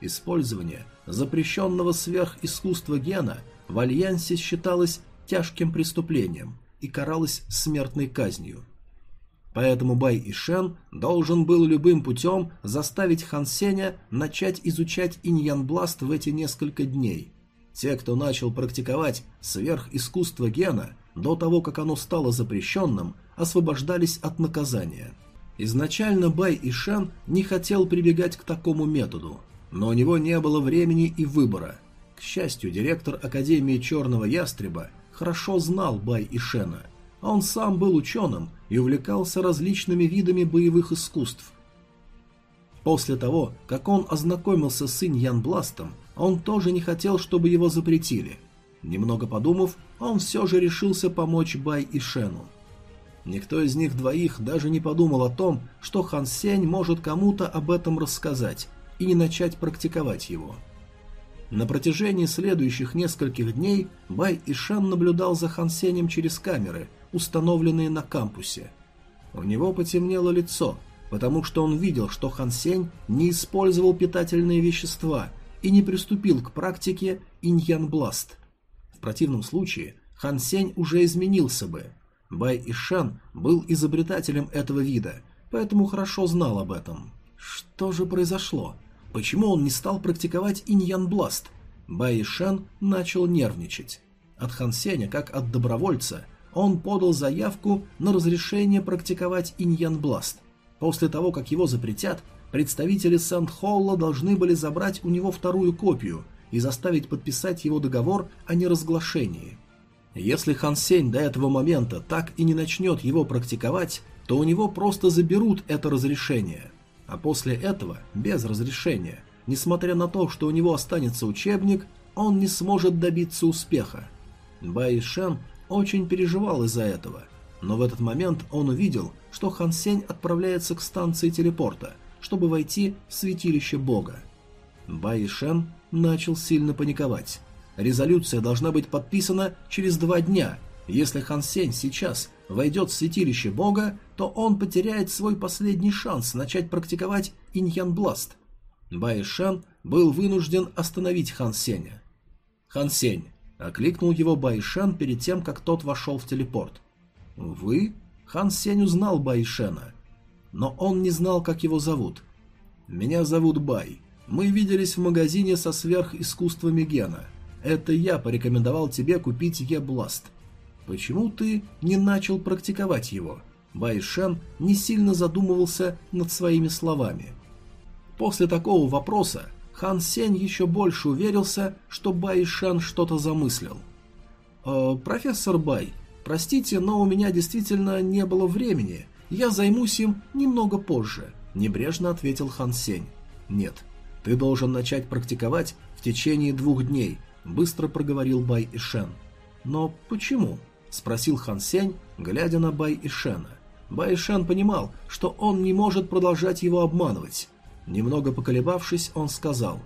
Использование – запрещенного сверхискусства гена в Альянсе считалось тяжким преступлением и каралось смертной казнью. Поэтому Бай Ишен должен был любым путем заставить Хан Сеня начать изучать иньян-бласт в эти несколько дней. Те, кто начал практиковать сверхискусство гена до того, как оно стало запрещенным, освобождались от наказания. Изначально Бай Ишен не хотел прибегать к такому методу, но у него не было времени и выбора. К счастью, директор Академии Черного Ястреба хорошо знал Бай Ишена. Он сам был ученым и увлекался различными видами боевых искусств. После того, как он ознакомился с Инь Ян Бластом, он тоже не хотел, чтобы его запретили. Немного подумав, он все же решился помочь Бай Ишену. Никто из них двоих даже не подумал о том, что Хан Сень может кому-то об этом рассказать, и не начать практиковать его. На протяжении следующих нескольких дней Бай Ишан наблюдал за Хан Сенем через камеры, установленные на кампусе. У него потемнело лицо, потому что он видел, что Хан Сень не использовал питательные вещества и не приступил к практике иньян-бласт. В противном случае Хан Сень уже изменился бы. Бай Ишан был изобретателем этого вида, поэтому хорошо знал об этом. Что же произошло? Почему он не стал практиковать иньян-бласт? Бай Шен начал нервничать. От Хан Сеня, как от добровольца, он подал заявку на разрешение практиковать иньян-бласт. После того, как его запретят, представители Сент-Холла должны были забрать у него вторую копию и заставить подписать его договор о неразглашении. Если Хан Сень до этого момента так и не начнет его практиковать, то у него просто заберут это разрешение – а после этого, без разрешения, несмотря на то, что у него останется учебник, он не сможет добиться успеха. Бай Шен очень переживал из-за этого, но в этот момент он увидел, что Хан Сень отправляется к станции телепорта, чтобы войти в святилище бога. Бай Шен начал сильно паниковать. Резолюция должна быть подписана через два дня. Если Хан Сень сейчас войдет в святилище бога, то он потеряет свой последний шанс начать практиковать иньян бласт. Бай Шен был вынужден остановить Хан Сеня. «Хан Сень», — окликнул его Бай Шен перед тем, как тот вошел в телепорт. «Вы?» — Хан Сень узнал Бай Шена. Но он не знал, как его зовут. «Меня зовут Бай. Мы виделись в магазине со сверхискусствами Гена. Это я порекомендовал тебе купить Е-Бласт. Почему ты не начал практиковать его?» Бай Шен не сильно задумывался над своими словами. После такого вопроса Хан Сень еще больше уверился, что Бай Шен что-то замыслил. «Э, «Профессор Бай, простите, но у меня действительно не было времени. Я займусь им немного позже», – небрежно ответил Хан Сень. «Нет, ты должен начать практиковать в течение двух дней», – быстро проговорил Бай Ишен. «Но почему?» – спросил Хан Сень, глядя на Бай Ишена. Бай Ишен понимал, что он не может продолжать его обманывать. Немного поколебавшись, он сказал.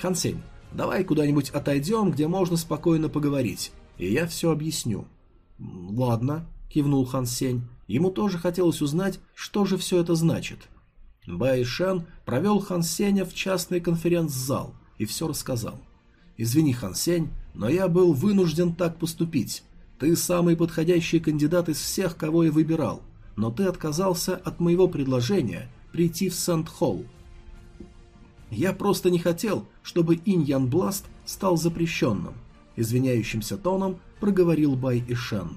«Хан Сень, давай куда-нибудь отойдем, где можно спокойно поговорить, и я все объясню». «Ладно», – кивнул Хан Сень. Ему тоже хотелось узнать, что же все это значит. Бай Шен провел Хан Сеня в частный конференц-зал и все рассказал. «Извини, Хан Сень, но я был вынужден так поступить. Ты самый подходящий кандидат из всех, кого я выбирал, но ты отказался от моего предложения прийти в Сент-Холл. Я просто не хотел, чтобы Иньян Бласт стал запрещенным», извиняющимся тоном проговорил Бай Ишен.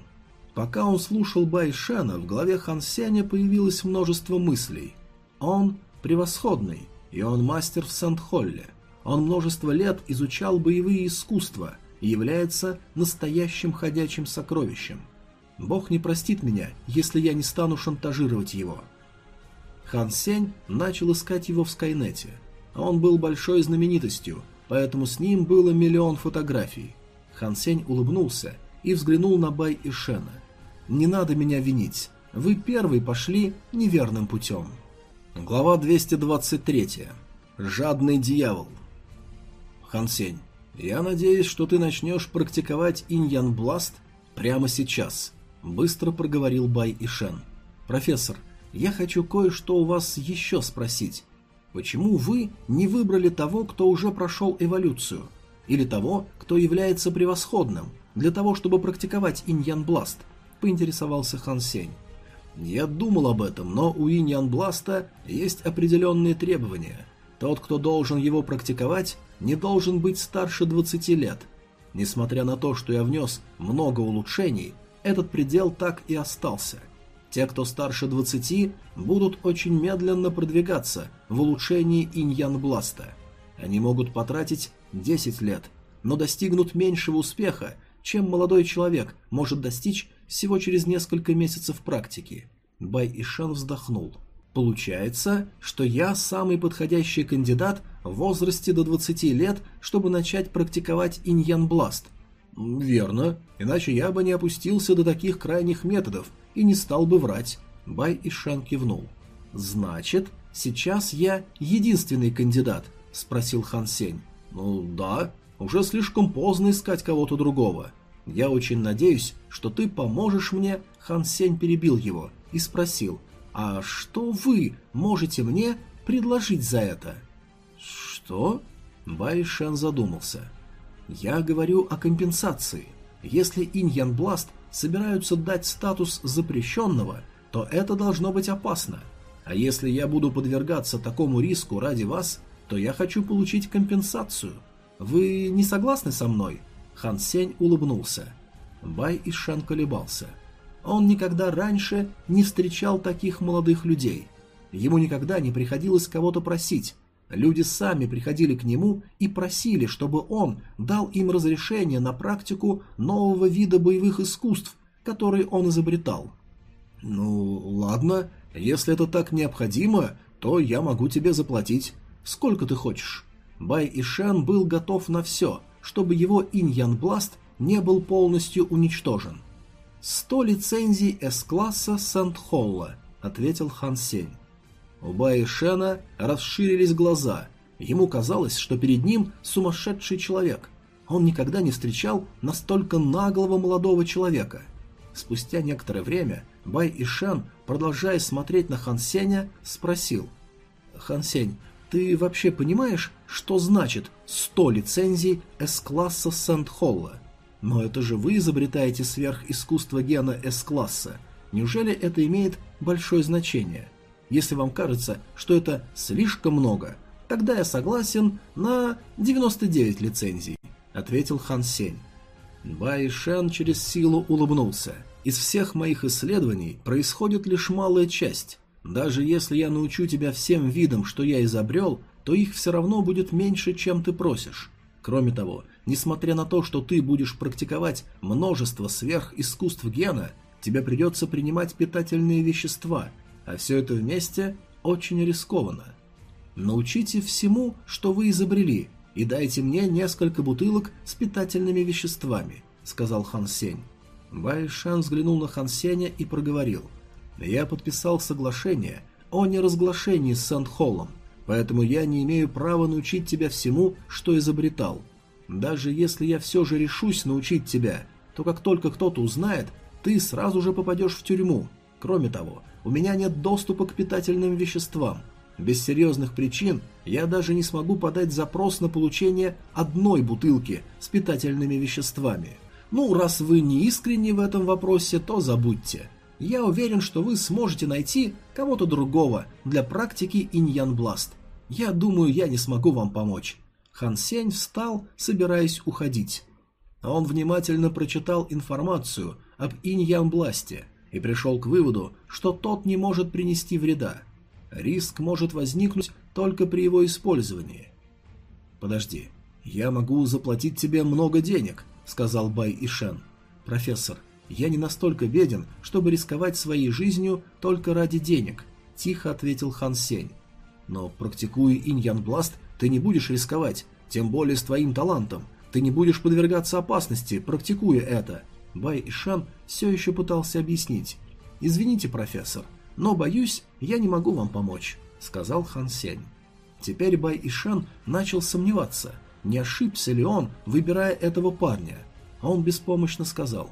Пока он слушал Бай Шена, в голове Хан Сеня появилось множество мыслей. Он превосходный, и он мастер в Сент-Холле. Он множество лет изучал боевые искусства является настоящим ходячим сокровищем. Бог не простит меня, если я не стану шантажировать его. Хан Сень начал искать его в Скайнете. Он был большой знаменитостью, поэтому с ним было миллион фотографий. Хан Сень улыбнулся и взглянул на Бай Ишена – не надо меня винить. Вы первый пошли неверным путем. Глава 223. Жадный дьявол. Хансень, я надеюсь, что ты начнешь практиковать иньян бласт прямо сейчас. Быстро проговорил Бай Ишен. Профессор, я хочу кое-что у вас еще спросить. Почему вы не выбрали того, кто уже прошел эволюцию? Или того, кто является превосходным, для того, чтобы практиковать иньян бласт? – поинтересовался Хан Сень. «Я думал об этом, но у Иньян Бласта есть определенные требования. Тот, кто должен его практиковать, не должен быть старше 20 лет. Несмотря на то, что я внес много улучшений, этот предел так и остался. Те, кто старше 20, будут очень медленно продвигаться в улучшении Иньян Бласта. Они могут потратить 10 лет, но достигнут меньшего успеха, чем молодой человек может достичь всего через несколько месяцев практики. Бай Ишан вздохнул. Получается, что я самый подходящий кандидат в возрасте до 20 лет, чтобы начать практиковать иньян бласт. Верно, иначе я бы не опустился до таких крайних методов и не стал бы врать. Бай Ишан кивнул. Значит, сейчас я единственный кандидат, спросил Хан Сень. Ну да, уже слишком поздно искать кого-то другого. «Я очень надеюсь, что ты поможешь мне», — Хан Сень перебил его и спросил, «А что вы можете мне предложить за это?» «Что?» — Бай Шен задумался. «Я говорю о компенсации. Если Иньян Бласт собираются дать статус запрещенного, то это должно быть опасно. А если я буду подвергаться такому риску ради вас, то я хочу получить компенсацию. Вы не согласны со мной?» Хан Сень улыбнулся. Бай Ишан колебался. Он никогда раньше не встречал таких молодых людей. Ему никогда не приходилось кого-то просить. Люди сами приходили к нему и просили, чтобы он дал им разрешение на практику нового вида боевых искусств, который он изобретал. «Ну, ладно, если это так необходимо, то я могу тебе заплатить. Сколько ты хочешь?» Бай Ишен был готов на все, чтобы его Иньян Бласт не был полностью уничтожен. «Сто лицензий С-класса Сент-Холла», — ответил Хан Сень. У Баи Шена расширились глаза. Ему казалось, что перед ним сумасшедший человек. Он никогда не встречал настолько наглого молодого человека. Спустя некоторое время Бай Ишен, продолжая смотреть на Хан Сеня, спросил. «Хан Сень, ты вообще понимаешь, что значит 100 лицензий С-класса Сент-Холла? Но это же вы изобретаете сверхискусство гена С-класса. Неужели это имеет большое значение? Если вам кажется, что это слишком много, тогда я согласен на 99 лицензий, ответил Хан Сень. Бай Шен через силу улыбнулся. Из всех моих исследований происходит лишь малая часть. Даже если я научу тебя всем видам, что я изобрел, то их все равно будет меньше, чем ты просишь. Кроме того, несмотря на то, что ты будешь практиковать множество сверхискусств гена, тебе придется принимать питательные вещества, а все это вместе очень рискованно. Научите всему, что вы изобрели, и дайте мне несколько бутылок с питательными веществами, сказал Хан Сень. Байшан взглянул на Хан Сеня и проговорил. Я подписал соглашение о неразглашении с Сент-Холлом, поэтому я не имею права научить тебя всему, что изобретал. Даже если я все же решусь научить тебя, то как только кто-то узнает, ты сразу же попадешь в тюрьму. Кроме того, у меня нет доступа к питательным веществам. Без серьезных причин я даже не смогу подать запрос на получение одной бутылки с питательными веществами. Ну, раз вы не искренни в этом вопросе, то забудьте. Я уверен, что вы сможете найти кого-то другого для практики иньян бласт. Я думаю, я не смогу вам помочь. Хан Сень встал, собираясь уходить. Он внимательно прочитал информацию об иньян бласте и пришел к выводу, что тот не может принести вреда. Риск может возникнуть только при его использовании. Подожди, я могу заплатить тебе много денег, сказал Бай Ишен. «Профессор, я не настолько беден, чтобы рисковать своей жизнью только ради денег», – тихо ответил Хан Сень. «Но практикуя иньян бласт, ты не будешь рисковать, тем более с твоим талантом. Ты не будешь подвергаться опасности, практикуя это». Бай Ишан все еще пытался объяснить. «Извините, профессор, но, боюсь, я не могу вам помочь», – сказал Хан Сень. Теперь Бай Ишан начал сомневаться – не ошибся ли он, выбирая этого парня. А он беспомощно сказал,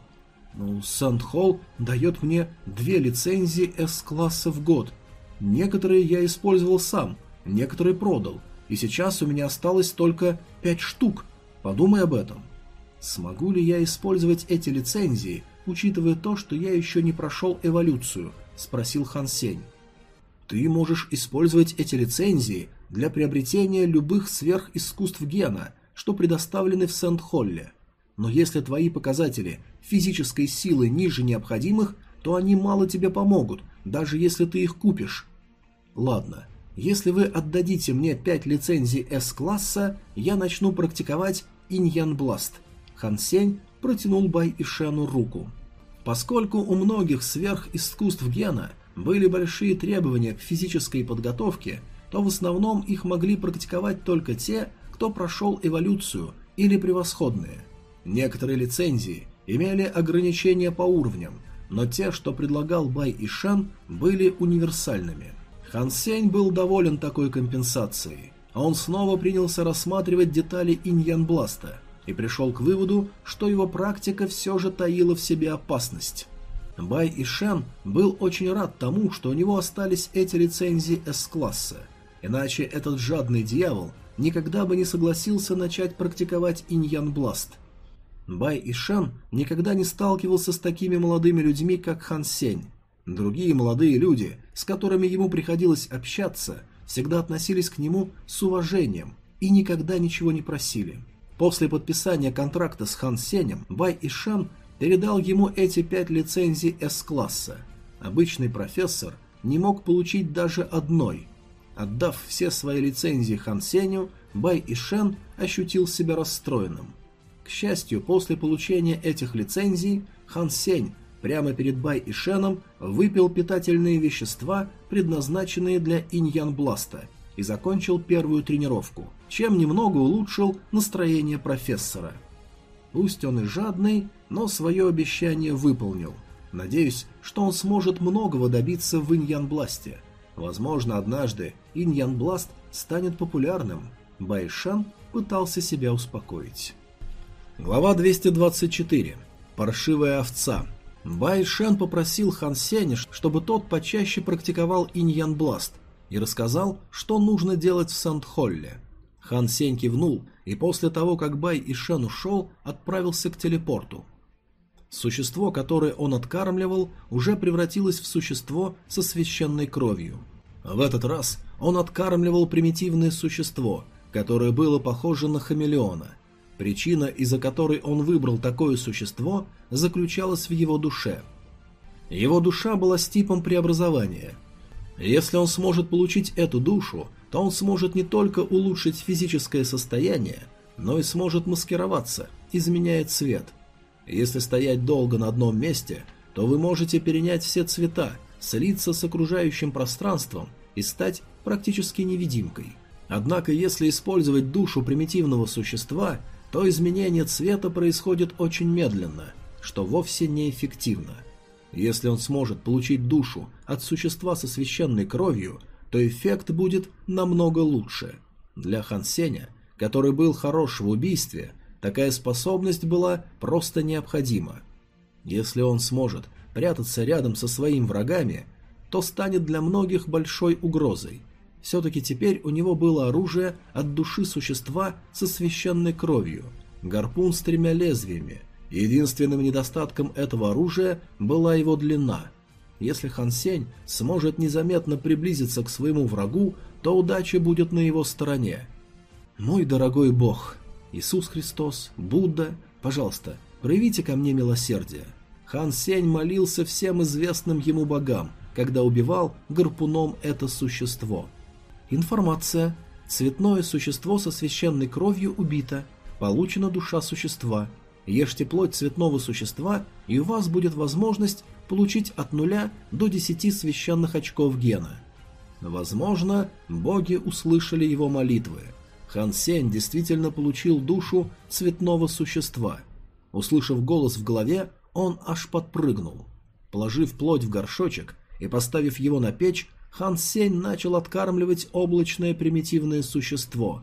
«Ну, Санд-Холл дает мне две лицензии С-класса в год. Некоторые я использовал сам, некоторые продал, и сейчас у меня осталось только пять штук. Подумай об этом. Смогу ли я использовать эти лицензии, учитывая то, что я еще не прошел эволюцию?» – спросил Хан Сень. «Ты можешь использовать эти лицензии для приобретения любых сверхискусств гена, что предоставлены в Сент-Холле. Но если твои показатели физической силы ниже необходимых, то они мало тебе помогут, даже если ты их купишь. Ладно, если вы отдадите мне 5 лицензий С-класса, я начну практиковать Иньян Бласт. Хан Сень протянул Бай Ишену руку. Поскольку у многих сверхискусств гена были большие требования к физической подготовке, то в основном их могли практиковать только те, кто прошел эволюцию или превосходные. Некоторые лицензии имели ограничения по уровням, но те, что предлагал Бай и были универсальными. Хан Сень был доволен такой компенсацией, а он снова принялся рассматривать детали Иньян Бласта и пришел к выводу, что его практика все же таила в себе опасность. Бай и Шен был очень рад тому, что у него остались эти лицензии С-класса – Иначе этот жадный дьявол никогда бы не согласился начать практиковать иньян бласт. Бай Ишан никогда не сталкивался с такими молодыми людьми, как Хан Сень. Другие молодые люди, с которыми ему приходилось общаться, всегда относились к нему с уважением и никогда ничего не просили. После подписания контракта с Хан Сенем Бай Ишан передал ему эти пять лицензий С-класса. Обычный профессор не мог получить даже одной – Отдав все свои лицензии Хан Сеню, Бай Ишен ощутил себя расстроенным. К счастью, после получения этих лицензий, Хан Сень прямо перед Бай Ишеном выпил питательные вещества, предназначенные для иньян бласта, и закончил первую тренировку, чем немного улучшил настроение профессора. Пусть он и жадный, но свое обещание выполнил. Надеюсь, что он сможет многого добиться в иньян бласте – Возможно, однажды Иньян Бласт станет популярным. Байшан пытался себя успокоить. Глава 224. Паршивая овца. Байшан попросил Хан Сеня, чтобы тот почаще практиковал Иньян Бласт и рассказал, что нужно делать в Санд-Холле. Хан Сень кивнул и после того, как Бай и Шен ушел, отправился к телепорту. Существо, которое он откармливал, уже превратилось в существо со священной кровью. В этот раз он откармливал примитивное существо, которое было похоже на хамелеона. Причина, из-за которой он выбрал такое существо, заключалась в его душе. Его душа была с типом преобразования. Если он сможет получить эту душу, то он сможет не только улучшить физическое состояние, но и сможет маскироваться, изменяя цвет. Если стоять долго на одном месте, то вы можете перенять все цвета, слиться с окружающим пространством и стать практически невидимкой. Однако, если использовать душу примитивного существа, то изменение цвета происходит очень медленно, что вовсе неэффективно. Если он сможет получить душу от существа со священной кровью, то эффект будет намного лучше. Для Хан Сеня, который был хорош в убийстве, такая способность была просто необходима. Если он сможет прятаться рядом со своими врагами, то станет для многих большой угрозой. Все-таки теперь у него было оружие от души существа со священной кровью, гарпун с тремя лезвиями. Единственным недостатком этого оружия была его длина. Если Хан Сень сможет незаметно приблизиться к своему врагу, то удача будет на его стороне. «Мой дорогой Бог, Иисус Христос, Будда, пожалуйста, проявите ко мне милосердие». Хан Сень молился всем известным ему богам, когда убивал гарпуном это существо. Информация. Цветное существо со священной кровью убито. Получена душа существа. Ешьте плоть цветного существа, и у вас будет возможность получить от нуля до 10 священных очков гена. Возможно, боги услышали его молитвы. Хан Сень действительно получил душу цветного существа. Услышав голос в голове, он аж подпрыгнул. Положив плоть в горшочек и поставив его на печь, Хан Сень начал откармливать облачное примитивное существо.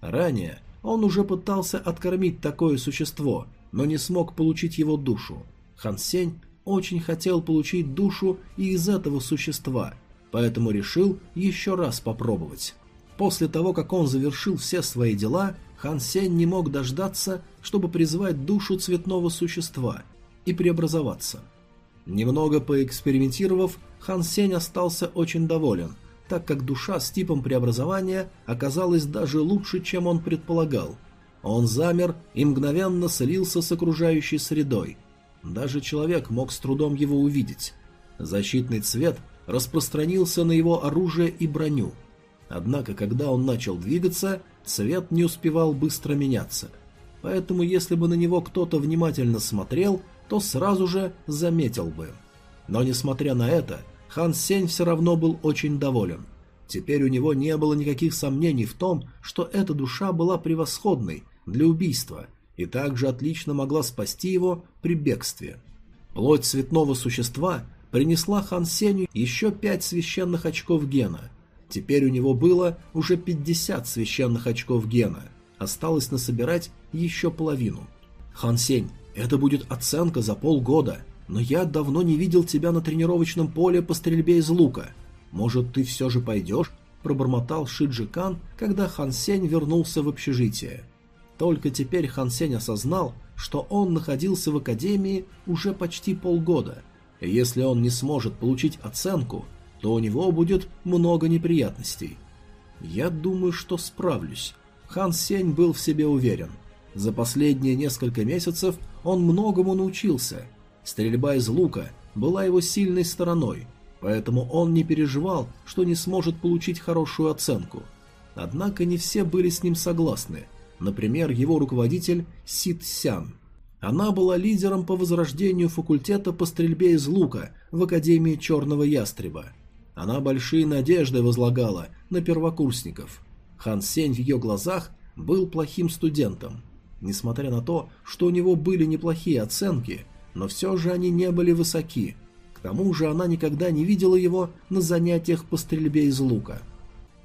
Ранее он уже пытался откормить такое существо, но не смог получить его душу. Хан Сень очень хотел получить душу и из этого существа, поэтому решил еще раз попробовать. После того, как он завершил все свои дела, Хан Сень не мог дождаться, чтобы призвать душу цветного существа и преобразоваться. Немного поэкспериментировав, Хан Сень остался очень доволен, так как душа с типом преобразования оказалась даже лучше, чем он предполагал. Он замер и мгновенно слился с окружающей средой. Даже человек мог с трудом его увидеть. Защитный цвет распространился на его оружие и броню. Однако, когда он начал двигаться, цвет не успевал быстро меняться. Поэтому, если бы на него кто-то внимательно смотрел, то сразу же заметил бы. Но несмотря на это, Хан Сень все равно был очень доволен. Теперь у него не было никаких сомнений в том, что эта душа была превосходной для убийства и также отлично могла спасти его при бегстве. Плоть цветного существа принесла Хан Сенью еще пять священных очков гена. Теперь у него было уже 50 священных очков гена. Осталось насобирать еще половину. Хан Сень, это будет оценка за полгода, но я давно не видел тебя на тренировочном поле по стрельбе из лука. Может, ты все же пойдешь?» – пробормотал Шиджи Кан, когда Хан Сень вернулся в общежитие. Только теперь Хан Сень осознал, что он находился в академии уже почти полгода. Если он не сможет получить оценку, то у него будет много неприятностей. Я думаю, что справлюсь. Хан Сень был в себе уверен. За последние несколько месяцев он многому научился – Стрельба из лука была его сильной стороной, поэтому он не переживал, что не сможет получить хорошую оценку. Однако не все были с ним согласны. Например, его руководитель Сид Сян. Она была лидером по возрождению факультета по стрельбе из лука в Академии Черного Ястреба. Она большие надежды возлагала на первокурсников. Хан Сень в ее глазах был плохим студентом. Несмотря на то, что у него были неплохие оценки, но все же они не были высоки. К тому же она никогда не видела его на занятиях по стрельбе из лука.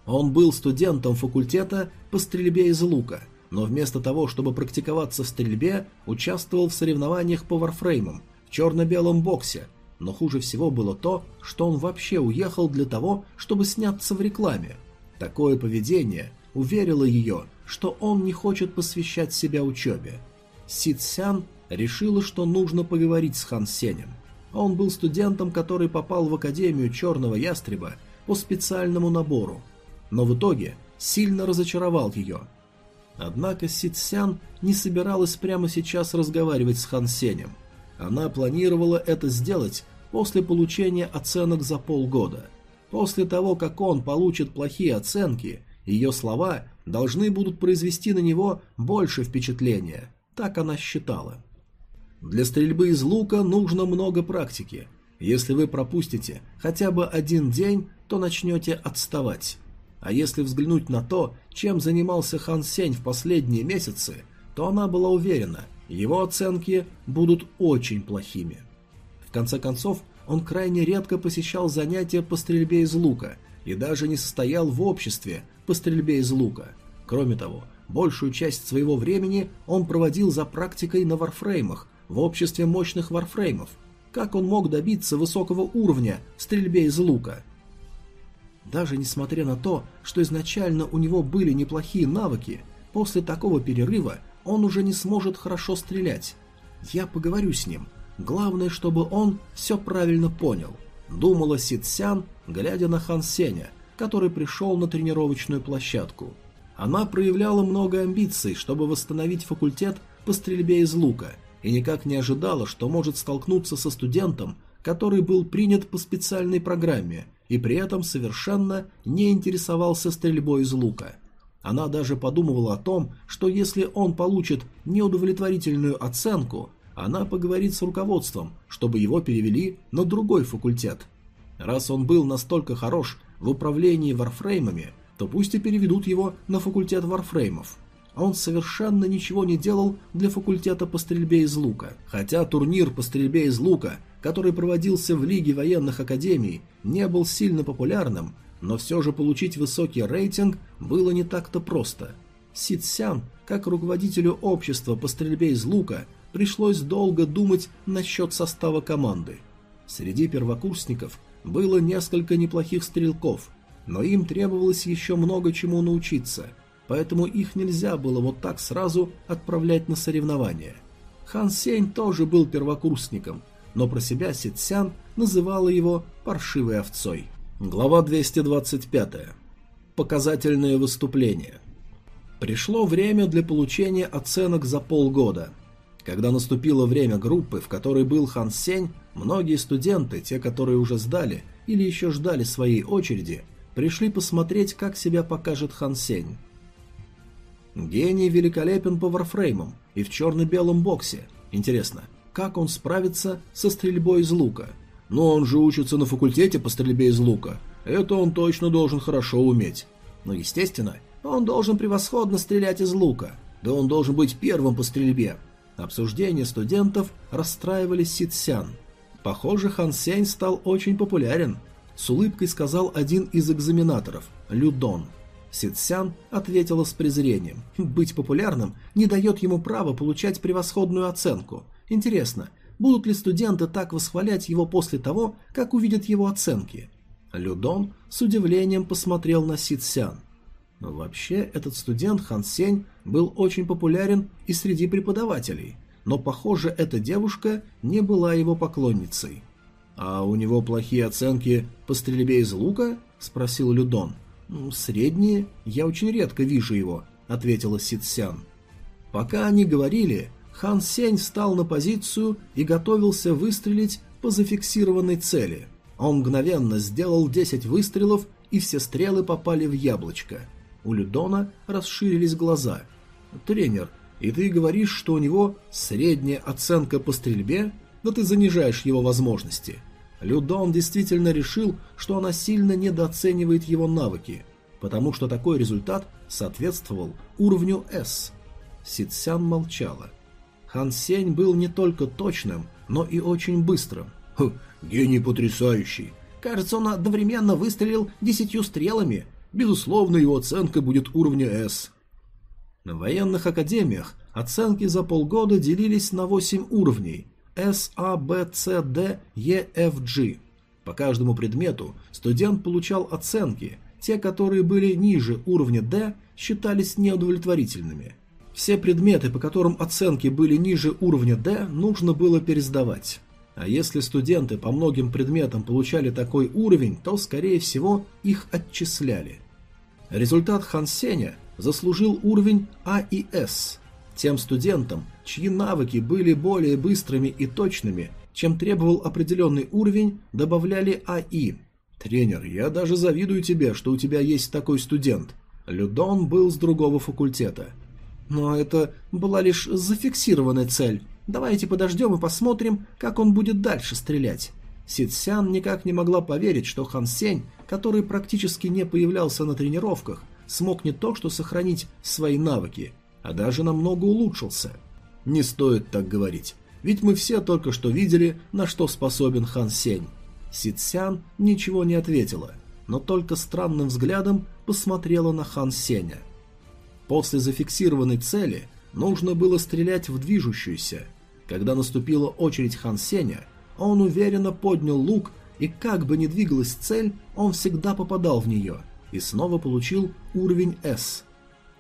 Он был студентом факультета по стрельбе из лука, но вместо того, чтобы практиковаться в стрельбе, участвовал в соревнованиях по варфреймам в черно-белом боксе, но хуже всего было то, что он вообще уехал для того, чтобы сняться в рекламе. Такое поведение уверило ее, что он не хочет посвящать себя учебе. Сид Сян решила, что нужно поговорить с Хан Сенем. Он был студентом, который попал в Академию Черного Ястреба по специальному набору, но в итоге сильно разочаровал ее. Однако Сид Сян не собиралась прямо сейчас разговаривать с Хан Сенем. Она планировала это сделать после получения оценок за полгода. После того, как он получит плохие оценки, ее слова должны будут произвести на него больше впечатления. Так она считала. Для стрельбы из лука нужно много практики. Если вы пропустите хотя бы один день, то начнете отставать. А если взглянуть на то, чем занимался Хан Сень в последние месяцы, то она была уверена, его оценки будут очень плохими. В конце концов, он крайне редко посещал занятия по стрельбе из лука и даже не состоял в обществе по стрельбе из лука. Кроме того, большую часть своего времени он проводил за практикой на варфреймах, в обществе мощных варфреймов. Как он мог добиться высокого уровня в стрельбе из лука? Даже несмотря на то, что изначально у него были неплохие навыки, после такого перерыва он уже не сможет хорошо стрелять. Я поговорю с ним. Главное, чтобы он все правильно понял. Думала Ситсян, глядя на Хан Сеня, который пришел на тренировочную площадку. Она проявляла много амбиций, чтобы восстановить факультет по стрельбе из лука – и никак не ожидала, что может столкнуться со студентом, который был принят по специальной программе и при этом совершенно не интересовался стрельбой из лука. Она даже подумывала о том, что если он получит неудовлетворительную оценку, она поговорит с руководством, чтобы его перевели на другой факультет. Раз он был настолько хорош в управлении варфреймами, то пусть и переведут его на факультет варфреймов он совершенно ничего не делал для факультета по стрельбе из лука. Хотя турнир по стрельбе из лука, который проводился в Лиге военных академий, не был сильно популярным, но все же получить высокий рейтинг было не так-то просто. Сид Сян, как руководителю общества по стрельбе из лука, пришлось долго думать насчет состава команды. Среди первокурсников было несколько неплохих стрелков, но им требовалось еще много чему научиться – поэтому их нельзя было вот так сразу отправлять на соревнования. Хан Сень тоже был первокурсником, но про себя Ситсян называла его «паршивой овцой». Глава 225. Показательное выступление. Пришло время для получения оценок за полгода. Когда наступило время группы, в которой был Хан Сень, многие студенты, те, которые уже сдали или еще ждали своей очереди, пришли посмотреть, как себя покажет Хан Сень. Гений великолепен по варфреймам и в черно-белом боксе. Интересно, как он справится со стрельбой из лука? Но он же учится на факультете по стрельбе из лука. Это он точно должен хорошо уметь. Но, естественно, он должен превосходно стрелять из лука. Да он должен быть первым по стрельбе. Обсуждения студентов расстраивали Ситсян. Похоже, Хан Сень стал очень популярен. С улыбкой сказал один из экзаменаторов, Людон. Ситсян ответила с презрением. Быть популярным не дает ему права получать превосходную оценку. Интересно, будут ли студенты так восхвалять его после того, как увидят его оценки? Людон с удивлением посмотрел на Ситсян. Но вообще этот студент Хан Сень был очень популярен и среди преподавателей, но, похоже, эта девушка не была его поклонницей. «А у него плохие оценки по стрельбе из лука?» – спросил Людон. – «Средние? Я очень редко вижу его», — ответила Ситсян. Пока они говорили, Хан Сень встал на позицию и готовился выстрелить по зафиксированной цели. Он мгновенно сделал 10 выстрелов, и все стрелы попали в яблочко. У Людона расширились глаза. «Тренер, и ты говоришь, что у него средняя оценка по стрельбе? Да ты занижаешь его возможности. Людон действительно решил, что она сильно недооценивает его навыки, потому что такой результат соответствовал уровню S. Ситсян молчала. Хан Сень был не только точным, но и очень быстрым. Хм, Гений потрясающий. Кажется, он одновременно выстрелил десятью стрелами. Безусловно, его оценка будет уровня S. На военных академиях оценки за полгода делились на 8 уровней S, A, B, C, D, E, F, G. По каждому предмету студент получал оценки, те, которые были ниже уровня D, считались неудовлетворительными. Все предметы, по которым оценки были ниже уровня D, нужно было пересдавать. А если студенты по многим предметам получали такой уровень, то, скорее всего, их отчисляли. Результат Хан Сеня заслужил уровень А и С. Тем студентам, чьи навыки были более быстрыми и точными, чем требовал определенный уровень, добавляли АИ. «Тренер, я даже завидую тебе, что у тебя есть такой студент». Людон был с другого факультета. Но это была лишь зафиксированная цель. Давайте подождем и посмотрим, как он будет дальше стрелять. Ситсян никак не могла поверить, что Хан Сень, который практически не появлялся на тренировках, смог не то что сохранить свои навыки, а даже намного улучшился. Не стоит так говорить, ведь мы все только что видели, на что способен Хан Сень. Ситсян ничего не ответила, но только странным взглядом посмотрела на Хан Сеня. После зафиксированной цели нужно было стрелять в движущуюся. Когда наступила очередь Хан Сеня, он уверенно поднял лук, и как бы ни двигалась цель, он всегда попадал в нее, и снова получил уровень S.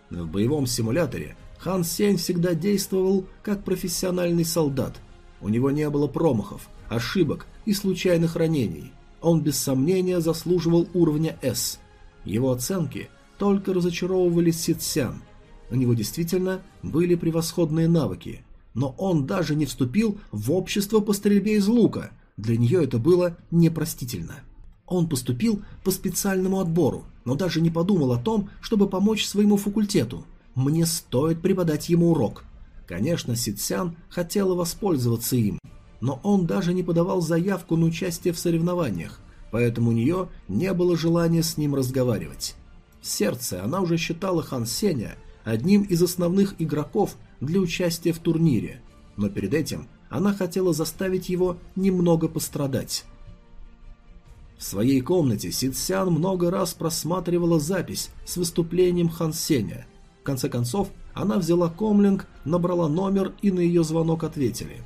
В боевом симуляторе Хан Сень всегда действовал как профессиональный солдат. У него не было промахов, ошибок и случайных ранений. Он без сомнения заслуживал уровня S. Его оценки только разочаровывали Ситсян. У него действительно были превосходные навыки, но он даже не вступил в общество по стрельбе из лука. Для нее это было непростительно. Он поступил по специальному отбору, но даже не подумал о том, чтобы помочь своему факультету. Мне стоит преподать ему урок. Конечно, Ситсян хотела воспользоваться им, но он даже не подавал заявку на участие в соревнованиях, поэтому у нее не было желания с ним разговаривать. В сердце она уже считала Хан Сеня одним из основных игроков для участия в турнире, но перед этим она хотела заставить его немного пострадать. В своей комнате Сидсян много раз просматривала запись с выступлением Хан Сеня. В конце концов, она взяла комлинг, набрала номер и на ее звонок ответили.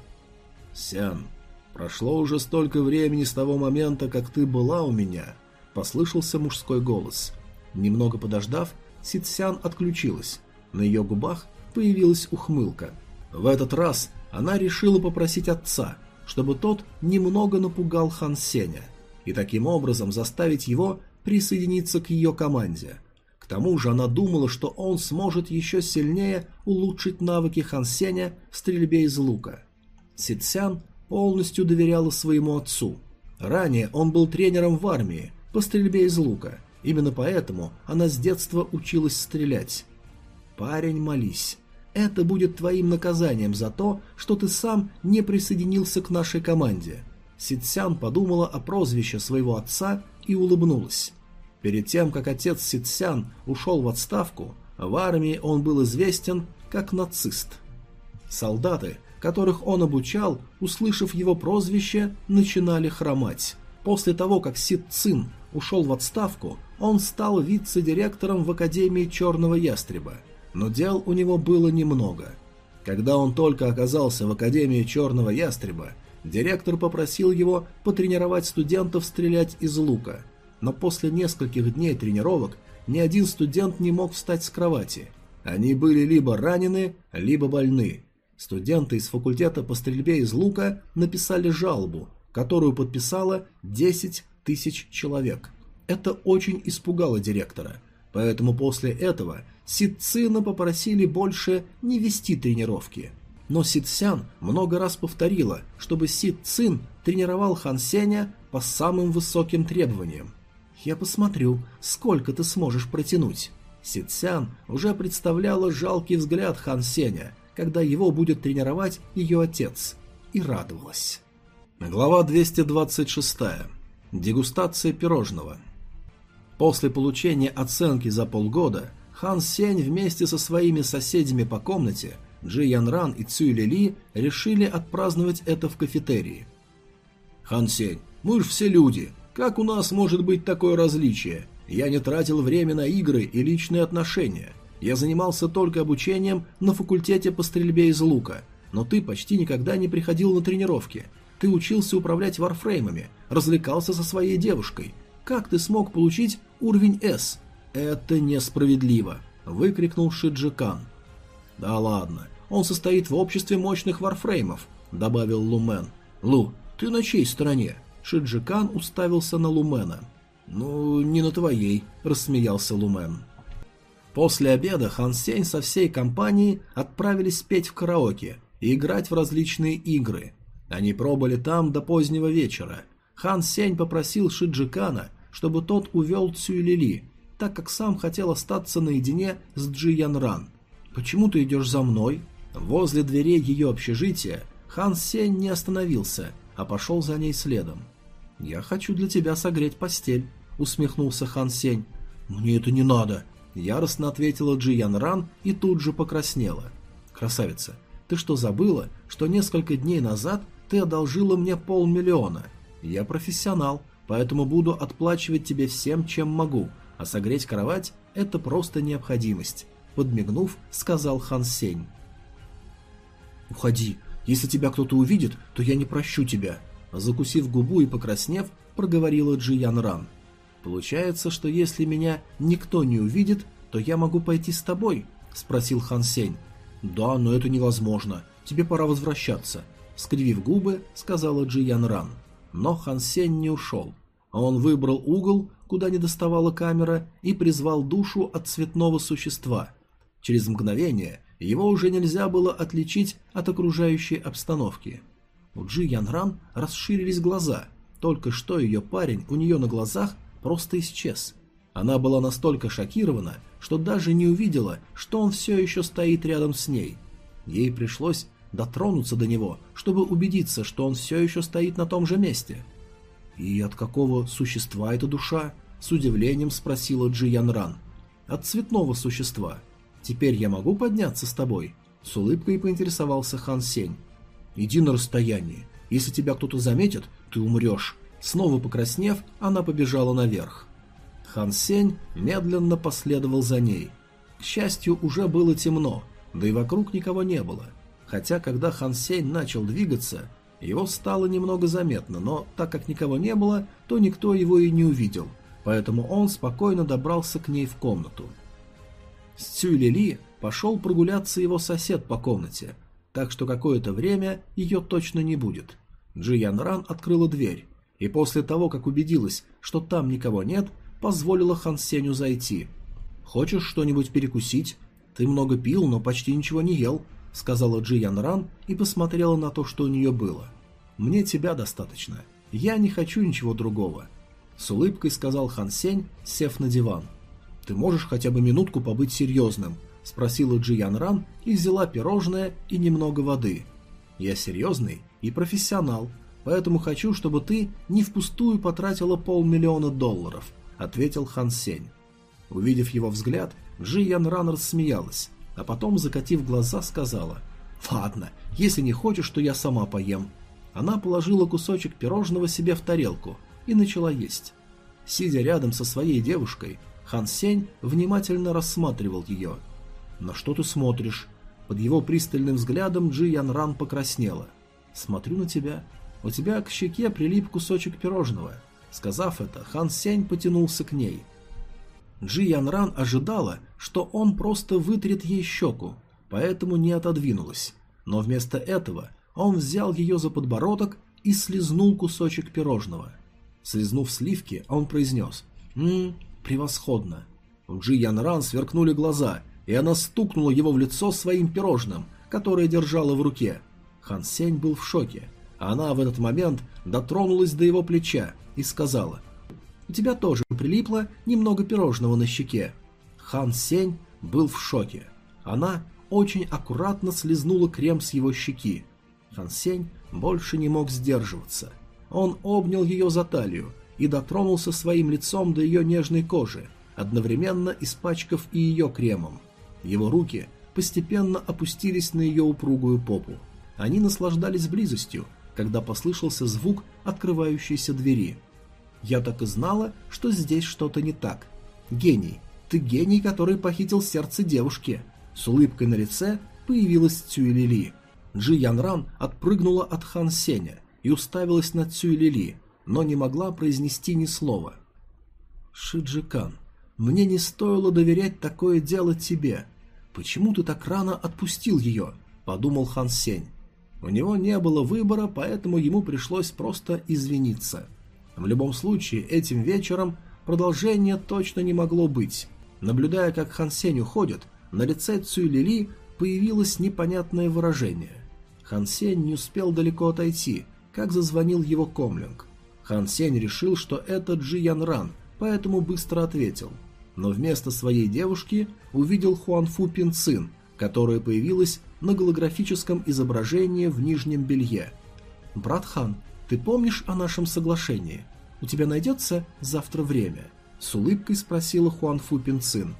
«Сян, прошло уже столько времени с того момента, как ты была у меня», — послышался мужской голос. Немного подождав, Сидсян отключилась. На ее губах появилась ухмылка. В этот раз она решила попросить отца, чтобы тот немного напугал Хан Сеня, и таким образом заставить его присоединиться к ее команде. К тому же она думала, что он сможет еще сильнее улучшить навыки Хан Сеня в стрельбе из лука. Ситсян полностью доверяла своему отцу. Ранее он был тренером в армии по стрельбе из лука – Именно поэтому она с детства училась стрелять. Парень, молись. Это будет твоим наказанием за то, что ты сам не присоединился к нашей команде. Ситсян подумала о прозвище своего отца и улыбнулась. Перед тем, как отец Ситсян ушел в отставку, в армии он был известен как нацист. Солдаты, которых он обучал, услышав его прозвище, начинали хромать. После того, как Сит Цин ушел в отставку, он стал вице-директором в Академии Черного Ястреба, но дел у него было немного. Когда он только оказался в Академии Черного Ястреба, директор попросил его потренировать студентов стрелять из лука, но после нескольких дней тренировок ни один студент не мог встать с кровати. Они были либо ранены, либо больны. Студенты из факультета по стрельбе из лука написали жалобу, которую подписало 10 тысяч человек – это очень испугало директора, поэтому после этого Ситцина попросили больше не вести тренировки. Но Ситсян много раз повторила, чтобы Ситцин тренировал Хан Сеня по самым высоким требованиям. «Я посмотрю, сколько ты сможешь протянуть». Ситсян уже представляла жалкий взгляд Хан Сеня, когда его будет тренировать ее отец, и радовалась. Глава 226. Дегустация пирожного. После получения оценки за полгода Хан Сень вместе со своими соседями по комнате Джи Ян Ран и Цюй Ли Ли решили отпраздновать это в кафетерии. Хан Сень, мы ж все люди. Как у нас может быть такое различие? Я не тратил время на игры и личные отношения. Я занимался только обучением на факультете по стрельбе из лука. Но ты почти никогда не приходил на тренировки. Ты учился управлять варфреймами, развлекался со своей девушкой. Как ты смог получить уровень S? Это несправедливо, выкрикнул Шиджикан. Да ладно, он состоит в обществе мощных варфреймов, добавил Лумен. Лу, ты на чьей стороне? Шиджикан уставился на Лумена. Ну, не на твоей, рассмеялся Лумен. После обеда Хан Сень со всей компанией отправились петь в караоке и играть в различные игры. Они пробыли там до позднего вечера. Хан Сень попросил Шиджикана, чтобы тот увел Цюйлили, так как сам хотел остаться наедине с Джи Ян. «Почему ты идешь за мной?» Возле дверей ее общежития Хан Сень не остановился, а пошел за ней следом. «Я хочу для тебя согреть постель», — усмехнулся Хан Сень. «Мне это не надо», — яростно ответила Джи Ян и тут же покраснела. «Красавица, ты что забыла, что несколько дней назад ты одолжила мне полмиллиона. Я профессионал, поэтому буду отплачивать тебе всем, чем могу, а согреть кровать – это просто необходимость», – подмигнув, сказал Хан Сень. «Уходи. Если тебя кто-то увидит, то я не прощу тебя», – закусив губу и покраснев, проговорила Джи Ян Ран. «Получается, что если меня никто не увидит, то я могу пойти с тобой?» – спросил Хан Сень. «Да, но это невозможно. Тебе пора возвращаться скривив губы, сказала Джи Ян Ран. Но Хан Сень не ушел. Он выбрал угол, куда не доставала камера, и призвал душу от цветного существа. Через мгновение его уже нельзя было отличить от окружающей обстановки. У Джи Ян Ран расширились глаза. Только что ее парень у нее на глазах просто исчез. Она была настолько шокирована, что даже не увидела, что он все еще стоит рядом с ней. Ей пришлось дотронуться до него, чтобы убедиться, что он все еще стоит на том же месте. «И от какого существа эта душа?» – с удивлением спросила Джи Ян Ран. «От цветного существа. Теперь я могу подняться с тобой?» – с улыбкой поинтересовался Хан Сень. «Иди на расстояние. Если тебя кто-то заметит, ты умрешь». Снова покраснев, она побежала наверх. Хан Сень медленно последовал за ней. К счастью, уже было темно, да и вокруг никого не было – хотя когда Хан Сень начал двигаться, его стало немного заметно, но так как никого не было, то никто его и не увидел, поэтому он спокойно добрался к ней в комнату. С Цюй пошел прогуляться его сосед по комнате, так что какое-то время ее точно не будет. Джи Ян Ран открыла дверь, и после того, как убедилась, что там никого нет, позволила Хан Сеню зайти. «Хочешь что-нибудь перекусить? Ты много пил, но почти ничего не ел», — сказала Джи Ян Ран и посмотрела на то, что у нее было. «Мне тебя достаточно. Я не хочу ничего другого». С улыбкой сказал Хан Сень, сев на диван. «Ты можешь хотя бы минутку побыть серьезным?» — спросила Джи Ян Ран и взяла пирожное и немного воды. «Я серьезный и профессионал, поэтому хочу, чтобы ты не впустую потратила полмиллиона долларов», — ответил Хан Сень. Увидев его взгляд, Джи Ян Ран рассмеялась а потом, закатив глаза, сказала «Ладно, если не хочешь, то я сама поем». Она положила кусочек пирожного себе в тарелку и начала есть. Сидя рядом со своей девушкой, Хан Сень внимательно рассматривал ее. «На что ты смотришь?» Под его пристальным взглядом Джи Ян Ран покраснела. «Смотрю на тебя. У тебя к щеке прилип кусочек пирожного». Сказав это, Хан Сень потянулся к ней. Джи Ян Ран ожидала, что он просто вытрет ей щеку, поэтому не отодвинулась. Но вместо этого он взял ее за подбородок и слезнул кусочек пирожного. Слизнув сливки, он произнес «Ммм, превосходно». У Джи Ян Ран сверкнули глаза, и она стукнула его в лицо своим пирожным, которое держала в руке. Хан Сень был в шоке, а она в этот момент дотронулась до его плеча и сказала «У тебя тоже прилипло немного пирожного на щеке». Хан Сень был в шоке. Она очень аккуратно слезнула крем с его щеки. Хан Сень больше не мог сдерживаться. Он обнял ее за талию и дотронулся своим лицом до ее нежной кожи, одновременно испачкав и ее кремом. Его руки постепенно опустились на ее упругую попу. Они наслаждались близостью, когда послышался звук открывающейся двери. «Я так и знала, что здесь что-то не так. Гений, ты гений, который похитил сердце девушки!» С улыбкой на лице появилась Цюэлили. Джи Ян Ран отпрыгнула от Хан Сеня и уставилась на Цюэлили, но не могла произнести ни слова. «Шиджикан, мне не стоило доверять такое дело тебе. Почему ты так рано отпустил ее?» – подумал Хан Сень. У него не было выбора, поэтому ему пришлось просто извиниться. В любом случае, этим вечером продолжения точно не могло быть. Наблюдая, как Хан Сень уходит, на лице Цюй Лили появилось непонятное выражение. Хан Сень не успел далеко отойти, как зазвонил его комлинг. Хан Сень решил, что это Джи Ян Ран, поэтому быстро ответил. Но вместо своей девушки увидел Хуан Фу Пин Цин, которая появилась на голографическом изображении в нижнем белье. «Брат Хан, ты помнишь о нашем соглашении? У тебя найдется завтра время?» С улыбкой спросила Хуан Фу Пин Цин.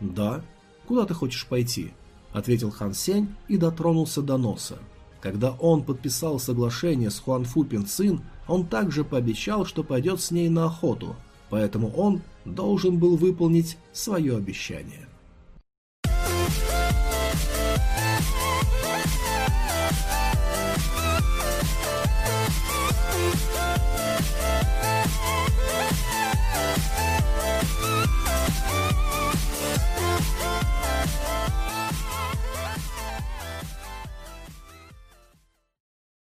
«Да. Куда ты хочешь пойти?» Ответил Хан Сень и дотронулся до носа. Когда он подписал соглашение с Хуан Фу Пин Цин, он также пообещал, что пойдет с ней на охоту, поэтому он должен был выполнить свое обещание.